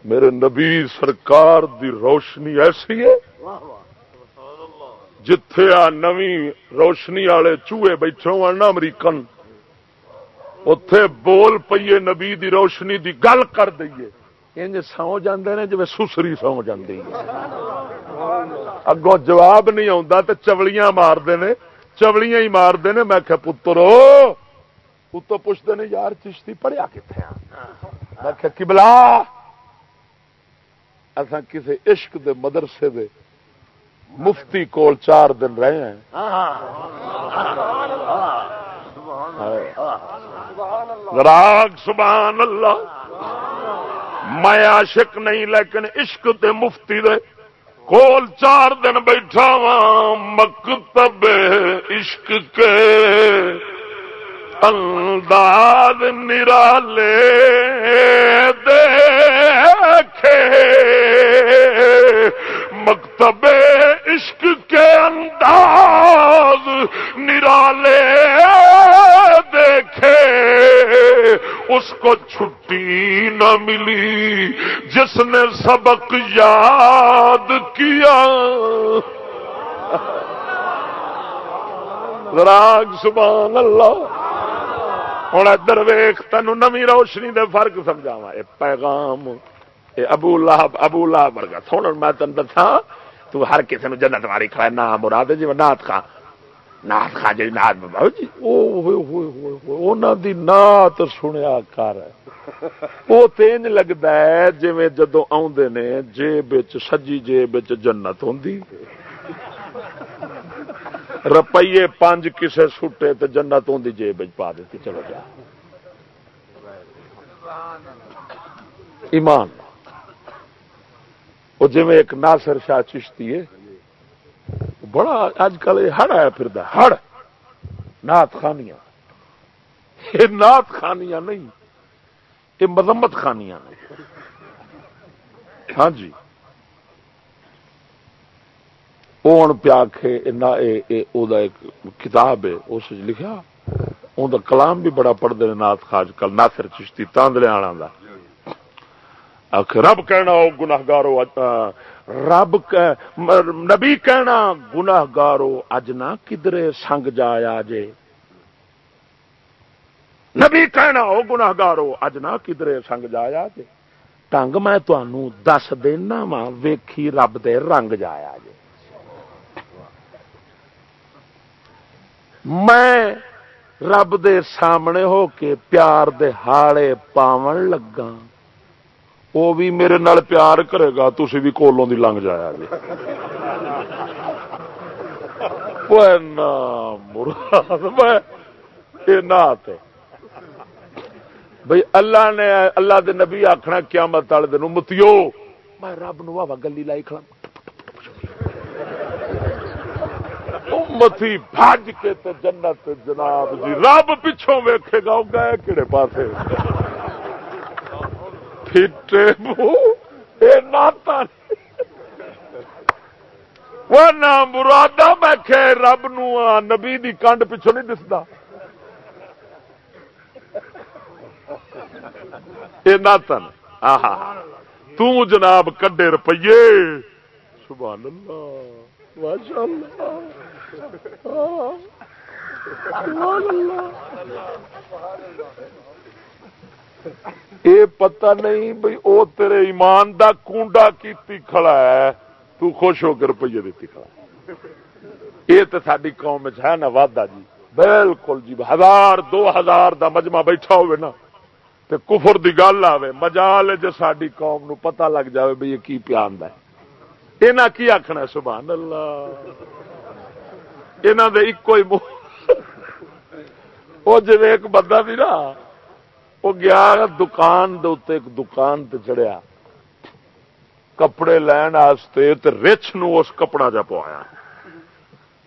میرے نبی سرکار دی روشنی ایسی ہے جتھے آ نوی روشنی والے چوہے بیٹھے ہونا امریکن اتے بول پیے نبی دی روشنی دی گل کر دئیے۔ انج سو جاندے نے جی سسری سو جاندی اگوں جواب نہیں آتا تو چولیاں مارتے نے، چولیاں ہی مارتے نے۔ میں کہ پترو اتو پوچھتے ہیں یار چشتی پڑھیا کتنے میں کہ کبلا اصا کسی عشق دے مدرسے دے مفتی کول چار دن رہے ہیں۔ راگ سبحان اللہ۔ میں عاشق نہیں، لیکن عشق دے مفتی دے کول چار دن بیٹھا وا مکتب عشق کے۔ انداز نرالے دیکھے مکتب عشق کے انداز نرالے دیکھے۔ اس کو چھٹی نہ ملی جس نے سبق یاد کیا۔ راگ، سبحان اللہ۔ ہوں، ادھر ویخ تین نمی روشنی دے فرق سمجھاوا یہ پیغام۔ ابو اللہ ابو اللہ ورگا۔ سن میں تین دسا تو ہر کسی نے جنت ماری کھڑا نہ مراد جی نات خان نات خان جی نات بابا۔ جی دی نات سنیا کر۔ وہ تین لگتا ہے جی جدو آدھے نے، جیب سجی جیب جنت ہوں روپیے پانچ کسے سٹے تو جنت ہوں جیب پا دیتی، چلو جا۔ ایمان۔ وہ جی ایک ناصر شاہ چشتی ہے بڑا اج کل یہ ہڑ آیا پھر ہڑ نات خانیاں۔ یہ نات خانیاں نہیں، یہ مذمت خانیاں نہیں ہاں جی۔ پیا ایک کتاب ہے اس لکھا ان کلام بھی بڑا پڑھتے ہیں نات خاج کل، ناصر چشتی تاندلے آنا رب کہنا گناہ گارو رب نبی کہنا گناہ گارو اج نہ کدرے سنگ جایا جے۔ نبی کہنا ہو گناہ گارو اج نہ کدرے سنگ جایا جے۔ ٹنگ میں دس دینا وا، ویکھی رب دے رنگ جایا جے۔ میں رب دے سامنے ہو کے پیار دے ہاڑے پاون لگا وہ بھی میرے نال پیار کرے گا تھی بھی کولوں دی لنگ جایا جی مراد بھائی اللہ نے اللہ دے نبی آخنا قیامت والے دن متیو میں رب نو ہوا گلی لائی کھڑا متی بج کے تے جنت جناب جی رب پچھوں ویکھے گا گئے کہڑے پاسے پھٹے وہ نہ مرادا میں کہ رب نو نبی دی کنڈ پچھوں نہیں دستا۔ تن آہا۔ تو جناب کڈے روپیے۔ سبحان اللہ۔ ماشاء اللہ سبحان اللہ۔ یہ پتہ نہیں بھائی او تیرے ایمان دا کونڈا کیتی کھڑا ہے، تو خوش ہو کے روپیے دیتی کھڑا یہ تو ساری قوم ہے نا وعدہ جی۔ بالکل جی ہزار، دو ہزار دا مجمع بیٹھا ہوئے نا۔ تے کفر دی گل آئے مجال جو ساری قوم نو پتہ لگ جاوے بھائی یہ کی پیان دا ہے۔ یہاں کی آخنا سبحان اللہ۔ یہاں دے ایک کوئی ہی وہ جی ایک بندہ بھی نا وہ گیا دکان دے ایک دکان تے کپڑے لین واسطے رچ نو اس کپڑا چا پوایا۔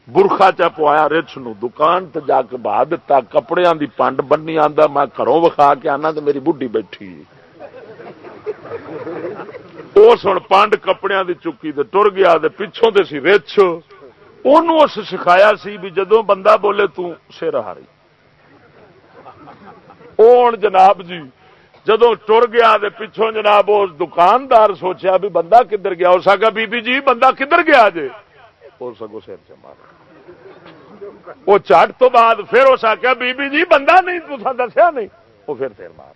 برخا چا پوایا رچ نو۔ دکان تے جا کے بہا دتا کپڑے دی پنڈ بنی آندا، میں گھروں وکھا کے آنا تو میری بڈھی بیٹھی۔ اس ہوں پانڈ کپڑے دی چکی تے ٹر گیا تے پچھوں دے سی رچ اس سکھایا سی بھی جدو بندہ بولے تو ہاری۔ جناب جی جدو ٹر گیا دے پچھوں جناب اس دکاندار سوچیا بھی بندہ کدھر گیا ہو سکا بی بی جی بندہ کدھر گیا جی ہو سکو سر سے مار وہ چٹ تو بعد پھر اس آخیا بی بی جی بندہ نہیں تو دسیا نہیں وہ پھر سیر مار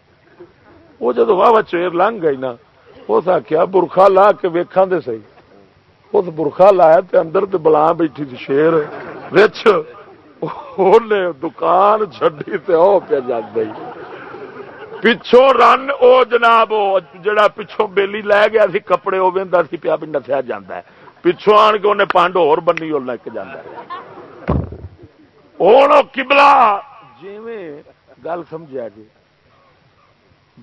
وہ جدو واہ چیر لنگ گئی نا اس آخیا برخا لا کے ویکھا دے سی اس برخا لایا تے اندر تے بلا بیٹھی تھی شیر رچ دکان چڈی تے او پہ جگ گئی پچھوں رن، او جناب جڑا پچھوں بیلی لے گیا سی، کپڑے وہ سی، پیا بھی نسیا جا پچھوں آن کے انہیں پانڈ ہو بنی اور لے کے جانا ہوں کبلا جی گل سمجھا جی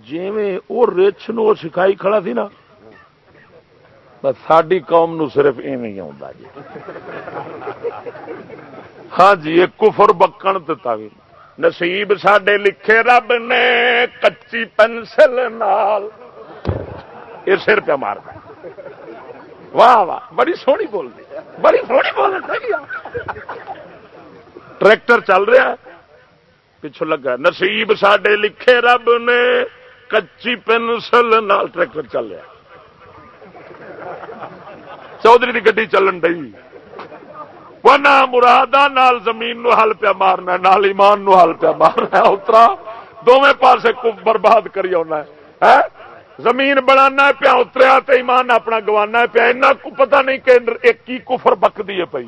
جی وہ رچ نو سکھائی کھڑا سی نا، بس ساری قوم نو صرف ایویں آ جی۔ ہاں جی یہ کفر بکن تاوی نصیب سڈے لکھے رب نے کچی پینسل نال۔ یہ سر پہ مار واہ واہ، بڑی سونی بولتی بڑی سونی بول ٹریکٹر چل رہا پچھو لگا۔ نصیب سڈے لکھے رب نے کچی پینسل نال ٹریکٹر چل رہا چودھری کی گڈی چلن ڈی نہ مراد نال زمین نو حل پیا مارنا نال ایمان نو حل پیا مارنا اترا دونوں پاسے برباد کری آنا ہے زمین بنا پیا اتریا تو ایمان اپنا گوانا پیا اینا کو پتا نہیں کہ ایک کی کفر بکتی ہے پی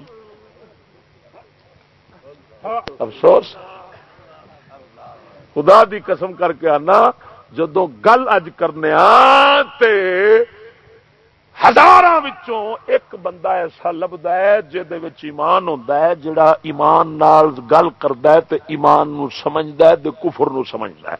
افسوس۔ خدا دی قسم کر کے آنا جدو گل اج کرنے تے ہزار ایک بندہ ایسا لبدا ہے جہد ایمان ہوتا ہے، جڑا ایمان نال گل کرتا ہے تے ایمان نو سمجھدا ہے تے کفر نو سمجھدا ہے۔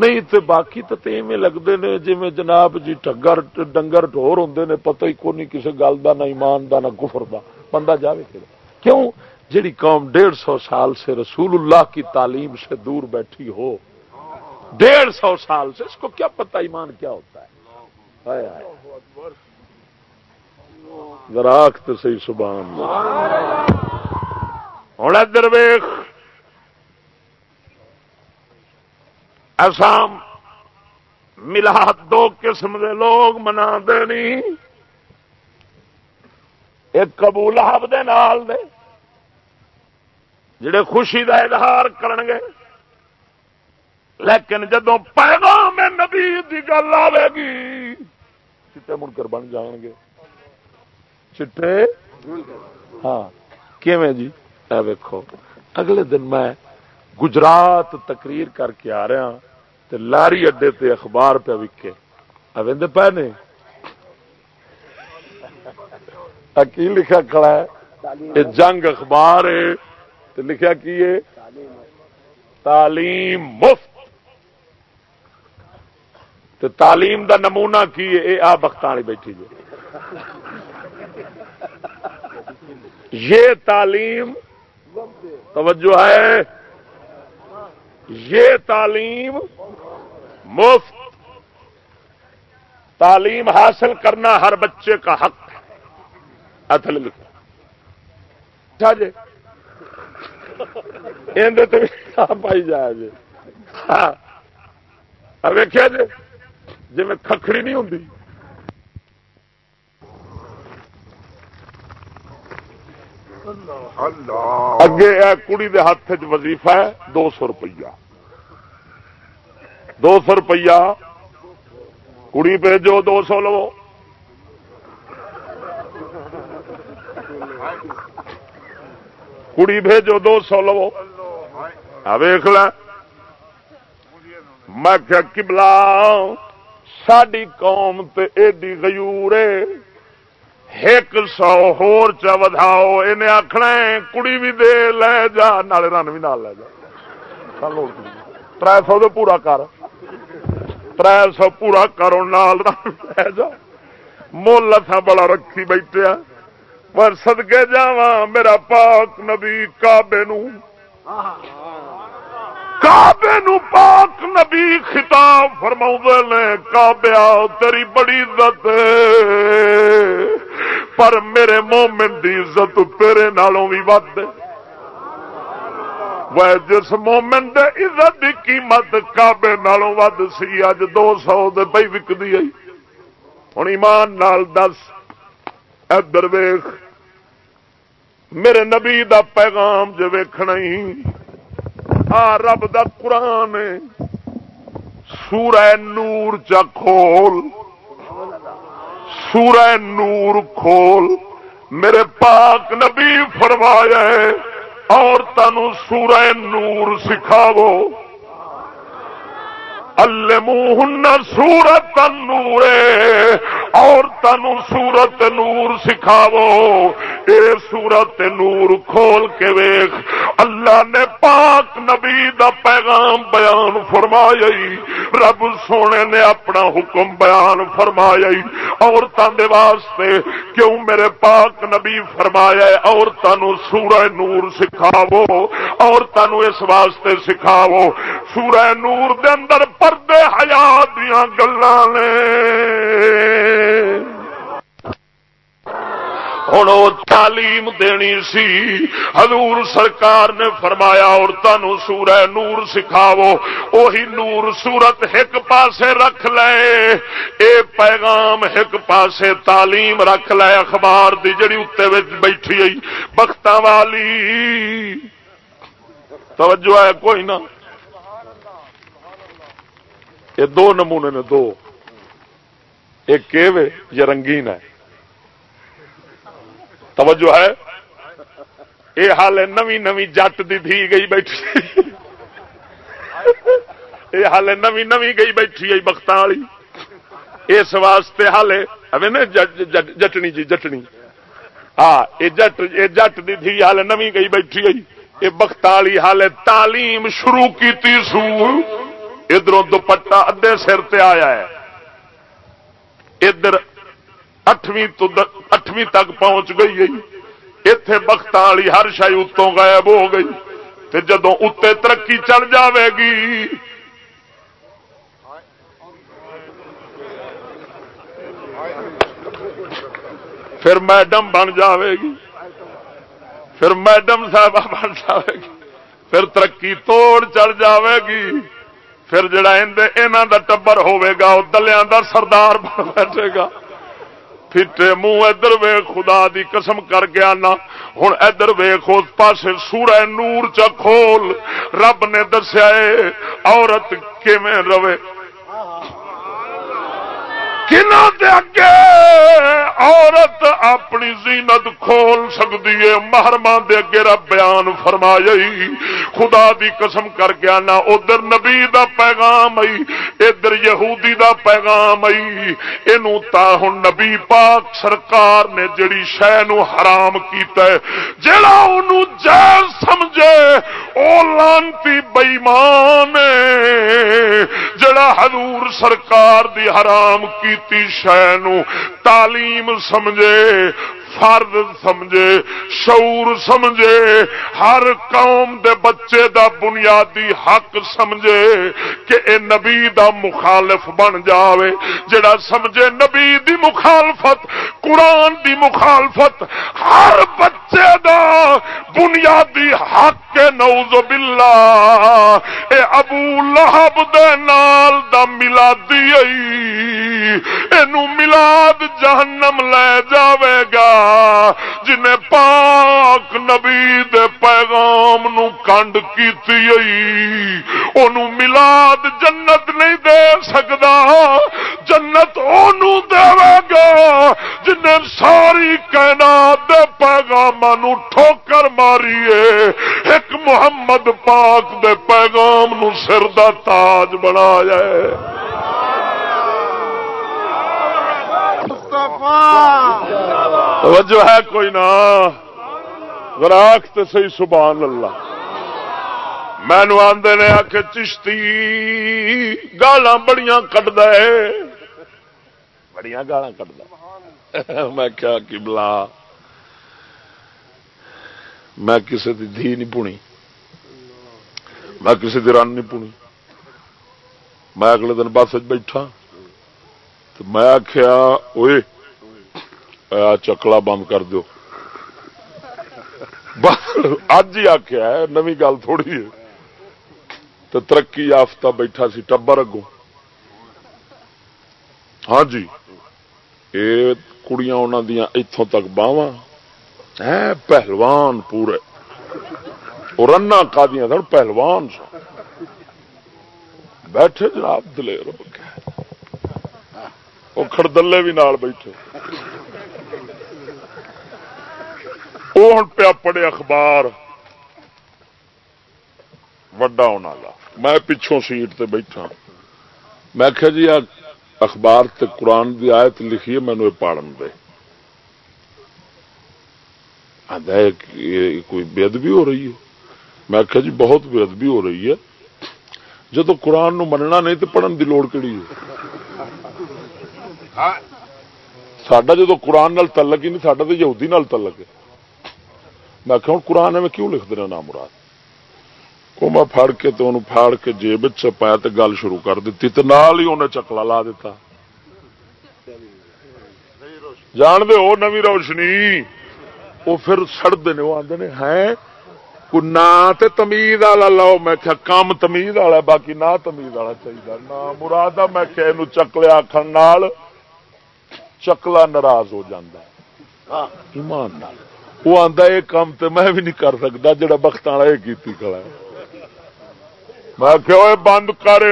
نہیں تے باقی تو ایویں لگتے نے جی جناب جی ٹگر ڈنگر ڈور ہوں نے، پتہ ہی کون کسی گل کا نہ ایمان دا، نہ کفر دا۔ بندہ جاوے کہ کیوں؟ جیڑی قوم ڈیڑھ سو سال سے رسول اللہ کی تعلیم سے دور بیٹھی ہو، ڈیڑھ سو سال سے اس کو کیا پتہ ایمان کیا ہوتا ہے؟ آئے آئے گراخ تو سی سبحان ہوں ادھر ویخ اسام ملا دو قسم دے لوگ منا دینی۔ ایک قبول حب دے نال دے، جڑے خوشی دا اظہار کرن گے لیکن جدو پیغام نبی دی گل آئے گی چٹے منکر بن جان گے چٹے۔ ہاں جی؟ ویکو اگلے دن میں گجرات تقریر کر کے آ رہا ہاں، تے لاری اڈے تے اخبار پہ وکے اوند پہ نے؟ کی لکھا کھڑا ہے؟ یہ جنگ اخبار ہے۔ تے لکھا کی ہے؟ تعلیم مفت۔ تے تعلیم دا نمونہ کی ہے؟ اے آ بختانی بیٹھی جو یہ تعلیم توجہ ہے، یہ تعلیم مفت تعلیم حاصل کرنا ہر بچے کا حق ہے۔ اصل لکھا جی۔ پائی جائے جی۔ ہاں۔ جی جی میں ککڑی نہیں ہوں اگے کڑی دے ہاتھ وظیفہ ہے دو سو روپیہ۔ دو سو روپیہ۔ کڑی بھیجو دو سو لو۔ کڑی بھیجو دو سو لو۔ ویخ ل میں کیا کبلا ساری قوم تے ایڈی غیور ایک سو ہور چا وداؤ انہیں آخنا کڑی بھی دے، لے جا نال رن بھی نال لے جا۔ تر سو تو پورا کر۔ تر سو پورا کرو نال رن لے جا۔ مل اتنا بڑا رکھی بیٹھے پر سدکے جا میرا پاک نبی کابے نو کابے نو پاک نبی خطاب فرما نے کابیا تیری بڑی عزت پر میرے مومن دی عزت تیرے نالوں بھی ود وہ جس مومن دے عزت کی قیمت کابے نالوں ود سی، اج دو سو پی وکتی آئی۔ ہوں ایمان نال دس۔ ادھر ویخ میرے نبی دا پیغام جو ویکھنا ہی آ رب دا قرآن۔ سورہ نور چا کھول۔ سورہ نور کھول۔ میرے پاک نبی فرمایا ہے اور تنو سورہ نور سکھاو الموہن سورت نور اور تن سورت نور سکھاو اے سورت نور کھول کے ویخ اللہ نے پاک نبی دا پیغام بیان فرمایا رب سونے نے اپنا حکم بیان فرمایا عورتوں دے واسطے کیوں میرے پاک نبی فرمایا عورتوں سورہ نور سکھاو عورتوں اس واسطے سکھاو سورہ نور دے اندر پر پردے حیات دیا گلا نے۔ ہوں وہ تعلیم دینی سی۔ حضور سرکار نے فرمایا عورتوں سورہ نور سکھاو اوہی نور سورت ایک پاسے رکھ لے۔ اے پیغام ایک پاسے تعلیم رکھ لے۔ اخبار دی جڑی اتنے بیٹھی آئی بخت والی۔ توجہ ہے کوئی نہ؟ یہ دو نمونے نے دو۔ ایک کیوے یہ رنگین ہے۔ توجہ ہے۔ یہ حال ہے نوی نوی جٹ دی دھی گئی بیٹھی۔ یہ حال ہے نوی نوی گئی بیٹھی ہے بخت والی اس واسطے حال ہے۔ جٹنی جی جٹنی۔ ہاں یہ جٹ یہ جٹ دی دھی حال نوی گئی بیٹھی ہے۔ یہ بخت والی حال تعلیم شروع کی سو۔ ادھر دوپٹا ادے سر تے آیا ہے۔ ادھر اٹھویں اٹھویں تک پہنچ گئی گئی اتے بخت والی ہر شاہی اتوں غائب ہو گئی۔ تے جدو اتنے ترقی چل جاوے گی۔ پھر میڈم بن جاوے گی۔ پھر میڈم صاحب بن جاوے گی۔ پھر ترقی توڑ چل جاوے گی۔ پھر جڑا یہاں دا ٹبر ہوے گا وہ دلیاں دا سردار بن بیٹھے گا۔ پھٹے منہ ادھر وے خدا دی قسم کر گیا نا ہوں ادھر ویخ اس پاس سورہ نور چا کھول۔ رب نے دسیا عورت کیویں روے دے اگے عورت اپنی زینت کھول سکتی ہے محرما دے اگے رب بیان فرمایا خدا دی قسم کر گیا نہ ادھر نبی دا پیغام آئی، ادھر یہودی دا پیغام آئی تا ہوں نبی پاک سرکار نے جڑی شہ نو حرام کیتا ہے، جڑا انہوں جائز سمجھے، او لانتی بئیمان جڑا حضور سرکار دی حرام کی شہ تعلیم سمجھے فرد سمجھے، شعور سمجھے، ہر قوم دے بچے دا بنیادی حق سمجھے کہ اے نبی دا مخالف بن جاوے۔ جڑا سمجھے نبی دی مخالفت، قرآن دی مخالفت، ہر بچے دا بنیادی حق کے نوز باللہ۔ اے ابو لہب دے نال دا ملادی اینو ملاد جہنم لے جاوے گا۔ جنہیں پاک نبی دے پیغام نو کنڈ کیتی اونوں ملاد جنت نہیں دے سکدا جنت اونوں دے گا جنہیں ساری کائنات دے پیغام نو ٹھوکر ماری ہے ایک محمد پاک دے پیغام نو سر دا تاج بنایا ہے توجہ ہے کوئی نہ گراک تو سی سبحان اللہ۔ مینو آدھے نے آ کے چشتی گالا بڑیاں کٹ دے بڑیاں گالا کٹ دے میں کیا کی بلا میں کسی کی دھی نہیں پونی۔ میں کسی کی رن نہیں پونی۔ میں اگلے دن بس بیٹھا۔ تو میں آخیا چکلا بند کر دو اج ہی آخیا ہے نو گل تھوڑی ہے۔ تو ترقی یافتہ بیٹھا سی، ٹبر اگوں۔ ہاں جی یہ کڑیاں انہوں دیا اتوں تک باہو پہلوان پورے۔ رنا کا سن، پہلوان سن۔ بیٹھے جناب دلیر وہ کڑدلے بھی نال بیٹھے۔ وہ ہوں پیا پڑے اخبار۔ وڈا ہونا میں پچھوں سیٹ تے بیٹھا۔ میں جی اخبار تے قرآن کی آیت لکھی ہے مینو پڑھن دے۔ کوئی بےدبی ہو رہی ہے۔ میں آخیا جی بہت بےدبی ہو رہی ہے۔ جب قرآن نو مننا نہیں تو پڑھن کی لوڑ کہڑی ہے؟ سڈا جدو قرآن نال تلک ہی نہیں سڈا تو یہودی نال تلک ہے۔ میں آخیا ہوں قرآن میں کیوں لکھ دینا نام مراد وہ میں پھڑ کے تو انہوں پھاڑ کے جیب چپایا تو گل شروع کر دیتی تو نال ہی انہیں چکلا لا دیتا۔ جان دے وہ نوی روشنی؟ وہ پھر سڑتے نے، وہ آدھے ہیں؟ نہ تمیز والا لاؤ۔ میں کیا کام تمیز والا باقی نہ تمیز والا چاہیے۔ نہ مراد میں کیا یہ چکلے آخر چکلا ناراض ہو جاتا ایمان نال۔ وہ آتا یہ کام تو میں بھی نہیں کر سکتا، جڑا بخت والا یہ کی میں کہ بند کر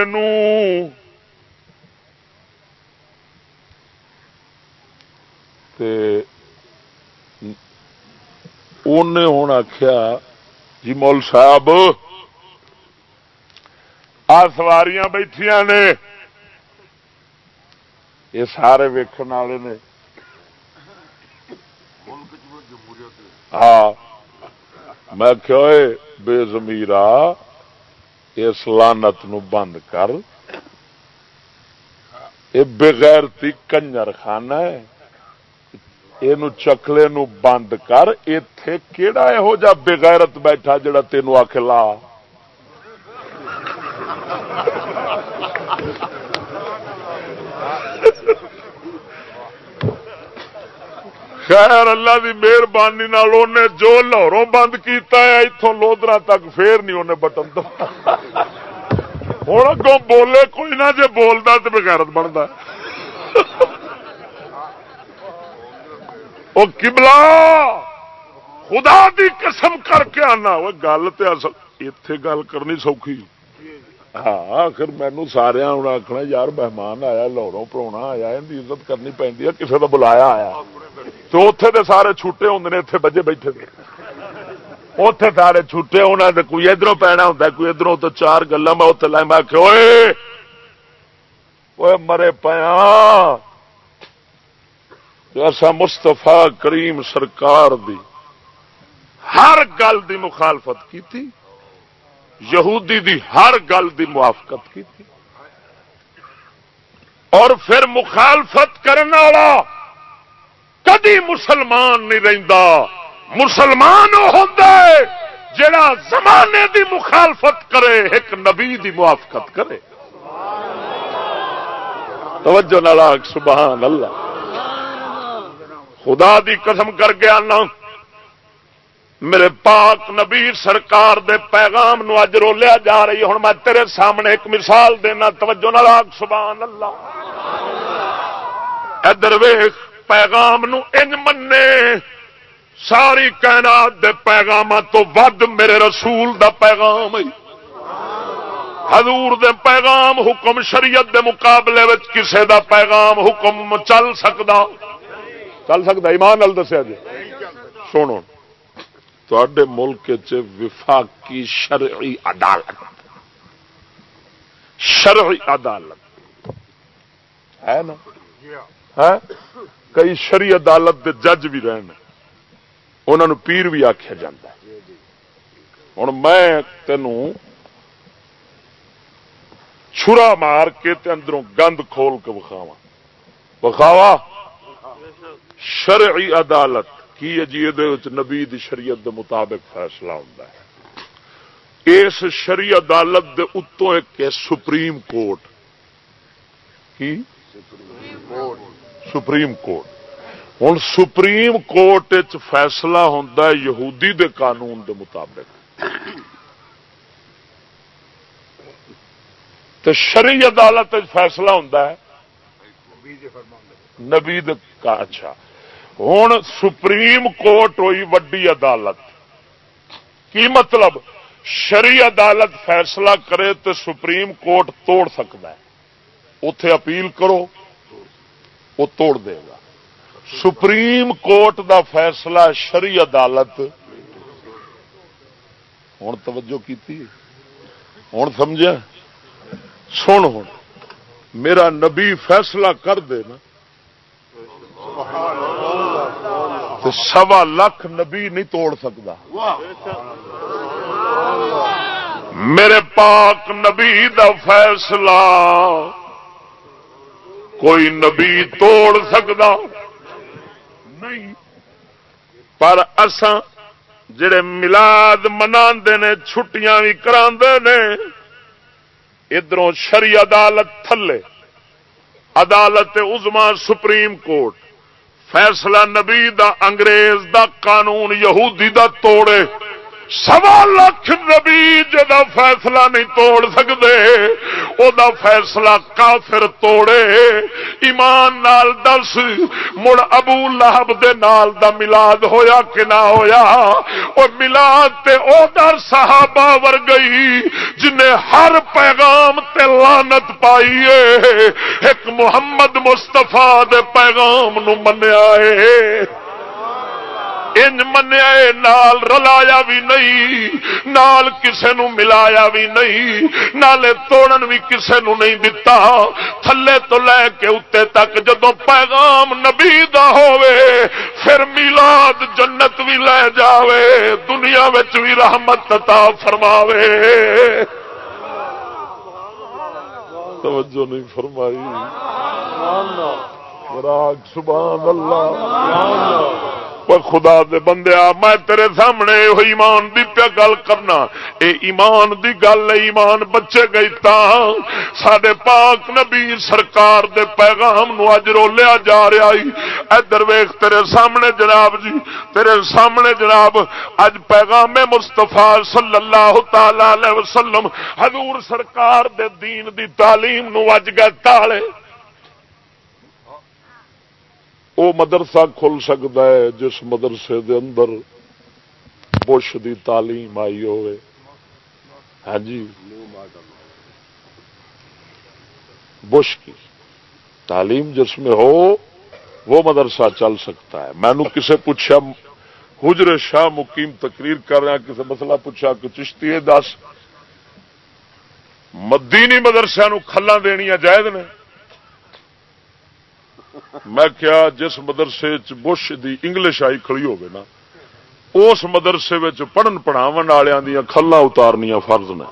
ہوں آخیا جی مول صاحب، آ سواریاں بیٹھیا نے۔ یہ سارے ویکن والے نے۔ ہاں۔ میں کہ بے زمیرا اس لانت نو بند کر۔ یہ بغیرتی کنجر خانہ ہے۔ یہ چکلے نو بند کر۔ اتے کہڑا یہو جا بغیرت بیٹھا جڑا تینوں آخ خیر اللہ کی مہربانی جو لاہوروں بند کیتا ہے اتوں لودرا تک پھر نہیں انہیں بٹن تو ہوں اگوں بولے کوئی نہ جی بولتا تو بغیرت بنتا وہ کبلا خدا دی قسم کر کے آنا وہ گل تو اتے گل کرنی سوکھی ہاں آخر مینو سارا ہوں آخنا یار مہمان آیا لاہوروں پرونا آیا ان کی عزت کرنی پی کسی کا بلایا آیا تو اتے تو سارے چھوٹے ہوں نے اتنے بجے بیٹھے اتے سارے چھوٹے ہونا کوئی ادھر پینا ہوں کوئی ادھر تو چار گلا میں اتنے لائی میں کہ مرے پیا ایسا مستفا کریم سرکار دی ہر گل دی مخالفت کی تھی یہودی دی ہر گل دی موافقت کی تھی اور پھر مخالفت کرنے والا کدی مسلمان نہیں رہتا مسلمان ہوتا ہے جڑا زمانے دی مخالفت کرے، ایک نبی دی موافقت کرے۔ توجہ نالاک سبحان اللہ۔ خدا دی قسم کر کے آنا۔ میرے پاک نبی سرکار دے پیغام نو اج رولیا جا رہی ہوں میں تیرے سامنے ایک مثال دینا۔ توجہ نالاک سبحان اللہ۔ ادھر ویخ پیغام نو ان منے ساری کائنات دے پیغام تو ود میرے رسول دا پیغام حضور دے پیغام حکم شریعت دے مقابلے کسے دا پیغام حکم چل سکتا چل سکتا ایمان نال دسیا جی۔ سنو۔ تے ملک وفاقی شرعی عدالت۔ شرعی عدالت۔ ہے نا؟ کئی شری عدالت دے جج بھی رہن انہوں پیر بھی آخیا جا ہوں میں تینوں چھرا مار کے تے اندروں گند کھول کے بخاوا بخاوا شرعی عدالت کی ہے جی؟ نبی دی شریعت دے مطابق فیصلہ ہوتا ہے۔ اس شری عدالت دے اتوں ایک سپریم کورٹ۔ کی؟ Supreme court. ہوں سپریم کورٹ فیصلہ ہوتا یہودی دے قانون دے مطابق۔ تو شری عدالت فیصلہ ہوتا ہے۔ نبی اچھا۔ ہوں سپریم کورٹ ہوئی وڈی عدالت۔ کی مطلب؟ شری عدالت فیصلہ کرے تو سپریم کورٹ توڑ سکتا ہے۔ اتے اپیل کرو۔ وہ توڑ دے گا۔ سپریم کورٹ دا فیصلہ شری عدالت۔ ہوں توجہ کی ہوں سمجھا؟ سن ہوں میرا نبی فیصلہ کر دے نا۔ تو سوا لاکھ نبی نہیں توڑ سکتا میرے پاک نبی دا فیصلہ۔ کوئی نبی توڑ سکتا نہیں۔ پر اساں جڑے ملاد منا نے، چھٹیاں بھی کرا نے ادھر شری عدالت تھلے۔ عدالت عظما سپریم کورٹ۔ فیصلہ نبی دا، انگریز دا، قانون یہودی دا توڑے۔ سوا لکھ نبی جا فیصلہ نہیں توڑ سکتے او دا فیصلہ کافر توڑے۔ ایمان نال دس، مڑ ابو لہب دے نال دا ملاد ہویا کہ نہ ہویا؟ او ملاد تے او در صحابہ ور گئی جنہیں ہر پیغام تے لانت پائیے ایک محمد مستفا دے پیغام نو منیا ہے انج منیا نال رلایا بھی نہیں نال کسے نو ملایا بھی نہیں نالے توڑن بھی کسے نو نہیں دتا۔ تھلے تو لے کے اتنے تک جدو پیغام نبی دا ہووے پھر میلاد جنت بھی لے جاوے دنیا بھی رحمت تا فرماوے۔ توجہ نہیں فرمائی۔ سبحان اللہ۔ خدا دے بندیا میں تیرے سامنے یہ ایمان دی پیا گل کرنا۔ اے ایمان دی گل ایمان بچے گئی تا۔ سڈے پاک نبی سرکار دے پیغام نو اج رولیا جا رہا ادھر ویخ تیرے سامنے جناب جی تیرے سامنے جناب اج پیغام مستفا صلی اللہ تعالی وسلم حضور سرکار دے دین دی تعلیم نو اج گئے تالے۔ وہ مدرسہ کھل سکتا ہے جس مدرسے دے اندر بش دی تعلیم آئی ہوئے۔ ہاں جی۔ بش کی تعلیم جس میں ہو، وہ مدرسہ چل سکتا ہے۔ میں نے کسے پوچھا، حجر شاہ مقیم تقریر کر رہا کسی مسئلہ پوچھا کہ چشتی دس۔ مدینی مدرسے کھلا دنیا جائز نے۔ میں کیا جس مدرسے بش دی انگلش آئی کھڑی ہوگی نا، اس مدرسے پڑھن پڑھاو والوں دیا کھلا اتارنیا فرض نے۔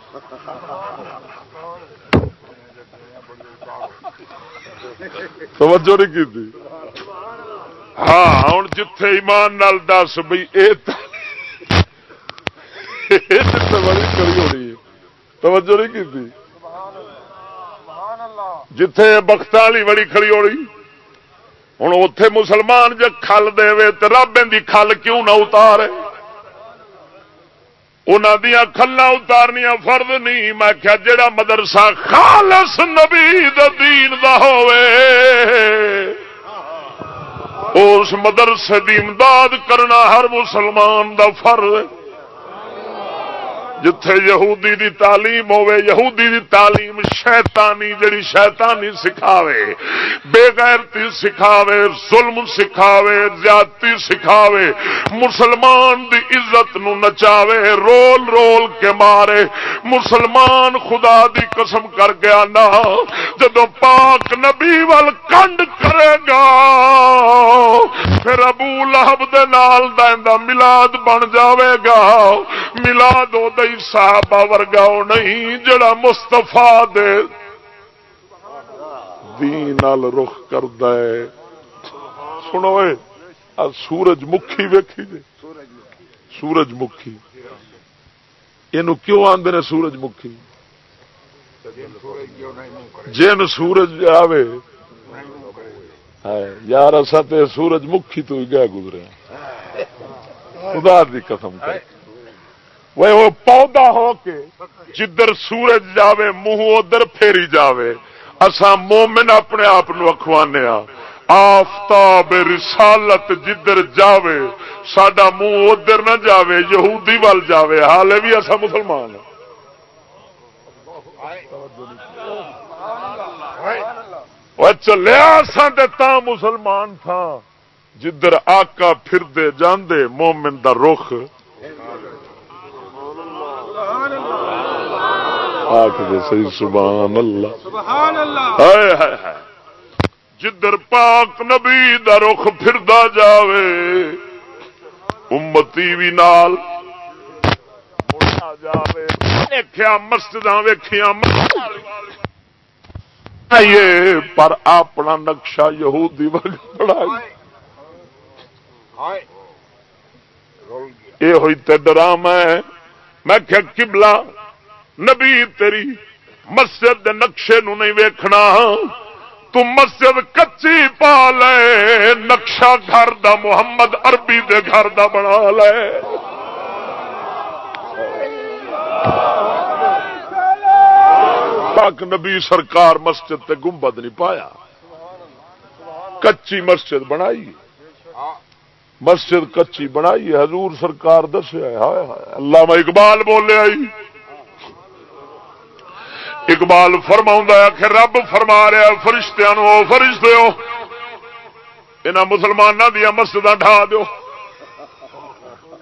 توجہ نہیں کی ہاں ہوں جتھے ایمان نال دس بھائی یہ کڑی ہونی توجہ نہیں کی جتھے بخت والی بڑی کھڑی ہو رہی ہوں اتے مسلمان جب کھل دے تو رب کی کھل کیوں نہ اتارے دیا کھلا اتارنیا فرد نہیں میں کیا جڑا مدرسہ خالص نبی دین دا اس مدرسے کی امداد کرنا ہر مسلمان دا فرض جتھے یہودی دی تعلیم ہوے یہودی دی تعلیم شیطانی، جڑی شیطانی سکھاوے بے غیرتی سکھاوے، ظلم سکھاوے، زیادتی سکھاوے، مسلمان دی عزت نو نچاوے، رول رول کے مارے، مسلمان خدا دی قسم کر گیا نا جدو پاک نبی وال کنڈ کرے گا، پھر ابو لہب دے نال دا ملاد بن جاوے گا، ملاد او کوئی صحابہ ورگا نہیں، جڑا مستفا دے دین رخ کرد سنو سورج مکھی ویکھی جی سورج مکھی۔ یہ کیوں آدھے نے سورج مکھی؟ جن سورج آوے۔ یار اصا تے سورج مکھی تو ہی گیا گزرے خدا دی قسم کر۔ وہ پودا ہو کے جدھر سورج جاوے منہ ادھر پھیری جاوے اسا مومن اپنے آپ اخوانے آفتاب رسالت جدھر جاوے سڈا منہ ادھر نہ جاوے یہودی وال جاوے حالے بھی اصا مسلمان چلیا سا مسلمان تھا جدھر آکا پھردے جاندے مومن دا رخ سبحان اللہ جدھر پاک نبی دا رخ پھردا جاوے امتی بھی نال جاوے۔ پر اپنا نقشہ یہودی بڑا یہ ہوئی تے ڈرام ہے۔ میں کیا کبلا نبی تیری مسجد نقشے نو نہیں ویکھنا۔ تو مسجد کچی پا لے، نقشہ گھر دا محمد عربی دے گھر دا بنا لے۔ پاک نبی سرکار مسجد تے گنبد نہیں پایا۔ کچی مسجد بنائی۔ مسجد کچی بنائی، حضور سرکار دسیا اللہ میں اقبال بولے آئی۔ اقبال فرما کہ رب فرما رہا فرشتہ فرشتے ہو یہاں مسلمانوں دیا مسجد ڈھا دو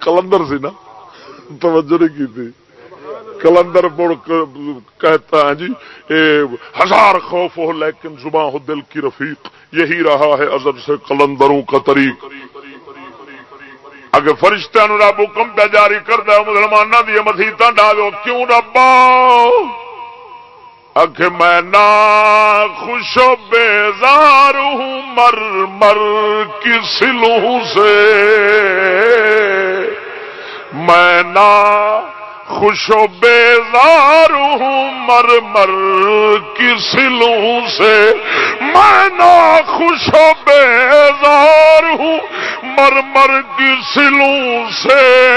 کلندر سی نا، توجہ نہیں کی کلندر مڑ کہتا ہے جی ہزار خوف ہو، لیکن زباں ہو دل کی رفیق۔ یہی رہا ہے ازب سے کلندروں کا طریق۔ اگر فرشتہ رب حکم پہ جاری کردہ مسلمانوں دیا مسیحت ڈا دو کیوں ربا؟ اکھ میں نا خوش و بیزار ہوں مر مر کی سلوں سے۔ میں نا خوش و بیزار ہوں مر مر کی سلوں سے۔ میں نا خوش و بیزار ہوں مر مر کی سلوں سے۔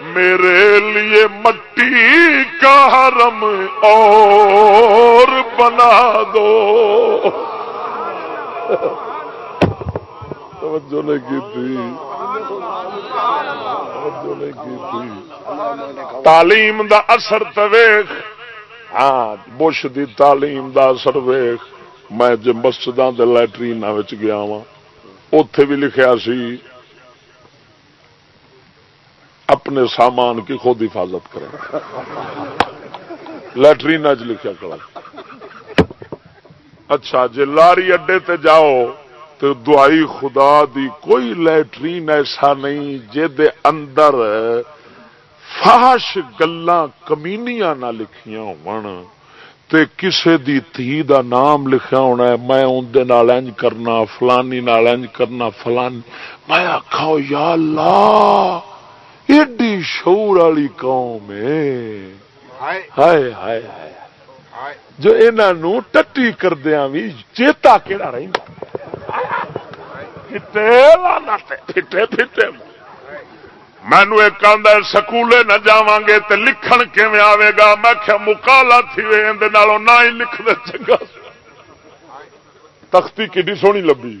میرے لیے مٹی کا حرم اور بنا دو۔ توجہ نہیں کی تھی۔ توجہ نہیں کی تھی۔ تعلیم دا اثر تویخ ہاں بش دی تعلیم دا اثر ویخ میں جب مسجد لٹرین گیا وا اتے بھی لکھیا سی، اپنے سامان کی خود حفاظت کریں لٹرین چ لکھا کلا اچھا جی لاری اڈے تے جاؤ تو دعائی خدا دی کوئی لیٹرین ایسا نہیں جے اندر فاش گلا کمینیاں نہ لکھیاں ہون۔ تے کسے دی تھی دا نام لکھا ہونا ہے میں اندر انج کرنا فلانی نال انج کرنا فلانی۔ میں آخا یا اللہ ایڈی شعور والی قوم ہائے۔ ہائے ہائے جو انہوں ٹٹی کردیا بھی چیتا کہڑا رہی مینو ایک آدھا سکولے نہ جا گے تو لکھن کیون آئے گا میں کیا مکالا تھی اندر نہ ہی لکھ دے چنگا تختی کی سونی لبھی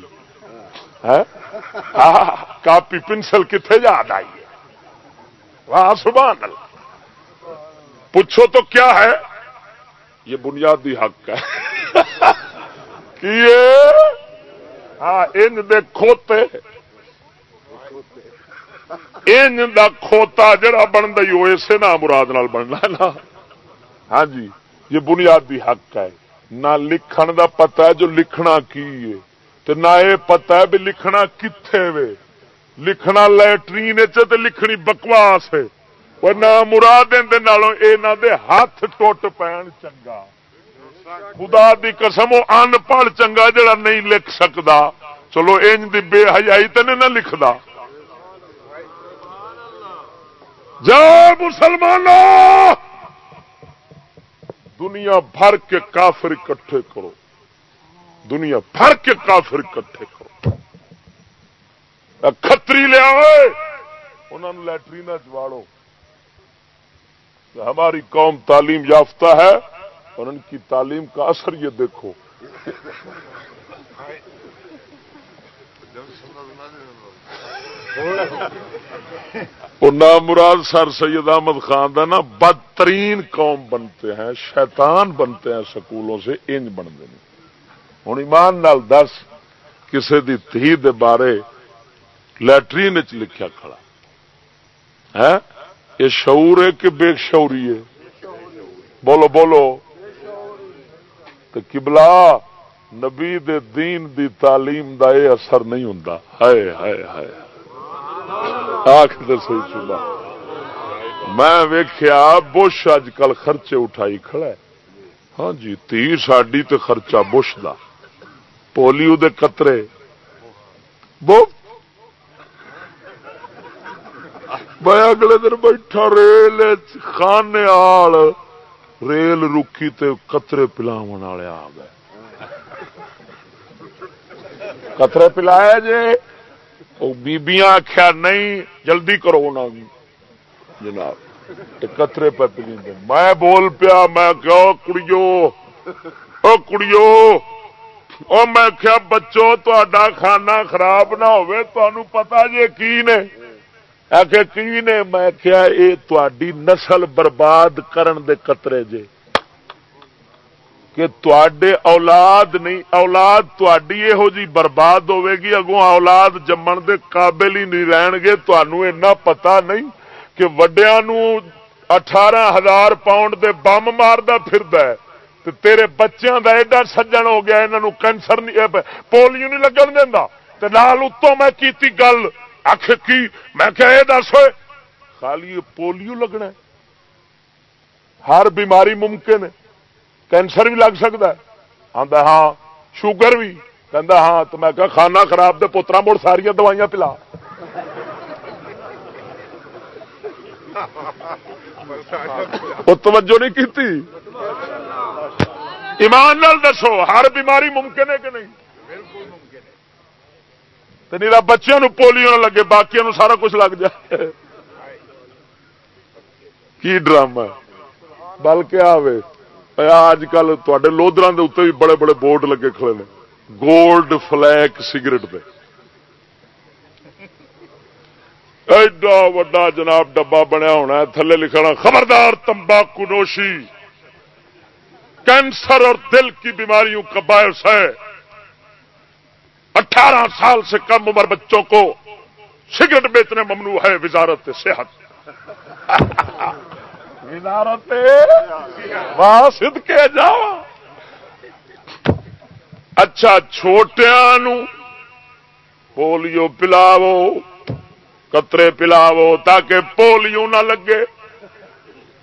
کاپی پنسل کتنے یاد آئی واہ سبحان اللہ پوچھو تو کیا ہے یہ بنیادی حق ہے ہاں ان دے کھوتے۔ ان دا کھوتا جڑا بن گئی وہ اسے نہ مراد نال بننا نا۔ ہاں جی یہ بنیادی حق ہے۔ نہ لکھن دا پتہ ہے جو لکھنا کی ہے نہ یہ پتا ہے بھی لکھنا کتنے وے۔ لکھنا لٹرین لکھنی بکواس ہے۔ وہ نہ مراد اے نہ دے ہاتھ ٹوٹ پین چنگا۔ خدا دی قسم، وہ ان پڑھ چنگا جڑا نہیں لکھ سکتا چلو، انج دی بے حیائی تو نہیں نہ لکھتا جا مسلمانوں دنیا بھر کے کافر اکٹھے کرو۔ دنیا بھر کے کافر کٹھے کرو۔ کتری لیا انہوں لٹرین چواڑو ہماری قوم تعلیم یافتہ ہے۔ اور ان کی تعلیم کا اثر یہ دیکھو۔ مراد سر سید احمد خان دا نا بدترین قوم بنتے ہیں، شیطان بنتے ہیں سکولوں سے، انج بنتے ہیں۔ ہوں ایمان نال دس کسی دی تھی دے بارے لٹرین چ لکھا کھڑا۔ ہے یہ شعور ہے کہ بے شعوری ہے۔ بولو بولو۔ تو کبلا نبی دے دین دی تعلیم دا یہ اثر نہیں ہوں ہائے ہائے ہائے۔ آخ سی چلا میں ویخیا بش اج کل خرچے اٹھائی کھڑا ہے۔ ہاں جی تی ساڈی تے خرچہ بش دا۔ پولیو دے قطرے۔ بو۔ میں اگلے دن بیٹھا ریل خانے آل۔ ریل روکی تے قطرے پلاو والے آ گئے۔ قطرے پلایا جے بیبیاں آخیا نہیں، جلدی کرو نا جناب قطرے پہ پلی میں بول پیا، میں کیا کڑیو، او کڑیو، او میں کیا بچو تا کھانا خراب نہ ہوئے تو پتا جے کی نے۔ آخر کی نے میں کیا یہ تھی نسل برباد کرن دے قطرے جے۔ کہ تے اولاد نہیں، اولاد تھی یہو جی برباد ہوے گی، اگوں اولاد جمن دے قابل ہی نہیں رہن گے۔ تنا پتا نہیں کہ وڈیا اٹھارہ ہزار پاؤنڈ دے بم ماردا فرد ہے۔ تیرے بچوں کا ایڈا سجن ہو گیا یہاں کینسر پولیو نہیں لگن دینا لال اتوں میں کیتی گل۔ آخ کی؟ میں کیا یہ دس ہوئے، خالی پولیو لگنا ہر بیماری ممکن ہے۔ کینسر بھی لگ سکتا ہے۔ آتا ہاں شوگر بھی۔ کہہ ہاں تو میں کہ کھانا خراب دے پوترا مڑ ساریا دوائیاں پلا۔ توجہ نہیں کی ایمان نال دسو، ہر بیماری ممکن ہے کہ نہیں؟ تو نہیں بچوں پولیو نہ لگے باقی سارا کچھ لگ جائے کی ڈرامہ بلکہ آوے اج کل تے لودرا کے اتنے بھی بڑے بڑے بورڈ لگے کھڑے نے گولڈ فلیک سگریٹ پہ ایڈا وڈا جناب ڈبا بنیا ہونا تھلے لکھنا خبردار تمباکو نوشی کینسر اور دل کی بیماریوں کا باعث ہے اٹھارہ سال سے کم عمر بچوں کو سگریٹ بیچنے ممنوع ہے وزارت صحت۔ [laughs] وزارت سد کے جاؤ اچھا چھوٹیا پولیو پلاو قطرے پلاو تاکہ پولیو نہ لگے۔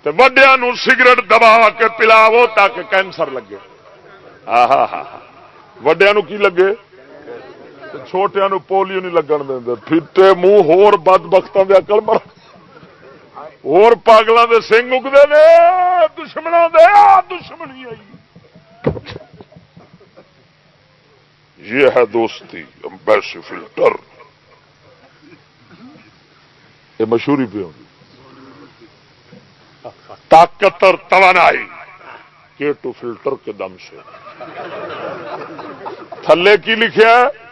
وڈیا سگریٹ دبا کے پلاو تاکہ کینسر لگے۔ ہاں ہاں ہاں وڈیا کی لگے؟ چھوٹیا نو پولیو نہیں لگن دیں پھٹے منہ ہور بد بختوں کے اکل مر اور پاگلوں کے سنگ اگتے نے دشمنوں دے دشمنی آئی یہ ہے دوستی امبیسی فلٹر یہ مشہوری پہ ہوگی طاقت اور توانائی کے ٹو فلٹر کے دم سے تھلے کی لکھا ہے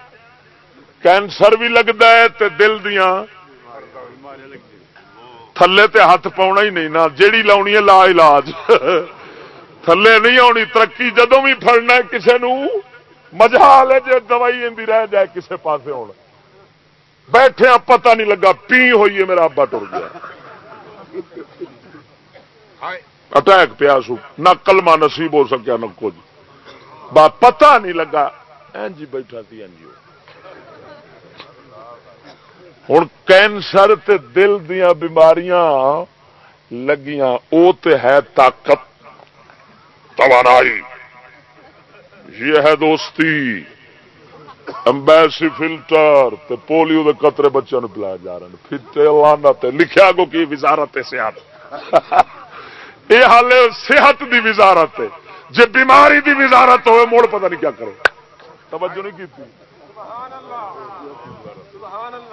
کینسر بھی لگتا ہے تے دل دیا تھلے تے ہاتھ پاؤنا ہی نہیں نا، جیڑی لاؤنی ہے لا علاج۔ [laughs] تھلے نہیں آنی، ترقی جدو بھی فڑنا کسی مجال ہے جی دوائی اندی رہ جائے کسی پاس ہونا بیٹھے پتہ نہیں لگا، پی ہوئی ہے، میرا ابا ٹر گیا۔ اٹیک پیا سو، نہ کلمہ نصیب ہو سکیا، نہ کچھ۔ با، پتہ نہیں لگا۔ این جی بیٹھا تھی این جی ہو۔ ہوں کینسر تے دل دیا بیماریاں لگیاں، او تے ہے طاقت۔ توانائی۔ یہ ہے دوستی۔ امبیسی فلٹر تے پولیو دے قطرے بچوں نے پلایا جا رہے ہیں پھر لانا تے لکھیا گو کی وزارت صحت۔ [laughs] یہ حال صحت دی وزارت ہے جی بیماری دی وزارت ہوئے، موڑ پتہ نہیں کیا کرے۔ توجہ نہیں کی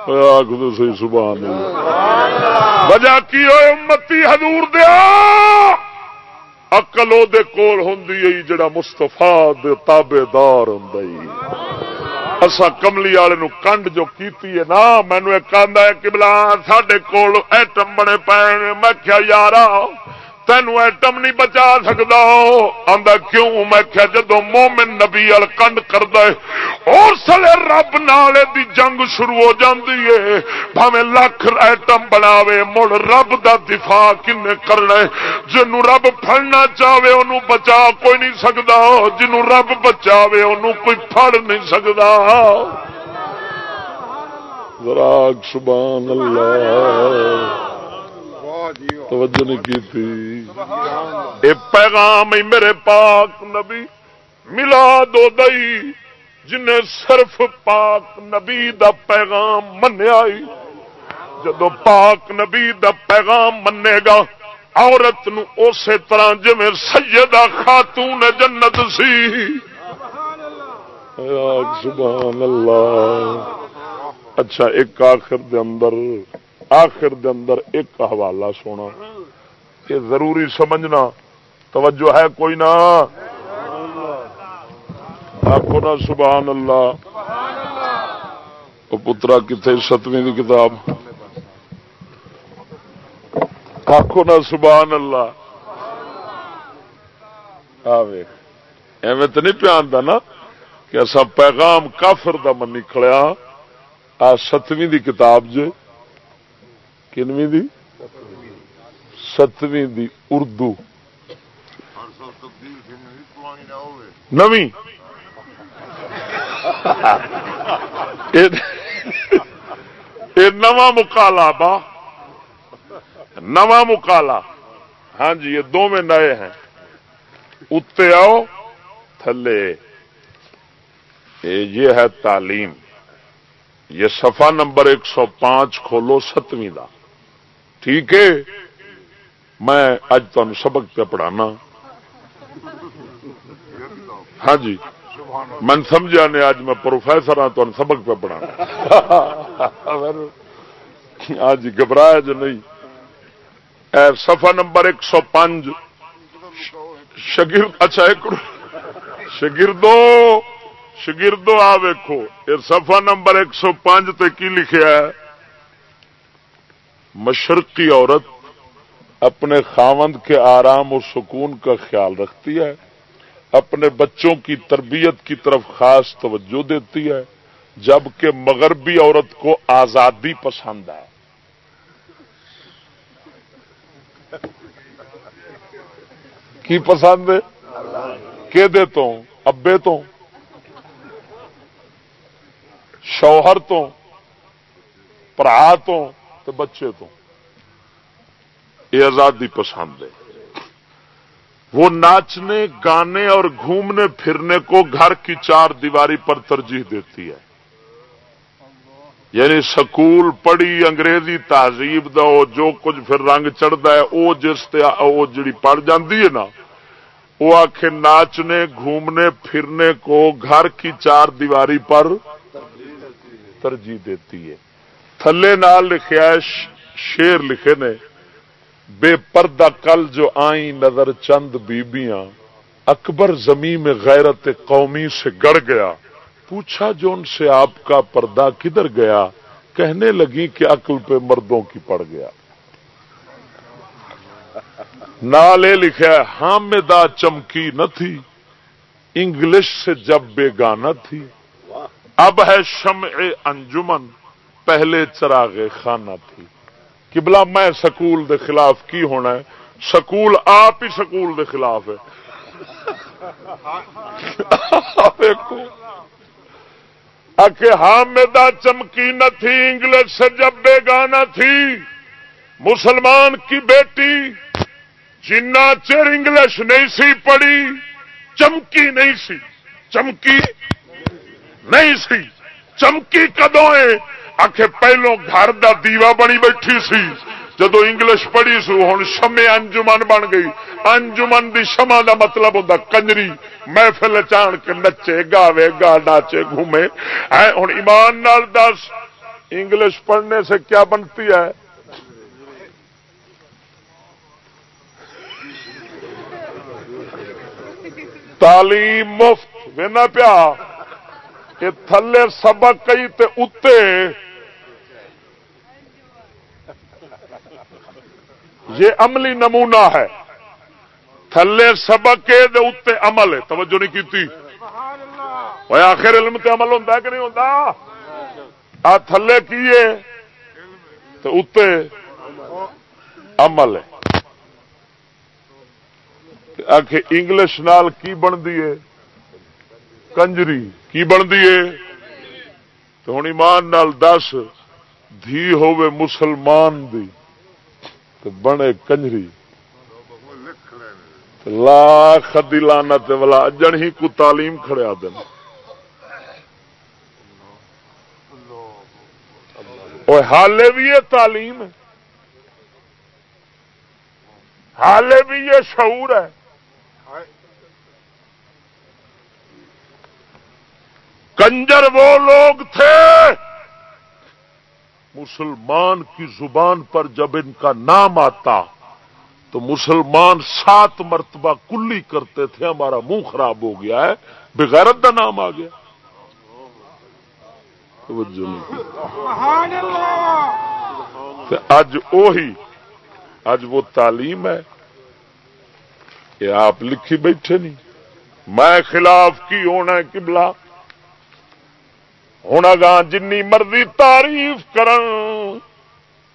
آخ سبحان اللہ۔ وجہ کی ہوئے امتی حضور دیا؟ اقل وہ کول ہوں جڑا مستفا تابے دار ہوں اصا کملی والے کنڈ جو کیتی ہے نا مینو ایک آدھا ہے کہ بلا سڈے کول ایٹم بنے پے میں کیا یار تینوں ایٹم نہیں بچا سکتا آدھا کیوں؟ میں کیا جدو مومن نبی ال کنڈ کرد اس رب نالے دی جنگ شروع ہو جاتی ہے۔ بھاوے لکھ ایٹم بناوے، مڑ رب دا دفاع کن کرنا جنو رب پڑنا چاہے انہوں بچا کوئی نہیں سکتا جنو رب بچاوے انہوں کوئی پڑ نہیں سکتا سبحان اللہ۔ توجہ نہیں کی تھی۔ اے پیغام ہی میرے پاک نبی ملا دو دئی جن صرف پاک نبی دا پیغام منیا جدو پاک نبی دا پیغام منے گا عورت نو اسی طرح جی سیدہ خاتون جنت سی۔ سبحان اللہ۔ اچھا ایک آخر دے اندر۔ آخر دے اندر ایک حوالہ سونا۔ یہ ضروری سمجھنا۔ توجہ ہے کوئی نہ؟ آخو نا، سبحان اللہ۔ پترا کتنے ستویں کی کتاب۔ آخو نا، سبحان اللہ۔ ایویں تو نہیں پیان نا کہ اصا پیغام کافر دا من نکلیا ہاں۔ آ ستویں دی کتاب جو کنویں دی ستویں دی اردو نویں نواں مکالا با نواں مکالا ہاں جی یہ دونوں نئے ہیں اتنے آؤ تھلے یہ ہے تعلیم یہ سفا نمبر ایک سو پانچ کھولو ستویں کا ٹھیک ہے؟ میں اج تمہیں سبق پہ پڑھانا۔ ہاں جی۔ من سمجھا نے اج میں پروفیسر ہاں تمہیں سبق پہ پڑھانا۔ [laughs] ہاں جی گھبرایا جو نہیں۔ سفا نمبر ایک سو پانچ۔ شگرد اچھا ایک شگردو شگردو آ ویکو یہ سفا نمبر ایک سو پانچ تے کی لکھا ہے؟ مشرقی عورت اپنے خاوند کے آرام و سکون کا خیال رکھتی ہے، اپنے بچوں کی تربیت کی طرف خاص توجہ دیتی ہے، جبکہ مغربی عورت کو آزادی پسند ہے۔ کی پسند ہے؟ کہ دے تو ابے تو شوہر تو پرا تو تو بچے تو یہ آزادی پسند ہے۔ وہ ناچنے، گانے اور گھومنے، پھرنے کو گھر کی چار دیواری پر ترجیح دیتی ہے۔ یعنی سکول پڑھی، انگریزی تہذیب دو جو کچھ پھر رنگ چڑھتا ہے وہ جس وہ جڑی پڑ جاتی ہے نا وہ آخ ناچنے، گھومنے، پھرنے کو گھر کی چار دیواری پر ترجیح دیتی ہے۔ تھلے نال لکھیا شیر لکھے نے، بے پردہ کل جو آئی نظر چند بیبیاں، اکبر زمین میں غیرت قومی سے گڑ گیا۔ پوچھا جو ان سے آپ کا پردہ کدھر گیا، کہنے لگی کہ عقل پہ مردوں کی پڑ گیا۔ نالے لکھا حامدہ چمکی نہ تھی، انگلش سے جب بے گانا تھی۔ اب ہے شمع انجمن۔ پہلے چراغ خانہ تھی۔ کبلا میں سکول دے خلاف کی ہونا ہے؟ سکول آپ ہی سکول دے خلاف ہے۔ [laughs] حامدہ چمکی نہ تھی، انگلش سے جب بے گانا تھی۔ مسلمان کی بیٹی جنا چر انگلش نہیں سی پڑھی، چمکی نہیں سی۔ چمکی نہیں سی۔ چمکی کدو ہے؟ آخ پہلو گھر دا دیوا بنی بیٹھی سی۔ جدو انگلش پڑھی سو ہوں شمے انجمن بن گئی۔ انجمن دی شما دا مطلب ہوتا کنجری۔ محفل چان کے نچے، گاوے گا ناچے گھومے۔ ہوں ایمان نال دس۔ انگلش پڑھنے سے کیا بنتی ہے؟ تعلیم مفت۔ وہنا پیا، کہ تھلے سبق کئی تے اتے۔ یہ عملی نمونہ ہے۔ تھلے سبق کے عمل ہے۔ توجہ نہیں کی آخر علم تے عمل ہوتا کہ نہیں ہوتا آ تھلے کیے تو اتے عمل ہے۔ آخ انگلش نال کی بنتی ہے؟ کنجری۔ کی بنتی ہے؟ تو ہوں ایمان نال دس دھی ہوے مسلمان دی۔ تو بنے کنجری۔ لاکھ دلانا والا اجن ہی کو تعلیم کھڑیا دن حالے بھی یہ تعلیم ہے۔ حالے بھی یہ شعور ہے۔ کنجر وہ لوگ تھے مسلمان کی زبان پر جب ان کا نام آتا تو مسلمان سات مرتبہ کلی کرتے تھے ہمارا منہ خراب ہو گیا ہے بغیرت کا نام آ گیا۔ اج وہی اج وہ تعلیم ہے کہ آپ لکھی بیٹھے نہیں۔ میں خلاف کی ہونا ہے کبلا ہوں گا جن مرضی تعریف کرن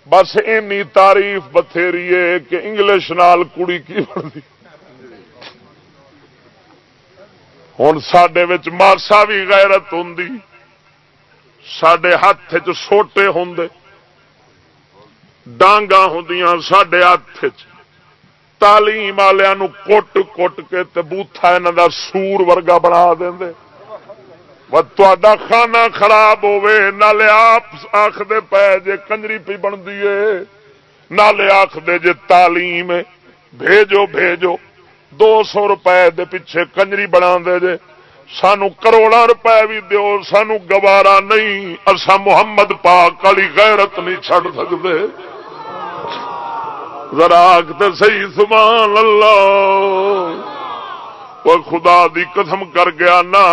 بس اینی تعریف بتھیری ہے کہ انگلش نال کڑی کی بنتی ہوں سڈے ماسا بھی غیرت ہوں سڈے ہاتھ چوٹے ہوں ڈانگا ہوں سڈے ہاتھ تعلیم والوں کٹ کٹ کے بوتھا یہاں کا سور ورگا بنا دیں تا کھانا خراب ہوے نالے آپ آخر پے جے کنجری پی بنتی ہے نالے آخر جے تعلیم بھیجو بھیجو دو سو روپئے پیچھے کنجری بنا دے جے سانو کروڑا روپے بھی دیو سانو گوارا نہیں اصا محمد پاک والی غیرت نہیں چڑ سکتے ذرا آختے سی سمان اللہ وہ خدا دی قسم کر گیا نا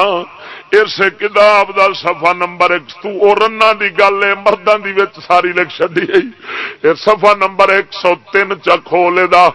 اس کتاب دا صفحہ نمبر ایک، تو رنا دی گل ہے مردوں دی وچ ساری لکھ چڈی گئی۔ صفحہ نمبر 103 چا کھولے دا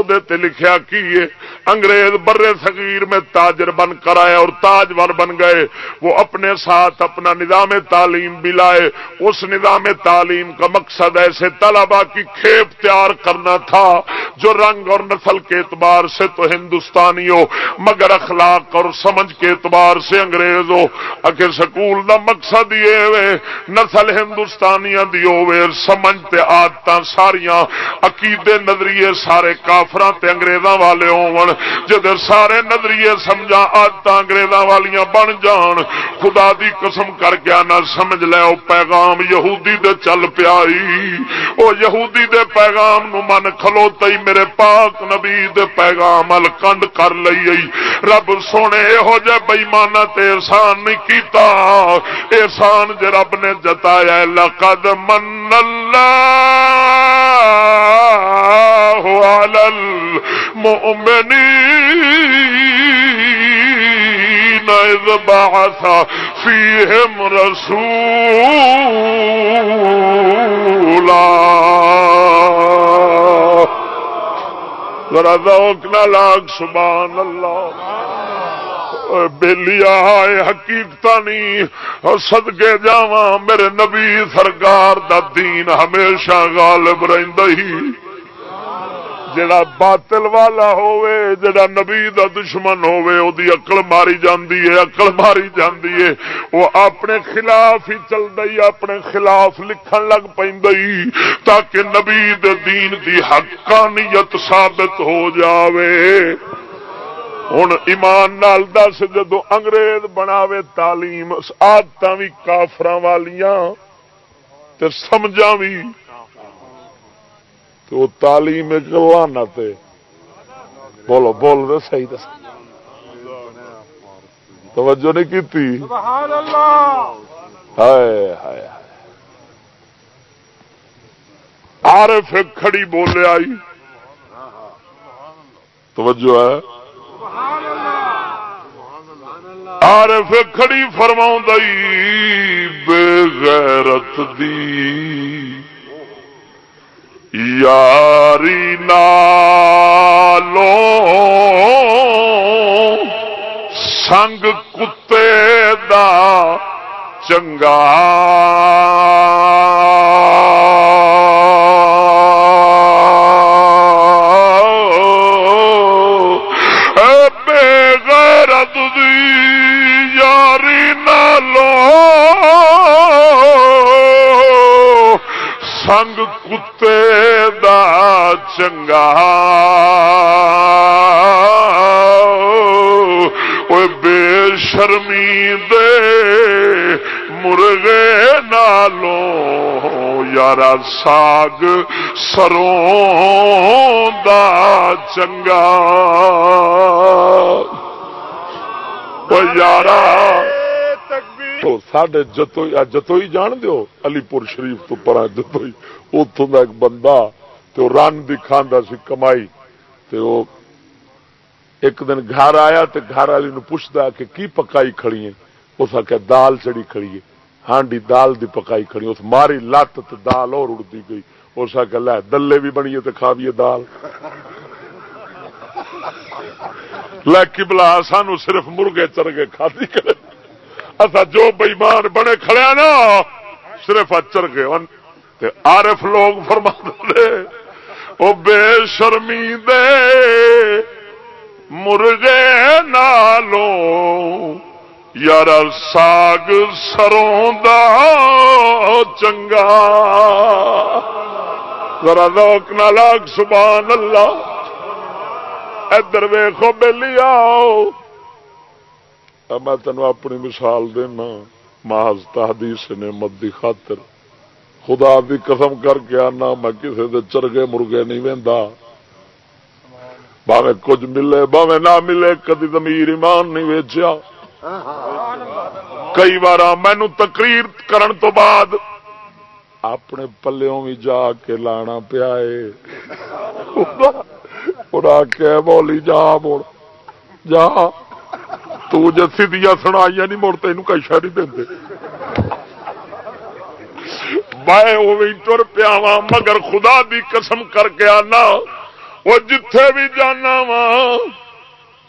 تے لکھیا کی انگریز برے صغیر میں تاجر بن کر آئے اور تاجور بن گئے۔ وہ اپنے ساتھ اپنا نظام تعلیم بھی لائے۔ اس نظام تعلیم کا مقصد ایسے طلبا کی کھیپ تیار کرنا تھا جو رنگ اور نسل کے اعتبار سے تو ہندوستانی ہو، مگر اخلاق اور سمجھ کے اعتبار سے انگریز ہو۔ اگر سکول دا مقصد یہ نسل ہندوستانیاں دی ہوے سمجھتے آدت ساریاں، عقیدے نظریے سارے کافر انگریزاں والے ہون۔ جد سارے نظریے سمجھا آدت انگریزاں والیاں بن جان۔ خدا دی قسم کر کے نہ سمجھ لے او پیغام یہودی دے چل پیائی۔ او یہودی دے پیغام نو من کھلوتا ہی میرے پاک نبی دے پیغام الکنڈ کر لئی رب سونے ہو جے بےمانا تے احسان نہیں کیتا۔ احسان جے رب نے جتایا، لقد من اللہ على المؤمنين إذ بعث فيهم رسولا. ذرا ذوق نہ لاگ، سبحان اللہ. بےلیا حقیقت نہیں سدگے جا میرے نبی سرکار دا دین ہمیشہ غالب رہی جڑا باطل والا ہوئے جڑا نبی دا دشمن ہوئے او دی اکل ماری جاندی ہے اکل ماری جاندی ہے، وہ اپنے خلاف ہی چل دئی اپنے خلاف لکھن لگ پئی تاکہ نبی دے دین دی حقانیت ثابت ہو جاوے۔ ہوں ایمان نال دس جدو انگریز بناوے تعلیم آدت بھی کافر والیاں سمجھا بھی تو وہ تعلیم لانا بولو بول رہے صحیح دس توجہ نہیں کی ہائے ہائے عارف کھڑی بولے آئی۔ توجہ ہے۔ عارف کھڑی فرما بے غیرت دی۔ یاری نالو سنگ کتے دا چنگا سنگ کتے چنگا بے شرمی دے مرغے نالوں۔ یار ساگ سروں دا چنگا۔ یارا سڈے جتو جتوئی جان دو علی پور شریف تو پرا جتوئی۔ اتوں کا ایک بندہ تو رن دکھا سی کمائی تو ایک دن گھر آیا تو گھر والی پوچھتا کہ کی پکائی کھڑی ہے اس آخیا دال چڑی کھڑی ہے۔ ہانڈی دال دی پکائی کھڑی اس ماری لت تو دال اور اڑتی گئی۔ اس آخیا لے دلے بھی بنیے تو کھاویے دال۔ لے کبلا سانو صرف مرغے چرگے کھادی کرے۔ اصا جو بئیمان بنے کھڑیا نا، صرف اچر گئے آرف لوگ فرما دے وہ بے شرمی دے مرغے نالو یار ساگ سروں دا چنگا۔ ذرا روک نہ لاگ سبحان اللہ۔ ادھر ویخو بہلی آؤ۔ میں تینوں اپنی مثال دینا، محض تحدیث نعمت دی خاطر۔ خدا دی قسم کر کے آنا، میں کسی دے چرگے مرگے نہیں وہدا باوے کچھ ملے باوے نہ ملے، کدی زمیر ایمان نہیں ویچیا۔ کئی بار مینو تقریر کرن تو بعد اپنے پلوں بھی جا کے لانا پیا بولی جا مڑ جا۔ تسی دیا سنائی نہیں مڑ تین کشا نہیں دے۔ میں تر پیا وا مگر خدا دی قسم کر کے آنا، وہ جتھے بھی جانا وا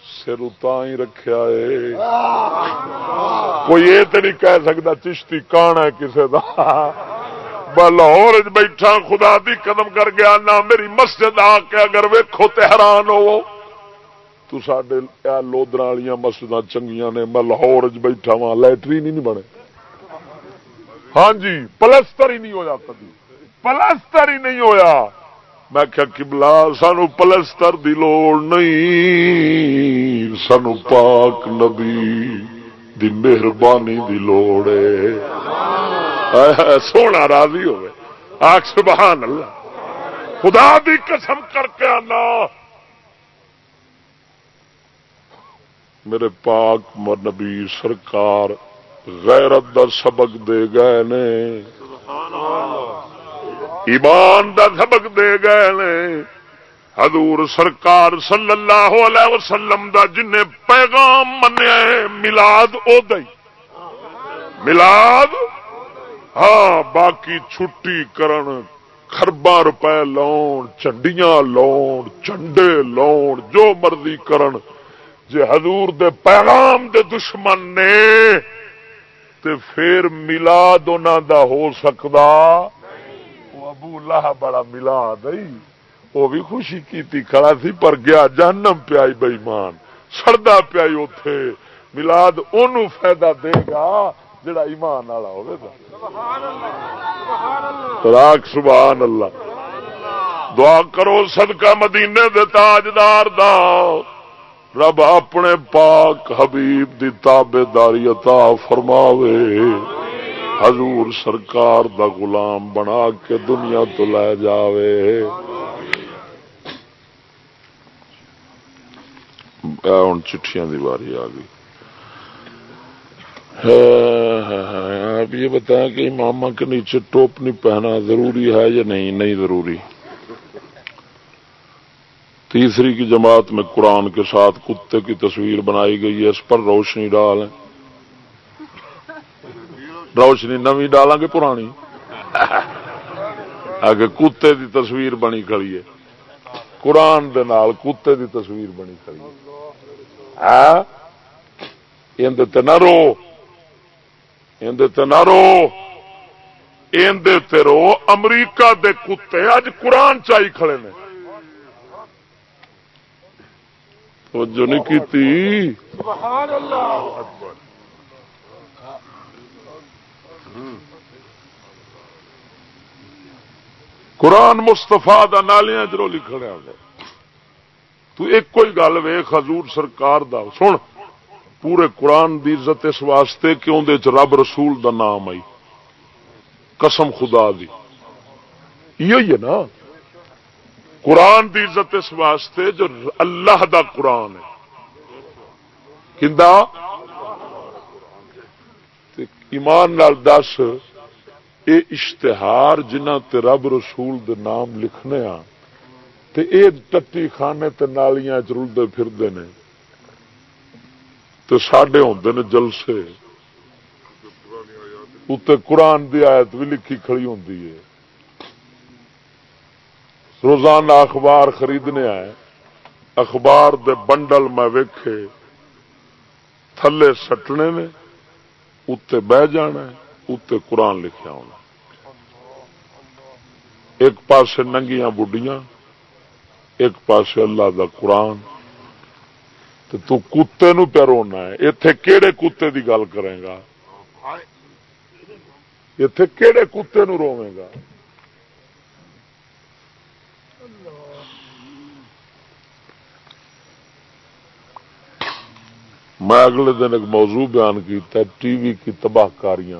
سر ہی رکھا ہے۔ کوئی یہ تو نہیں کہہ سکتا چشتی کان ہے کسی کا لاہور بیٹھا، خدا دی قدم کر گیا نہ میری مسجد آ کے اگر ویکو تو حیران ہو تو سڈے لودر والی مسجد چنگیا نے، میں لاہور بیٹھا وا لٹرین ہی نہیں بنے۔ ہاں جی پلستر ہی نہیں ہوا کبھی۔ پلستر ہی نہیں ہویا۔ میں کیا کبلا سانو پلستر دی لوڑ نہیں، سانو پاک نبی دی مہربانی دی لوڑ ہے۔ سونا راضی ہوئے۔ آخ، سبحان اللہ۔ خدا دی قسم کر کے آنا۔ میرے پاک نبی سرکار غیرت دا سبق دے گئے نے۔ ایمان دا سبق دے گئے نے۔ حضور سرکار صلی اللہ علیہ وسلم دا جن پیغام منیا ہے، ملاد او دئی ملاد؟ ہاں باقی چھٹی کرن خربا روپے لاؤن چنڈیاں لاؤن چنڈے لاؤن جو مرضی کرن۔ جے حضور دے پیغام دے دشمن نے تے پھر ملاد دا ہو سکتا ابو اللہ بڑا ملاد وہ بھی خوشی کی کھڑا سی پر گیا جانم پیائی بئیمان سڑدا پیائی اتے ملاد ان فائدہ دے گا جڑا ایمان والا راک سبحان اللہ۔ دعا کرو، صدقہ مدینے دے تاجدار دا۔ رب اپنے پاک حبیب دی تابے داری عطا فرماوے۔ حضور سرکار دا غلام بنا کے دنیا تو لے جاوے۔ ہوں چٹھیاں دی باری آ گئی۔ ہاں، ہاں، ہاں، آپ یہ بتائیں کہ ماما کے نیچے ٹوپ نہیں پہنا ضروری ہے یا نہیں؟ نہیں ضروری۔ تیسری کی جماعت میں قرآن کے ساتھ کتے کی تصویر بنائی گئی ہے، اس پر روشنی ڈال روشنی نوی ڈالیں گے، پرانی؟ [laughs] اگر کتے دی تصویر بنی کھڑی ہے۔ قرآن دے نال کتے دی تصویر بنی کھڑی ہے۔ ہاں؟ اندر نہ رو۔ اندر نہ رو۔ اندر رو۔ امریکہ دے کتے اج قرآن چائی کھڑے نے۔ توجہ نہیں کی قرآن مستفا نالیاں چرو لکھنے تو ایک کوئی گل ویخ حضور سرکار دا۔ سن، پورے قرآن دی عزت اس واسطے کہ اندر رب رسول دا نام آئی۔ قسم خدا دی۔ یہ ہے نا۔ قرآن دی عزت اس واسطے جو اللہ دا قرآن ہے۔ ایمان نال دس یہ اشتہار جنہ تے رب رسول دے نام لکھنے آ تے اے ٹٹی خانے تے نالیاں چلتے پھرتے ہیں تو سڈے ہوتے نے جلسے اتنے قرآن دی آیت بھی لکھی کھڑی ہوتی ہے۔ روزانہ اخبار خریدنے آئے۔ اخبار دے بنڈل میں ویکھے، تھلے سٹنے نے اتنے بہ جانا اتنے قرآن لکھا ہونا۔ ایک پاس ننگیاں بڑھیاں ایک پاس اللہ دا قرآن۔ تو کتے نو پیا رونا ہے۔ اتے کہڑے کتے دی گل کرے گا؟ اتے کہڑے کتے نو روے گا؟ میں اگلے دن ایک موضوع بیان کیتا ہے، ٹی وی کی تباہ کاریاں۔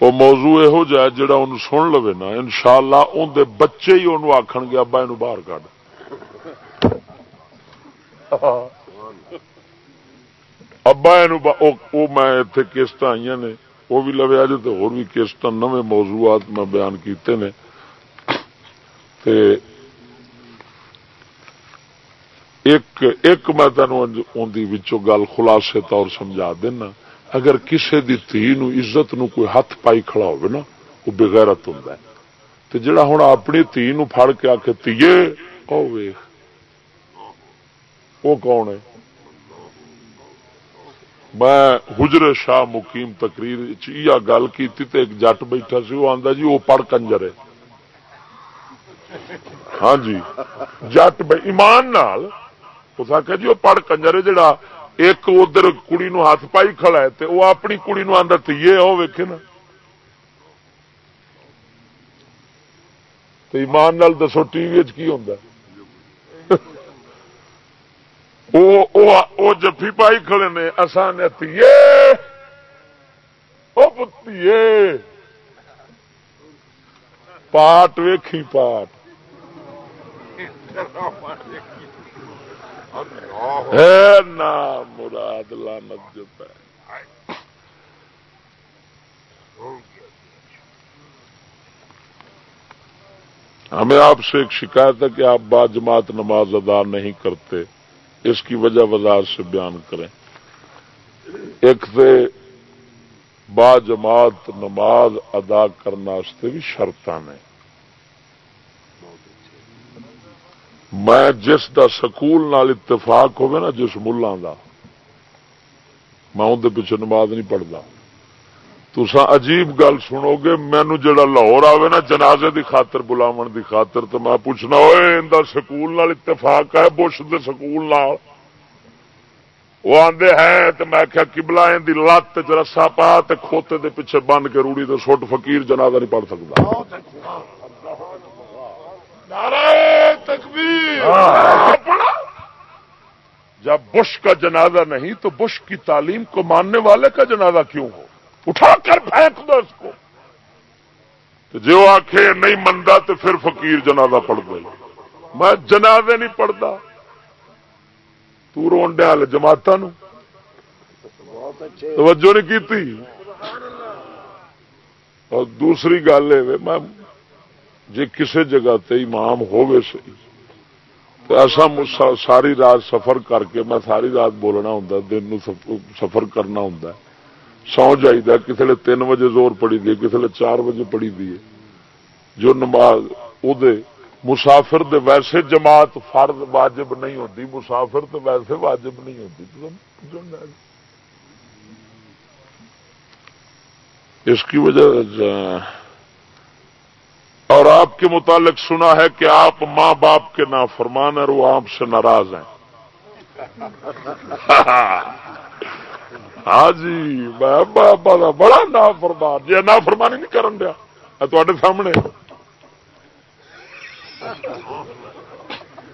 وہ موضوع یہو جہ جا سن لو نا ان شاء اللہ اندر بچے ہی انہوں آخ گے، ابا یہ باہر کھ ابا یہ میں اتنے کشت آئی نے، وہ بھی لویا جی تو ہو کشت نویں موضوعات میں بیان کیتے نے۔ ایک ایک میں تینوں گل خلاصے طور سمجھا دینا۔ اگر کسی دی تھی نو عزت نو کوئی ہاتھ پائی کھڑا ہوگا نا، وہ بغیرت ہوں تو جڑا ہوں اپنی تھی نو پھڑ کے آ کے تیے ویخ۔ وہ کون ہے؟ میں حجر شاہ مقیم تقریر گل کی تے ایک جٹ بیٹھا سی، وہ آتا جی وہ پڑھ کنجر ہے۔ ہاں جی۔ جٹ ایمان نال اس آخر جی وہ پڑھ کنجر جڑا ایک ادھر کڑی نو ہاتھ پائی کھڑا ہے تے وہ اپنی کڑی نو آدھا تیے وہ ویکے نا۔ تو ایمان نال دسو ٹی وی کی ہوں وہ جفی پائی کھڑے نے آسان تیے۔ وہ پتیے۔ پاٹ ویکھی پاٹ۔ [laughs] مراد لانت جو پہ۔ ہمیں آپ سے ایک شکایت ہے کہ آپ با جماعت نماز ادا نہیں کرتے۔ اس کی وجہ وضاحت سے بیان کریں۔ ایک سے با جماعت نماز ادا کرنے بھی شرط نے میں جس دا سکول نال اتفاق ہوگا نا، جس ملا دا، میں اندر پیچھے نماز نہیں پڑھتا تسا عجیب گل سنو گے مینو جڑا لاہور آئے نا، جنازے دی خاطر بلاو دی خاطر، تو میں پوچھنا ہوئے ان سکول نال اتفاق ہے بش دے سکول نال؟ وہ آدھے ہے تو میں کیا کبلا دی لت چ رسا پا کھوتے دے پیچھے بن کے روڑی تو سٹ، فقیر جنازہ نہیں پڑھ سکتا جب بش کا جنازہ نہیں تو بش کی تعلیم کو ماننے والے کا جنازہ کیوں ہو؟ اٹھا کر پھینک دو اس کو۔ جو آخ نہیں منتا تو پھر فقیر جنازہ پڑھ دے۔ میں جنازے نہیں پڑھتا۔ تو رون ڈیا جماعت توجہ نہیں کی اور دوسری گل ہے میں جی کسی جگہ تے امام ہوگے سی تو ایسا ساری رات سفر کر کے میں ساری رات بولنا ہوں دن سفر کرنا ہوں سو جائیے کسی نے تین بجے زور پڑی دی کسی نے چار بجے پڑی دی جو نماز ادے مسافر دے ویسے جماعت فرد واجب نہیں ہوتی مسافر تو ویسے واجب نہیں ہوتی اس کی وجہ اور آپ کے متعلق سنا ہے کہ آپ ماں باپ کے نا فرمان اور وہ آپ سے ناراض ہیں۔ ہاں جی بڑا نا فرمان جی نا فرمانی نہیں کرن دیا۔ تے سامنے۔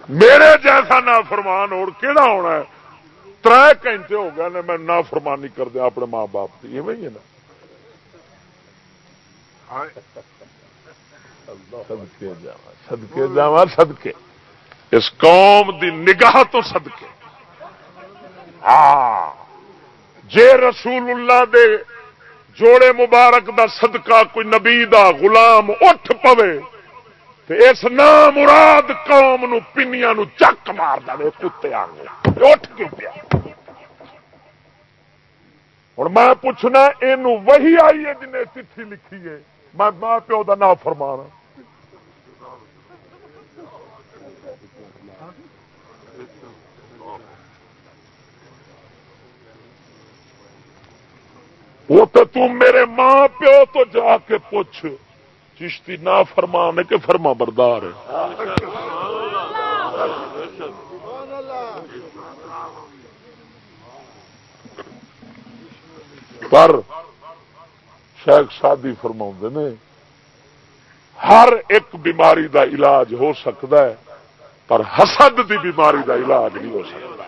میرے جیسا نا فرمان اور کہڑا ہونا ہے؟ تر گھنٹے ہو گئے میں نا فرمانی کر دیا اپنے ماں باپ کی۔ ہے نا؟ سدکے جا سدکے اس قوم دی نگاہ تو سدکے ہاں۔ جے رسول اللہ دے جوڑے مبارک دا صدقہ کوئی نبی دا غلام اٹھ پوے اس نام مراد قوم نو پنیا نو چک مار دے کتے آگے اٹھ کیوں پیا۔ ہوں میں پوچھنا یہ وہی آئی ہے جنہیں چٹھی لکھی ہے۔ میں ماں پیو کا نام فرمانا ہاں۔ وہ تو تم میرے ماں پیو تو جا کے پوچھ۔ چشتی نہ فرمان کہ فرما بردار پر شیخ شادی فرما نے ہر ایک بیماری دا علاج ہو سکتا ہے پر حسد دی بیماری دا علاج نہیں ہو سکتا۔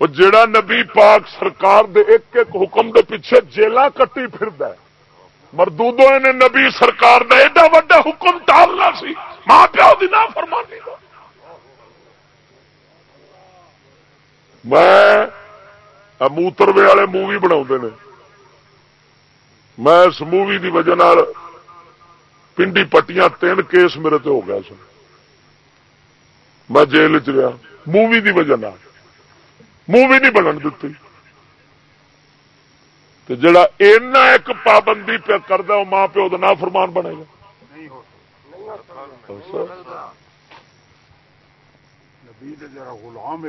وہ جڑا نبی پاک سرکار دے ایک ایک حکم دے پیچھے جیلا کٹی پھر مردودوں نے نبی سرکار دا ایڈا وڈا حکم ٹالنا سی۔ ماں پیو دی نہ فرمانی میں موتروے والے مووی بنا میں اس مووی دی وجہ پنڈی پٹیاں تین کیس میرے تے ہو گیا سن۔ میں جیل چ رہا۔ مووی دی وجہ مووی نہیں بنن دیتی۔ تو جڑا اینا ایک پابندی پہ کرتا وہ ماں پیو نہ فرمان بنے گا۔ غلام